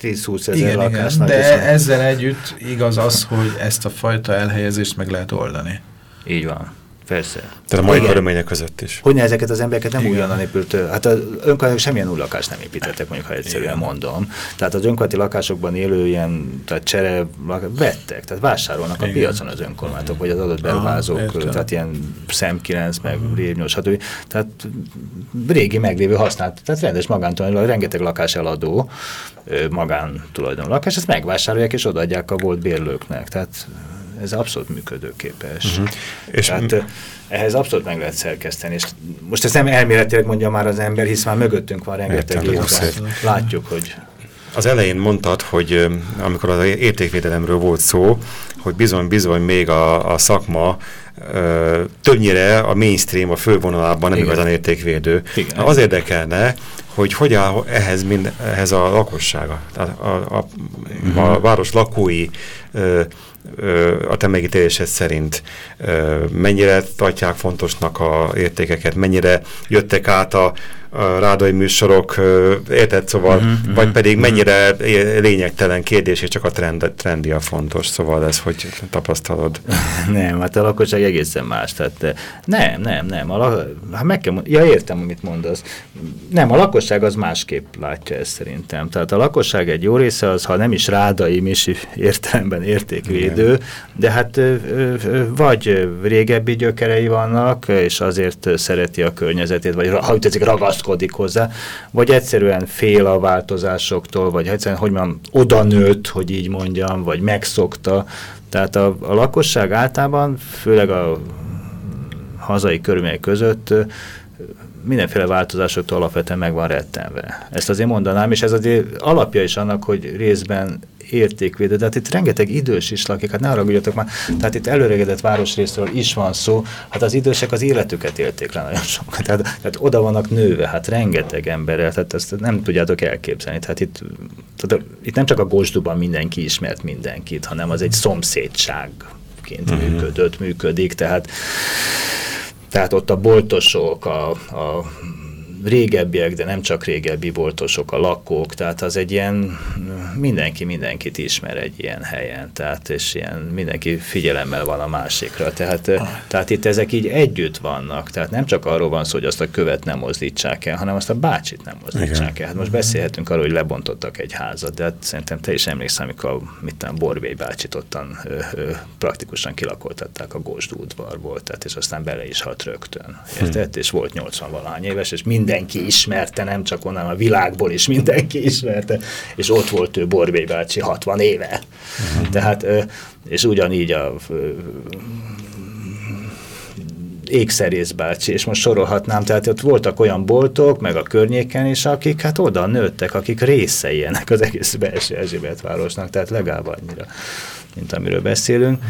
10-20 ezer lakásnak. De viszont. ezzel együtt igaz az, hogy ezt a fajta elhelyezést meg lehet oldani. Így van. Persze. Tehát a mai körülmények között is. Hogy ezeket az embereket nem újonnan épült, hát az önkormányzatok semmilyen új lakást nem építettek, mondjuk, ha egyszerűen Igen. mondom. Tehát az önkormányzati lakásokban élő ilyen, tehát csere, vettek, tehát vásárolnak Igen. a piacon az önkormányzatok, vagy az adott beruházók, tehát ilyen szem 9, meg rév 8, stb. Tehát régi meglévő használt, tehát rendes magántulajdon, rengeteg lakás eladó, magántulajdon lakás, ezt megvásárolják és odaadják a volt bérlőknek. Tehát ez abszolút működőképes. Uh mhm. -huh. És Tehát ehhez abszolút meg lehet szerkeszteni, és most ezt nem elméletileg mondja már az ember, hisz már mögöttünk van rengeteg év, látjuk, hogy... Az elején mondtad, hogy amikor az értékvédelemről volt szó, hogy bizony-bizony még a, a szakma ö, többnyire a mainstream, a fővonalában nem igazán értékvédő. Igen. Az érdekelne, hogy hogy áll ehhez, mind, ehhez a lakossága, a, a, a, uh -huh. a város lakói ö, a te megítélésed szerint mennyire tartják fontosnak a értékeket, mennyire jöttek át a, a rádai műsorok, érted, szóval, uh -huh, vagy pedig uh -huh. mennyire lényegtelen kérdés, és csak a trend, trendi a fontos, szóval ez hogy tapasztalod? nem, hát a lakosság egészen más, tehát nem, nem, nem, a, hát meg kell, ja értem, amit mondasz, nem, a lakosság az másképp látja ezt szerintem, tehát a lakosság egy jó része az, ha nem is rádai misi értelemben értékvédő, de hát vagy régebbi gyökerei vannak, és azért szereti a környezetét, vagy ha úgy tetszik, ragaszkodik hozzá, vagy egyszerűen fél a változásoktól, vagy egyszerűen, hogy mondjam, oda nőtt, hogy így mondjam, vagy megszokta. Tehát a, a lakosság általában, főleg a hazai körülmények között mindenféle változásoktól alapvetően meg van rettenve. Ezt azért mondanám, és ez azért alapja is annak, hogy részben értékvédő. De hát itt rengeteg idős is lakik, hát ne haragudjatok már, tehát itt előregedett városrészről is van szó, hát az idősek az életüket élték le nagyon sokat, tehát, tehát oda vannak nőve, hát rengeteg emberrel, tehát ezt nem tudjátok elképzelni, tehát itt, tehát itt nem csak a Gosduban mindenki ismert mindenkit, hanem az egy szomszédságként uh mhm. -huh. működött, működik, tehát tehát ott a boltosok, a, a régebbiek, de nem csak régebbi boltosok, a lakók, tehát az egy ilyen, mindenki mindenkit ismer egy ilyen helyen, tehát és ilyen mindenki figyelemmel van a másikra, tehát, tehát itt ezek így együtt vannak, tehát nem csak arról van szó, hogy azt a követ nem mozdítsák el, hanem azt a bácsit nem mozdítsák el. Hát most beszélhetünk arról, hogy lebontottak egy házat, de hát szerintem te is emlékszel, amikor mit Borbély bácsit ottan ö, ö, praktikusan kilakoltatták a Gósdú udvarból, tehát és aztán bele is halt rögtön, érted? Hm. És volt 80 valahány éves, és mind mindenki ismerte, nem csak onnan a világból is mindenki ismerte, és ott volt ő Borbély bácsi 60 éve. Uh-huh. Tehát, és ugyanígy a ékszerész bácsi, és most sorolhatnám, tehát ott voltak olyan boltok, meg a környéken is, akik hát oda nőttek, akik részei ennek az egész belső Erzsébet városnak, tehát legalább annyira mint amiről beszélünk.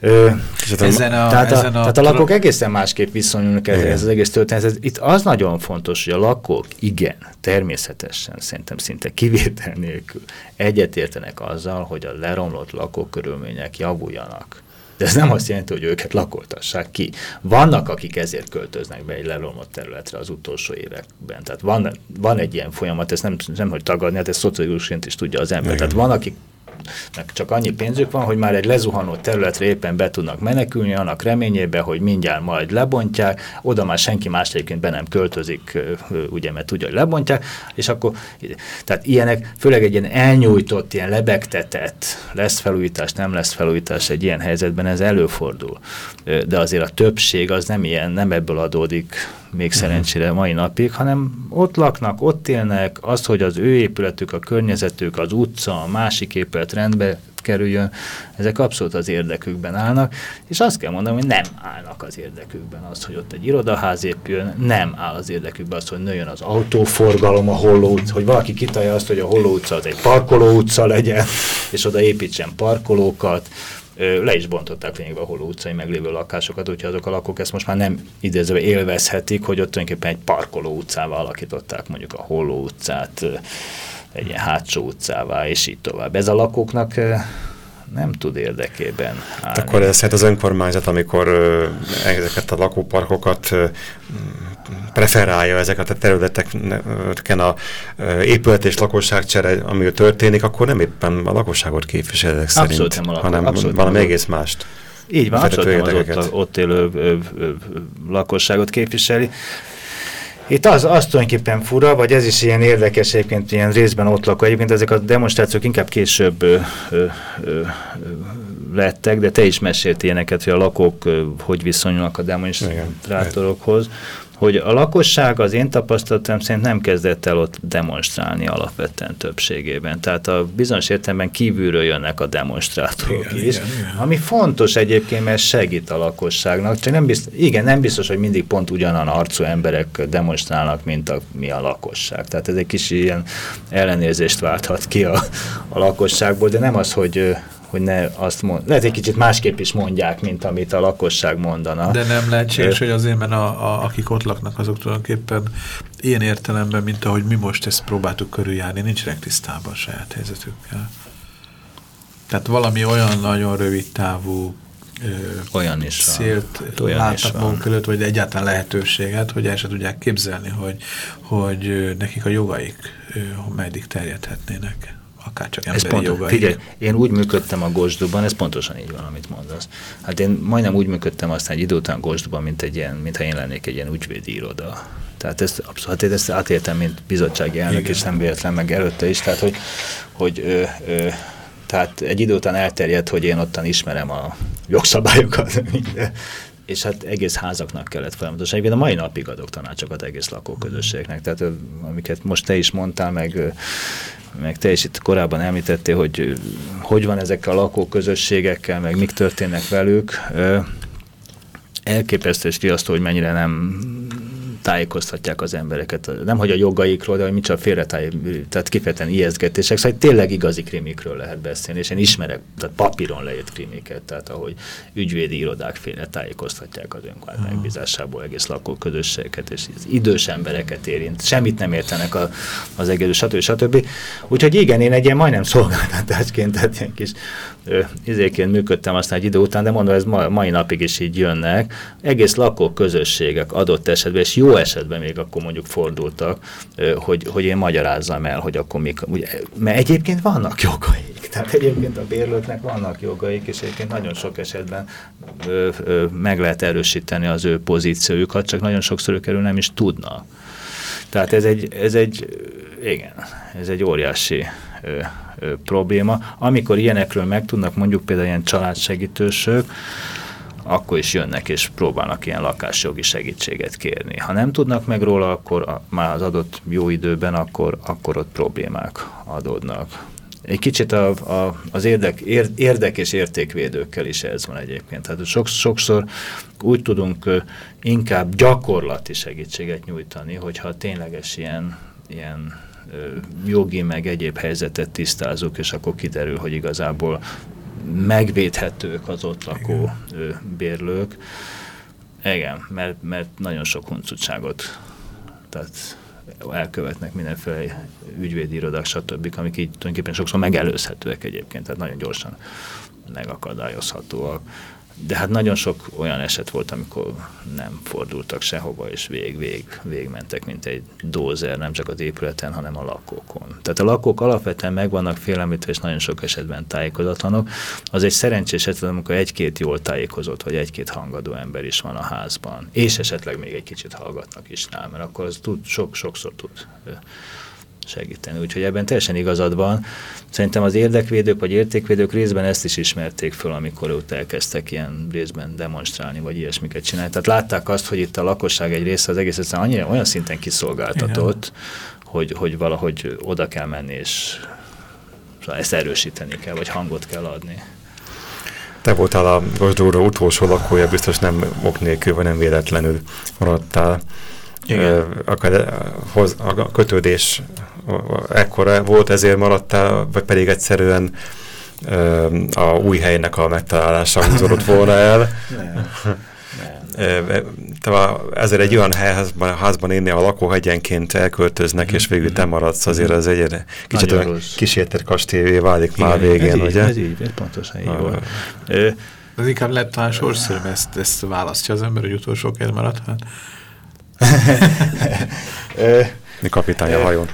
Ö, ezen a, tehát, a, ezen a, tehát a lakók egészen másképp viszonyulnak ez, ez az egész történet. Itt az nagyon fontos, hogy a lakók igen, természetesen, szerintem szinte kivétel nélkül egyetértenek azzal, hogy a leromlott lakókörülmények javuljanak. De ez nem azt jelenti, hogy őket lakoltassák ki. Vannak, akik ezért költöznek be egy lelomott területre az utolsó években. Tehát van, van egy ilyen folyamat, ezt nem, nem hogy tagadni, hát ezt szociológusként is tudja az ember. Igen. Tehát van, akik csak annyi pénzük van, hogy már egy lezuhanó területre éppen be tudnak menekülni, annak reményében, hogy mindjárt majd lebontják, oda már senki más egyébként be nem költözik, ugye, mert tudja, hogy lebontják, és akkor, tehát ilyenek, főleg egy ilyen elnyújtott, ilyen lebegtetett, lesz felújítás, nem lesz felújítás egy ilyen helyzetben, ez előfordul. De azért a többség az nem ilyen, nem ebből adódik, még szerencsére mai napig, hanem ott laknak, ott élnek, az, hogy az ő épületük, a környezetük, az utca, a másik épület rendbe kerüljön, ezek abszolút az érdekükben állnak, és azt kell mondanom, hogy nem állnak az érdekükben az, hogy ott egy irodaház épüljön, nem áll az érdekükben az, hogy nőjön az autóforgalom a Holló utca, hogy valaki kitalja azt, hogy a Holló utca az egy parkoló utca legyen, és oda építsen parkolókat, le is bontották lényegben a Holló utcai meglévő lakásokat, úgyhogy azok a lakók ezt most már nem idézve élvezhetik, hogy ott tulajdonképpen egy parkoló utcával alakították mondjuk a Holló utcát, egy ilyen hátsó utcává, és így tovább. Ez a lakóknak nem tud érdekében állni. Akkor ez hát az önkormányzat, amikor ezeket a lakóparkokat preferálja ezeket a területeken a épület és lakosságcsere, ami történik, akkor nem éppen a lakosságot képvisel ezek abszolút szerint, nem hanem abszolút valami nem egész mást. Így van, abszolút nem az ott, ott élő ö, ö, ö, lakosságot képviseli. Itt az, az tulajdonképpen fura, vagy ez is ilyen érdekes egyébként, ilyen részben ott lakó. Egyébként ezek a demonstrációk inkább később ö, ö, ö, lettek, de te is mesélt ilyeneket, hogy a lakók hogy viszonyulnak a demonstrátorokhoz. Igen, hogy a lakosság az én tapasztalatom szerint nem kezdett el ott demonstrálni alapvetően többségében. Tehát a bizonyos értelemben kívülről jönnek a demonstrátorok igen, is, igen, igen. ami fontos egyébként, mert segít a lakosságnak. Csak nem biztos, igen, nem biztos, hogy mindig pont ugyanan arcú emberek demonstrálnak, mint a, mi a lakosság. Tehát ez egy kis ilyen ellenérzést válthat ki a, a lakosságból, de nem az, hogy hogy ne azt mond, lehet egy kicsit másképp is mondják, mint amit a lakosság mondana. De nem lehetséges, hogy azért, mert a, a, akik ott laknak, azok tulajdonképpen ilyen értelemben, mint ahogy mi most ezt próbáltuk körüljárni, nincsenek tisztában a saját helyzetükkel. Tehát valami olyan nagyon rövid távú olyan is célt hát olyan láttak magunk előtt, vagy egyáltalán lehetőséget, hogy el se tudják képzelni, hogy, hogy nekik a jogaik meddig terjedhetnének akár csak emberi ez pont, jogai. Figyelj, én úgy működtem a Gosduban, ez pontosan így van, amit mondasz. Hát én majdnem úgy működtem aztán egy idő után Gosduban, mint egy ilyen, mintha én lennék egy ilyen ügyvédi iroda. Tehát ezt, abszolút, hát ezt átéltem, mint bizottsági elnök, Igen. és nem véletlen meg előtte is, tehát hogy, hogy ö, ö, tehát egy idő után elterjedt, hogy én ottan ismerem a jogszabályokat, és hát egész házaknak kellett folyamatosan. Egyébként a mai napig adok tanácsokat egész lakóközösségnek, tehát amiket most te is mondtál, meg meg te is itt korábban említettél, hogy hogy van ezekkel a lakóközösségekkel, meg mik történnek velük. Elképesztő és riasztó, hogy mennyire nem tájékoztatják az embereket, nem hogy a jogaikról, de hogy csak félretáj, tehát kifejezetten ijesztgetések, szóval tényleg igazi krimikről lehet beszélni, és én ismerek, tehát papíron leírt krimiket, tehát ahogy ügyvédi irodák félre tájékoztatják az önkormányzat megbízásából egész lakóközösségeket, és az idős embereket érint, semmit nem értenek a, az egész, stb. stb. Úgyhogy igen, én egy ilyen majdnem szolgáltatásként, tehát ilyen kis izéként működtem aztán egy idő után, de mondom, ez ma, mai napig is így jönnek. Egész lakóközösségek adott esetben, és jó esetben még akkor mondjuk fordultak, hogy, hogy én magyarázzam el, hogy akkor mik, ugye, mert egyébként vannak jogaik, tehát egyébként a bérlőknek vannak jogaik, és egyébként nagyon sok esetben ö, ö, meg lehet erősíteni az ő pozíciójukat, csak nagyon sokszor ők erről nem is tudnak. Tehát ez egy, ez egy igen, ez egy óriási ö, ö, probléma. Amikor ilyenekről megtudnak, mondjuk például ilyen családsegítősök, akkor is jönnek és próbálnak ilyen lakásjogi segítséget kérni. Ha nem tudnak meg róla, akkor a, már az adott jó időben, akkor, akkor ott problémák adódnak. Egy kicsit a, a, az érdek, érdek és értékvédőkkel is ez van egyébként. Tehát sok, sokszor úgy tudunk inkább gyakorlati segítséget nyújtani, hogyha tényleges ilyen, ilyen jogi meg egyéb helyzetet tisztázunk, és akkor kiderül, hogy igazából megvédhetők az ott lakó Igen. bérlők. Igen, mert, mert nagyon sok huncutságot tehát elkövetnek mindenféle ügyvédi irodák, stb., amik így tulajdonképpen sokszor megelőzhetőek egyébként, tehát nagyon gyorsan megakadályozhatóak. De hát nagyon sok olyan eset volt, amikor nem fordultak sehova, és vég, vég, végmentek, mint egy dózer, nem csak az épületen, hanem a lakókon. Tehát a lakók alapvetően meg vannak félelmítve, és nagyon sok esetben tájékozatlanok. Az egy szerencsés eset, amikor egy-két jól tájékozott, vagy egy-két hangadó ember is van a házban, és esetleg még egy kicsit hallgatnak is rá, mert akkor az tud, sok, sokszor tud segíteni. Úgyhogy ebben teljesen igazad van. Szerintem az érdekvédők vagy értékvédők részben ezt is ismerték föl, amikor ott elkezdtek ilyen részben demonstrálni, vagy ilyesmiket csinálni. Tehát látták azt, hogy itt a lakosság egy része az egész egyszerűen annyira olyan szinten kiszolgáltatott, hogy, hogy valahogy oda kell menni, és ezt erősíteni kell, vagy hangot kell adni. Te voltál a Gosdóra utolsó lakója, biztos nem ok nélkül, vagy nem véletlenül maradtál. Igen. A kötődés ekkora volt, ezért maradtál, vagy pedig egyszerűen a új helynek a megtalálása húzódott volna el. Nem. Te ezért egy olyan helyházban, házban élni, a lakóhegyenként elköltöznek, és végül te maradsz, azért az egy kicsit olyan kísértett kastélyé válik Igen, már végén, ez ugye? ez így, ez pontosan így volt. Ez inkább lett talán sorszerűen, ezt, ezt választja az ember, hogy utolsó kell maradhat. Mi kapitány a hajón?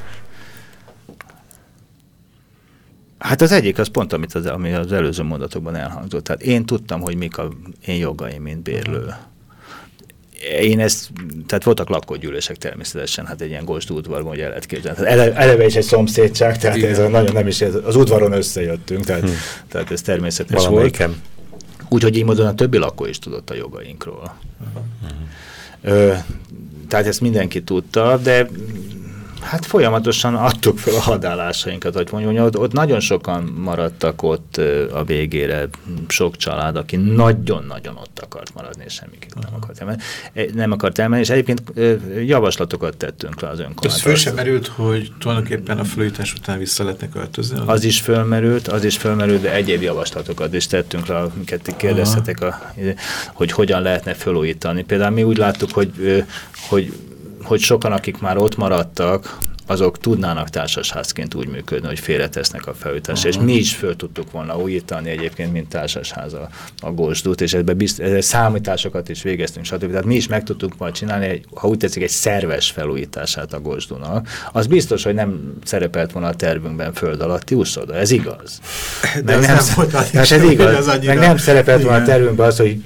Hát az egyik az pont, amit az, ami az előző mondatokban elhangzott. Tehát én tudtam, hogy mik a én jogaim, mint bérlő. Én ezt, tehát voltak lakógyűlések természetesen, hát egy ilyen Gosd udvarban, hogy el lehet képzelni. Tehát ele, eleve is egy szomszédság, tehát Igen. ez a, nagyon nem is, az udvaron összejöttünk, tehát, hmm. tehát ez természetes Valamelyikem. volt. Úgyhogy így módon a többi lakó is tudott a jogainkról. Uh -huh. Ö, tehát ezt mindenki tudta, de Hát folyamatosan adtuk fel a hadállásainkat, hogy mondjuk, ott, ott nagyon sokan maradtak ott a végére, sok család, aki nagyon-nagyon ott akart maradni, és semmiképp nem akart elmenni. E, nem akart elmenni, és egyébként javaslatokat tettünk le az önkormányzat. Ez föl sem merült, hogy tulajdonképpen a felújítás után vissza lehetne költözni? Az is fölmerült, az is fölmerült, de egyéb javaslatokat is tettünk le, amiket kérdeztetek, a, hogy hogyan lehetne felújítani. Például mi úgy láttuk, hogy, hogy hogy sokan, akik már ott maradtak, azok tudnának társasházként úgy működni, hogy félretesznek a felújításra. És mi is föl tudtuk volna újítani egyébként, mint társasház a, a Gósdút, és ebbe bizt, ebbe számításokat is végeztünk, stb. Tehát mi is meg tudtuk majd csinálni, egy, ha úgy tetszik, egy szerves felújítását a Gósdúnak. Az biztos, hogy nem szerepelt volna a tervünkben föld alatti úszoda. Ez igaz. De ez nem, nem volt hát ez igaz. Az meg nem szerepelt volna a tervünkben az, hogy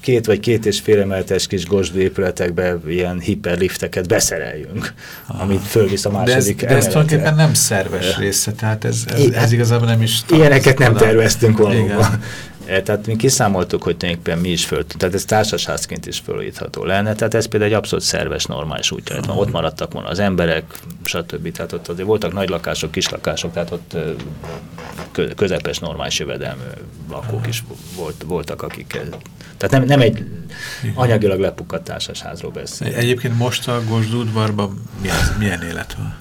két vagy két és fél emeletes kis Gósdú épületekbe ilyen hiperlifteket beszereljünk, ah. amit fölvisz a második De ez, de ez tulajdonképpen nem szerves része, tehát ez, ez, ez igazából nem is... Ilyeneket nem terveztünk volna. E, tehát mi kiszámoltuk, hogy tulajdonképpen mi is föl, tehát ez társasházként is fölítható lenne, tehát ez például egy abszolút szerves, normális útja. Uh -huh. Ott maradtak volna az emberek, stb. Tehát ott azért voltak nagy lakások, kis lakások, tehát ott közepes, normális jövedelmű lakók is volt, voltak, akik... Tehát nem, nem egy anyagilag lepukadt társasházról beszélünk. Egyébként most a Gosdúdvarban milyen, milyen élet van?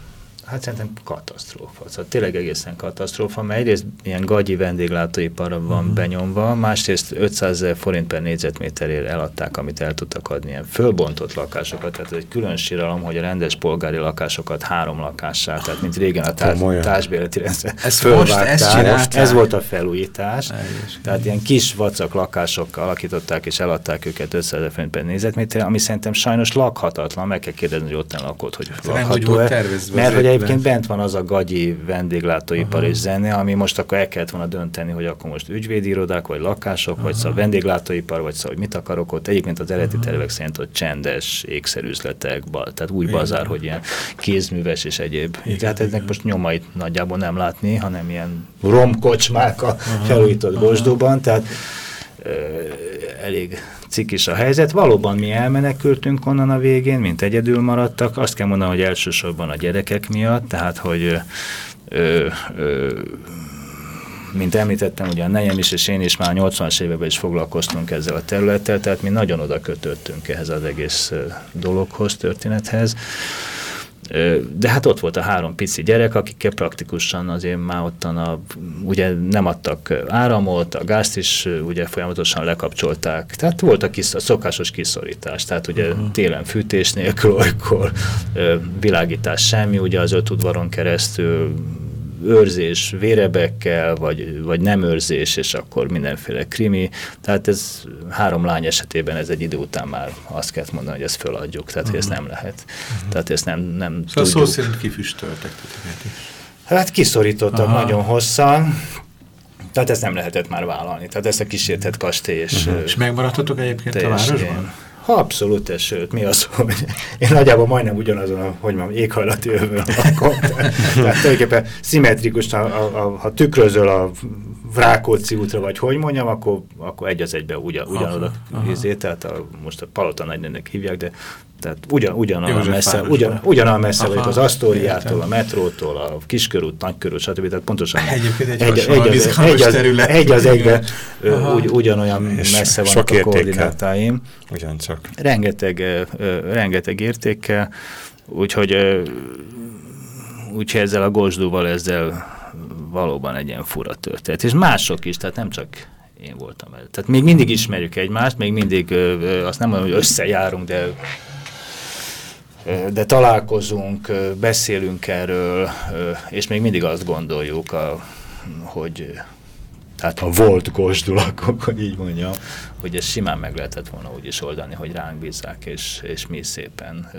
Hát szerintem katasztrófa. Szóval tényleg egészen katasztrófa, mert egyrészt ilyen gagyi vendéglátóiparra van uh mhm. -huh. benyomva, másrészt 500 ezer forint per négyzetméterért eladták, amit el tudtak adni, ilyen fölbontott lakásokat, tehát ez egy külön síralom, hogy a rendes polgári lakásokat három lakássá, tehát mint régen a társ, társbéleti rendszer ez most ezt Ez volt a felújítás, tehát ilyen kis vacak lakásokkal alakították és eladták őket 500 ezer forint per négyzetméterre, ami szerintem sajnos lakhatatlan, meg kell kérdezni, hogy ott nem lakott, hogy lakható-e, mert hogy egyébként bent van az a gagyi vendéglátóipar Aha. és zene, ami most akkor el kellett volna dönteni, hogy akkor most ügyvédirodák, vagy lakások, Aha. vagy szóval vendéglátóipar, vagy szóval, hogy mit akarok ott. Egyébként az eredeti tervek szerint ott csendes ékszerűzletek, tehát új Igen. bazár, hogy ilyen kézműves és egyéb. Igen, tehát eznek most nyomait nagyjából nem látni, hanem ilyen romkocsmák a felújított Bosdóban, tehát elég cikis a helyzet. Valóban mi elmenekültünk onnan a végén, mint egyedül maradtak. Azt kell mondanom, hogy elsősorban a gyerekek miatt, tehát hogy ö, ö, mint említettem, ugye a nejem is és én is már 80-as években is foglalkoztunk ezzel a területtel, tehát mi nagyon oda kötöttünk ehhez az egész dologhoz, történethez. De hát ott volt a három pici gyerek, akikkel praktikusan azért már ottan a, ugye nem adtak áramot, a gázt is ugye folyamatosan lekapcsolták. Tehát volt a, kis, a szokásos kiszorítás, tehát ugye uh -huh. télen fűtés nélkül, olykor világítás semmi, ugye az öt udvaron keresztül őrzés vérebekkel, vagy, vagy nem őrzés, és akkor mindenféle krimi. Tehát ez három lány esetében ez egy idő után már azt kell mondani, hogy ezt föladjuk, tehát uh -huh. ez nem lehet. Uh -huh. Tehát ezt nem, nem szóval tudjuk. szó szerint kifüstöltek is. Hát kiszorítottak Aha. nagyon hosszan, tehát ezt nem lehetett már vállalni. Tehát ezt a kísértett kastély. És, uh -huh. és megmaradhatok egyébként a városban? Ha abszolút, sőt, mi az, hogy én nagyjából majdnem ugyanazon, a, hogy mondjam, éghajlati övön lakom. Tehát, tulajdonképpen szimmetrikus, ha, ha, ha tükrözöl a Vrákóczi útra, vagy hogy mondjam, akkor, akkor egy az egybe ugyan, ugyanoda izé, tehát a, most a Palota nagynőnek hívják, de tehát ugyan, ugyanolyan messze, ugyan, ugyanolyan messze vagyok az Asztóriától, a metrótól, a Kiskörút, Nagykörút, stb. Tehát pontosan Egyébként egy, egy, egy, az, egy, az, egy az egybe ugy, ugyanolyan és messze vannak a koordinátáim. Ugyancsak. Rengeteg, rengeteg értékkel, úgyhogy, úgyhogy ezzel a gosdúval ezzel valóban egy ilyen fura történet. És mások is, tehát nem csak én voltam el. Tehát még mindig ismerjük egymást, még mindig azt nem mondom, hogy összejárunk, de de találkozunk, beszélünk erről, és még mindig azt gondoljuk, hogy tehát ha volt kósdul, akkor így mondjam, hogy ez simán meg lehetett volna úgy is oldani, hogy ránk bízzák, és, és mi szépen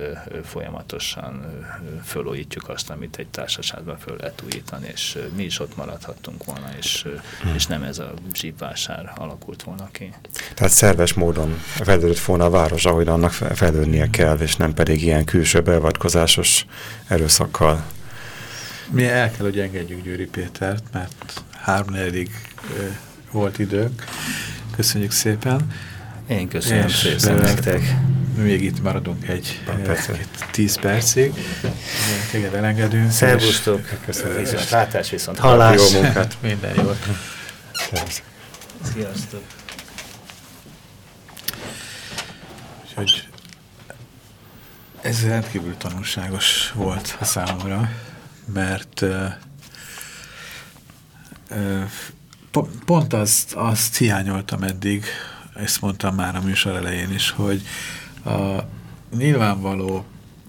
folyamatosan fölújítjuk azt, amit egy társaságban föl lehet újítani, és mi is ott maradhattunk volna, és, hmm. és nem ez a zsípvásár alakult volna ki. Tehát szerves módon fejlődött volna a város, ahogy annak fejlődnie kell, és nem pedig ilyen külső beavatkozásos erőszakkal. Mi el kell, hogy engedjük Győri Pétert, mert háromnegyedig volt időnk. Köszönjük szépen. Én köszönöm és szépen nektek. Még itt maradunk egy tíz percig. Téged elengedünk. Szervusztok. Köszönöm. Viszont látás, viszont hallás. Jó munkát. Minden jót. Sziasztok. Úgyhogy ez rendkívül tanulságos volt a számomra, mert uh, uh, pont azt, azt hiányoltam eddig, ezt mondtam már a műsor elején is, hogy a nyilvánvaló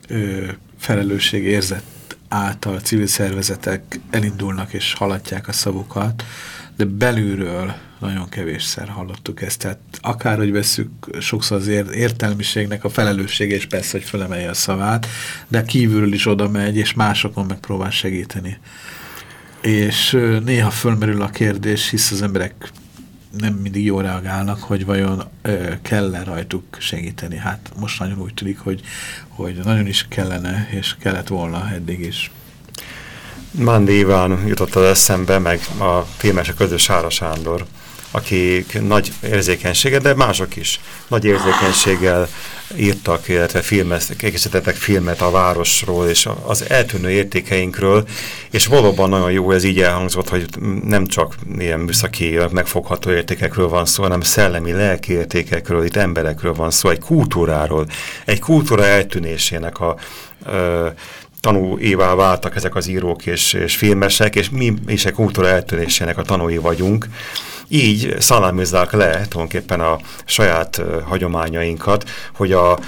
ö, felelősség érzett által civil szervezetek elindulnak és haladják a szavukat, de belülről nagyon kevésszer hallottuk ezt. Tehát akárhogy veszük, sokszor az értelmiségnek a felelőssége, és persze, hogy felemelje a szavát, de kívülről is oda megy, és másokon megpróbál segíteni és néha fölmerül a kérdés, hisz az emberek nem mindig jól reagálnak, hogy vajon kell-e rajtuk segíteni. Hát most nagyon úgy tűnik, hogy, hogy nagyon is kellene, és kellett volna eddig is. Mándi Iván jutott az eszembe, meg a filmes a közös Sára Sándor, akik nagy érzékenységgel, de mások is nagy érzékenységgel írtak, illetve filmeztek, készítettek filmet a városról és az eltűnő értékeinkről, és valóban nagyon jó, ez így elhangzott, hogy nem csak ilyen műszaki, megfogható értékekről van szó, hanem szellemi, lelki értékekről, itt emberekről van szó, egy kultúráról, egy kultúra eltűnésének a ö, tanúévá váltak ezek az írók és, és filmesek, és mi is egy kultúra eltűnésének a tanúi vagyunk, így szalámizzák le tulajdonképpen a saját hagyományainkat, hogy a,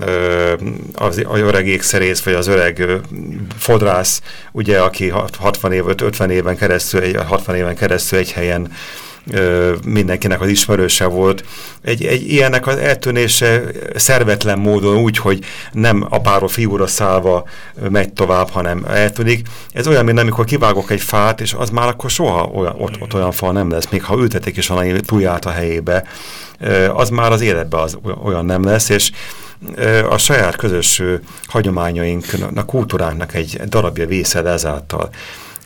uh, az, a öreg ékszerész, vagy az öreg fodrász, ugye, aki 60 év, 50 éven keresztül, 60 éven keresztül egy helyen mindenkinek az ismerőse volt. Egy, egy ilyennek az eltűnése szervetlen módon úgy, hogy nem apáról fiúra szállva megy tovább, hanem eltűnik. Ez olyan, mint amikor kivágok egy fát, és az már akkor soha olyan, ott, ott olyan fa nem lesz, még ha ültetik is valami túlját a helyébe, az már az életben az olyan nem lesz, és a saját közös hagyományainknak, kultúránknak egy darabja vészed ezáltal.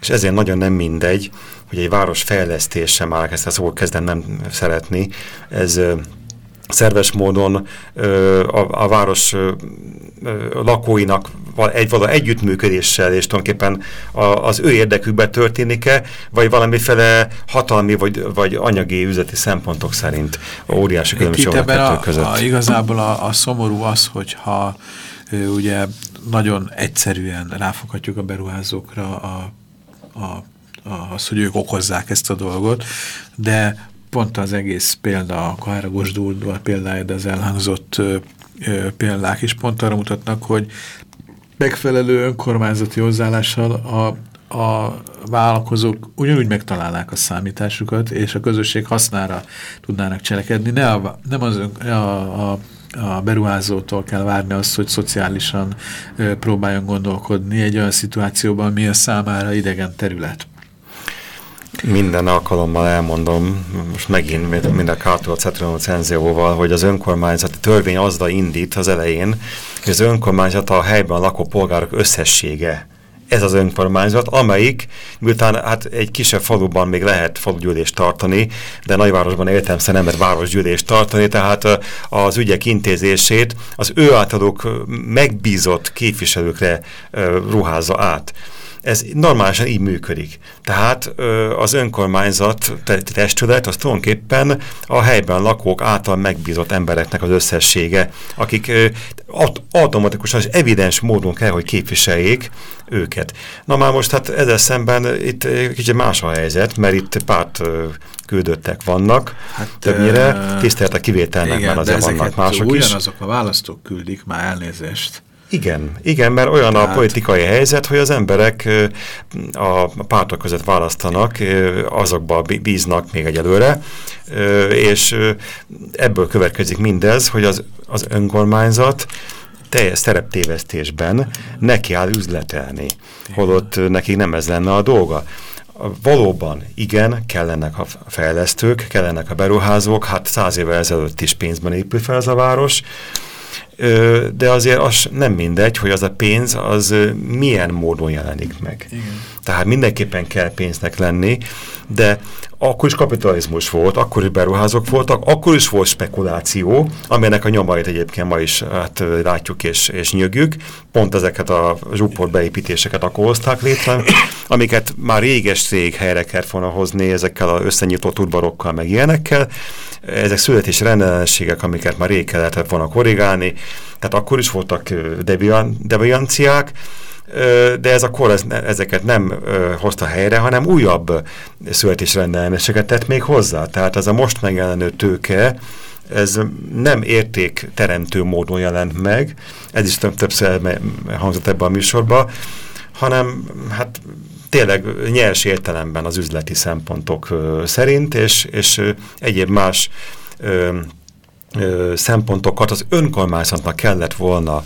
És ezért nagyon nem mindegy, hogy egy város fejlesztése, már ezt a szót kezdem nem szeretni, ez szerves módon a, a város lakóinak egy vala együttműködéssel, és tulajdonképpen a, az ő érdekükben történik-e, vagy valamiféle hatalmi vagy, vagy anyagi üzleti szempontok szerint óriási különbség a kettő között. A, igazából a, a szomorú az, hogyha ugye nagyon egyszerűen ráfoghatjuk a beruházókra a, a az, hogy ők okozzák ezt a dolgot, de pont az egész példa, a Káragos Dúrdval példája, de az elhangzott ö, példák is pont arra mutatnak, hogy megfelelő önkormányzati hozzáállással a, a vállalkozók ugyanúgy megtalálnák a számításukat, és a közösség hasznára tudnának cselekedni. Ne a, nem az, a, a a beruházótól kell várni azt, hogy szociálisan ö, próbáljon gondolkodni egy olyan szituációban, ami a számára idegen terület. Minden alkalommal elmondom, most megint mind a Kártól Cetronó Cenzióval, hogy az önkormányzati törvény azzal indít az elején, hogy az önkormányzat a helyben lakó polgárok összessége ez az önkormányzat, amelyik, miután hát egy kisebb faluban még lehet falugyűlést tartani, de nagyvárosban értem nem lehet városgyűlést tartani, tehát az ügyek intézését az ő általuk megbízott képviselőkre ruházza át. Ez normálisan így működik. Tehát az önkormányzat testület az tulajdonképpen a helyben lakók által megbízott embereknek az összessége, akik automatikusan és evidens módon kell, hogy képviseljék őket. Na már most hát ezzel szemben itt kicsit más a helyzet, mert itt párt küldöttek vannak, hát, többnyire tisztelt a kivételnek, igen, mert azért vannak mások ugyanazok is. Ugyanazok a választók küldik már elnézést. Igen, igen, mert olyan Tehát... a politikai helyzet, hogy az emberek a pártok között választanak, azokba bíznak még egyelőre, és ebből következik mindez, hogy az, az önkormányzat teljes szereptévesztésben neki áll üzletelni, holott nekik nem ez lenne a dolga. Valóban igen, kellenek a fejlesztők, kellenek a beruházók, hát száz évvel ezelőtt is pénzben épül fel ez a város, de azért az nem mindegy, hogy az a pénz az milyen módon jelenik meg. Igen. Tehát mindenképpen kell pénznek lenni, de akkor is kapitalizmus volt, akkor is beruházók voltak, akkor is volt spekuláció, amelynek a nyomait egyébként ma is hát, látjuk és, és nyögjük. Pont ezeket a zsuport beépítéseket akkor hozták létre, amiket már réges-rég helyre kellett volna hozni ezekkel az összenyitott urbarokkal, meg ilyenekkel. Ezek születési rendellenességek, amiket már rég kellett volna korrigálni, tehát akkor is voltak devian, devianciák, de ez a kor ez, ezeket nem hozta helyre, hanem újabb születésrendelleneseket tett még hozzá. Tehát ez a most megjelenő tőke, ez nem értékteremtő módon jelent meg, ez is több többször hangzott ebben a műsorban, hanem hát tényleg nyers értelemben az üzleti szempontok ö, szerint, és, és egyéb más ö, ö, szempontokat az önkormányzatnak kellett volna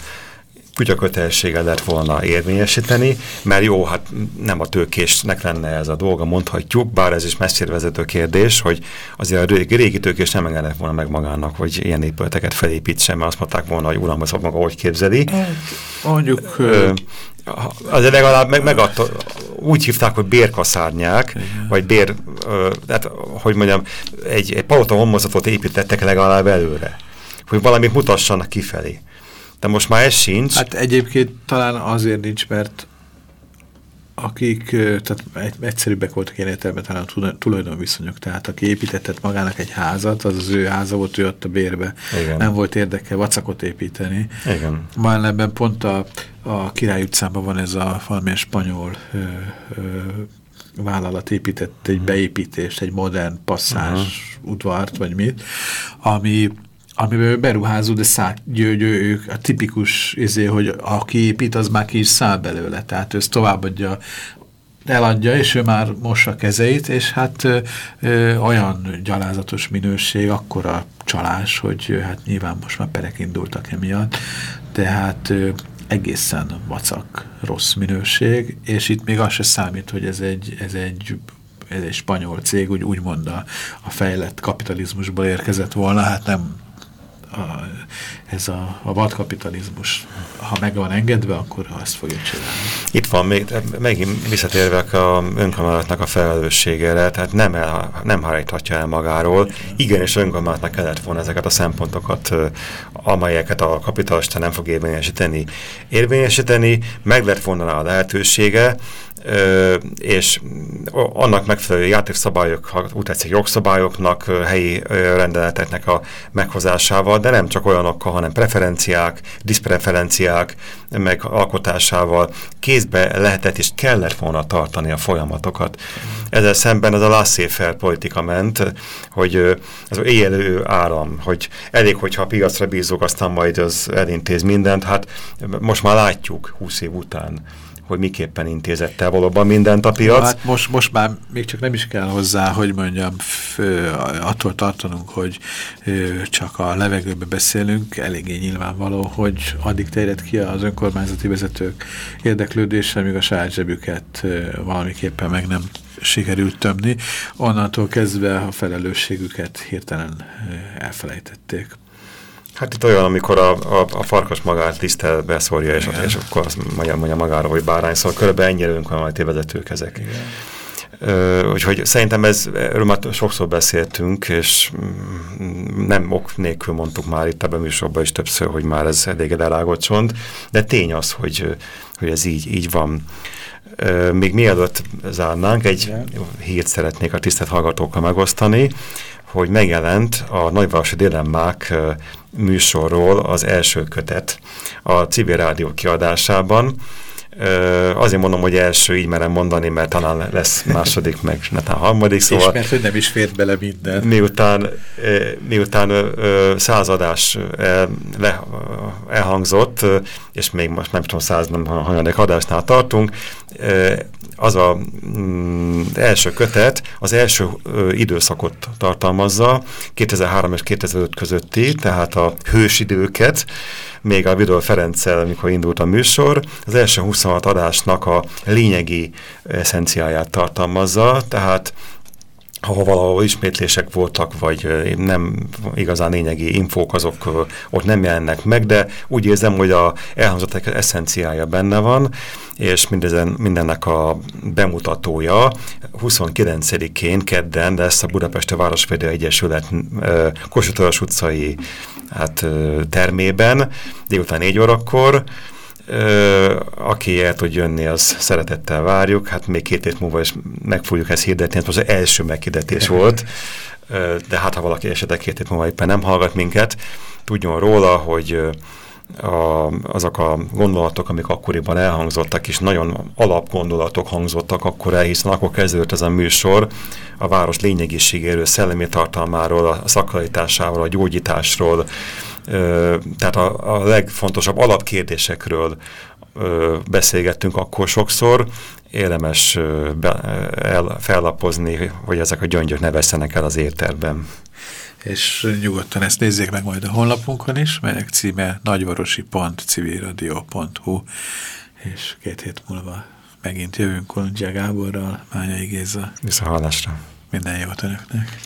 kutyakötelessége lett volna érvényesíteni, mert jó, hát nem a tőkésnek lenne ez a dolga, mondhatjuk, bár ez is messzire vezető kérdés, hogy azért a régi, régi tőkés nem engedett volna meg magának, hogy ilyen épületeket felépítsen, mert azt mondták volna, hogy uram, ezt maga hogy képzeli. Hát, mondjuk... Ö, azért legalább meg, megadta, úgy hívták, hogy bérkaszárnyák, Igen. vagy bér, ö, tehát, hogy mondjam, egy, egy palota homozatot építettek legalább előre, hogy valamit mutassanak kifelé. De most már ez sincs. Hát egyébként talán azért nincs, mert akik, tehát egyszerűbbek voltak ilyen értelemben talán a tulajdonviszonyok, tehát aki építetett magának egy házat, az az ő háza volt, ő ott a bérbe. Igen. Nem volt érdeke vacakot építeni. Igen. Már ebben pont a, a Király utcában van ez a valamilyen spanyol ö, ö, vállalat épített egy mhm. beépítést, egy modern passzás uh -huh. udvart, vagy mit, ami amiben beruházó, de győgyő, ők a tipikus izé, hogy aki épít, az már ki is száll belőle, tehát ő ezt továbbadja eladja, és ő már mossa kezeit, és hát ö, ö, olyan gyalázatos minőség, akkora csalás, hogy hát nyilván most már perek indultak emiatt, tehát ö, egészen vacak rossz minőség, és itt még az se számít, hogy ez egy, ez egy ez egy spanyol cég, úgy, úgymond a, a fejlett kapitalizmusból érkezett volna, hát nem a, ez a, a vadkapitalizmus, ha meg van engedve, akkor azt fogja csinálni. Itt van még, megint visszatérve a önkormányzatnak a felelősségére, tehát nem, el, nem háríthatja el magáról. Igenis önkormányzatnak kellett volna ezeket a szempontokat, amelyeket a kapitalista nem fog érvényesíteni, érvényesíteni, meg lett volna a lehetősége, és annak megfelelő játékszabályok, ha úgy tetszik jogszabályoknak, helyi rendeleteknek a meghozásával, de nem csak olyanokkal, hanem preferenciák, diszpreferenciák meg alkotásával kézbe lehetett és kellett volna tartani a folyamatokat. Ezzel szemben az a laissez politika ment, hogy az éjjelő áram, hogy elég, hogyha a piacra bízunk, aztán majd az elintéz mindent, hát most már látjuk 20 év után, hogy miképpen intézett el valóban mindent a piac. Hát most, most már még csak nem is kell hozzá, hogy mondjam, attól tartanunk, hogy csak a levegőbe beszélünk, eléggé nyilvánvaló, hogy addig terjed ki az önkormányzati vezetők érdeklődése, míg a saját zsebüket valamiképpen meg nem sikerült tömni, onnantól kezdve a felelősségüket hirtelen elfelejtették. Hát itt olyan, amikor a, a, a farkas magát tisztel beszorja, és, és akkor azt mondja, mondja magára, hogy bárány, szóval körülbelül ennyire önkormányzati vezetők ezek. Igen. Ö, úgyhogy szerintem ez, erről már sokszor beszéltünk, és nem ok nélkül mondtuk már itt ebben a műsorban is többször, hogy már ez elég elágott csont, de tény az, hogy, hogy ez így, így van. Ö, még mielőtt zárnánk, egy Igen. hírt szeretnék a tisztelt hallgatókkal megosztani, hogy megjelent a Nagyvárosi Dilemmák műsorról az első kötet a civil rádió kiadásában. Azért mondom, hogy első, így merem mondani, mert talán lesz második, meg netán harmadik. Szóval, és mert hogy nem is fért bele minden. Miután, miután századás le, elhangzott, és még most nem tudom, száz nem hanyadik adásnál tartunk, az a mm, első kötet az első ö, időszakot tartalmazza, 2003 és 2005 közötti, tehát a hősidőket, még a Vidor Ferenccel, amikor indult a műsor, az első 26 adásnak a lényegi eszenciáját tartalmazza, tehát ha valahol ismétlések voltak, vagy nem igazán lényegi infók, azok ott nem jelennek meg, de úgy érzem, hogy a elhangzottak eszenciája benne van, és mindezen, mindennek a bemutatója. 29-én kedden lesz a Budapesti Városvédő Egyesület Kossuth utcai hát, termében, délután 4 órakor, Ö, aki el tud jönni, az szeretettel várjuk. Hát még két év múlva is meg fogjuk ezt hirdetni. Ez most az első meghirdetés volt. Ö, de hát ha valaki esetleg két év múlva éppen nem hallgat minket, tudjon róla, hogy a, azok a gondolatok, amik akkoriban elhangzottak, és nagyon alapgondolatok hangzottak akkor el, hiszen akkor kezdődött ez a műsor a város lényegiségéről, szellemi tartalmáról, a szakalitásáról, a gyógyításról, tehát a, a legfontosabb alapkérdésekről beszélgettünk akkor sokszor, érdemes be, el, fellapozni, hogy ezek a gyöngyök ne vesztenek el az érterben. És nyugodtan ezt nézzék meg majd a honlapunkon is, melynek címe nagyvarosi.civilradio.hu és két hét múlva megint jövünk Kolondzsia Gáborral, Mányai Géza. Viszont hallásra. Minden jót önöknek.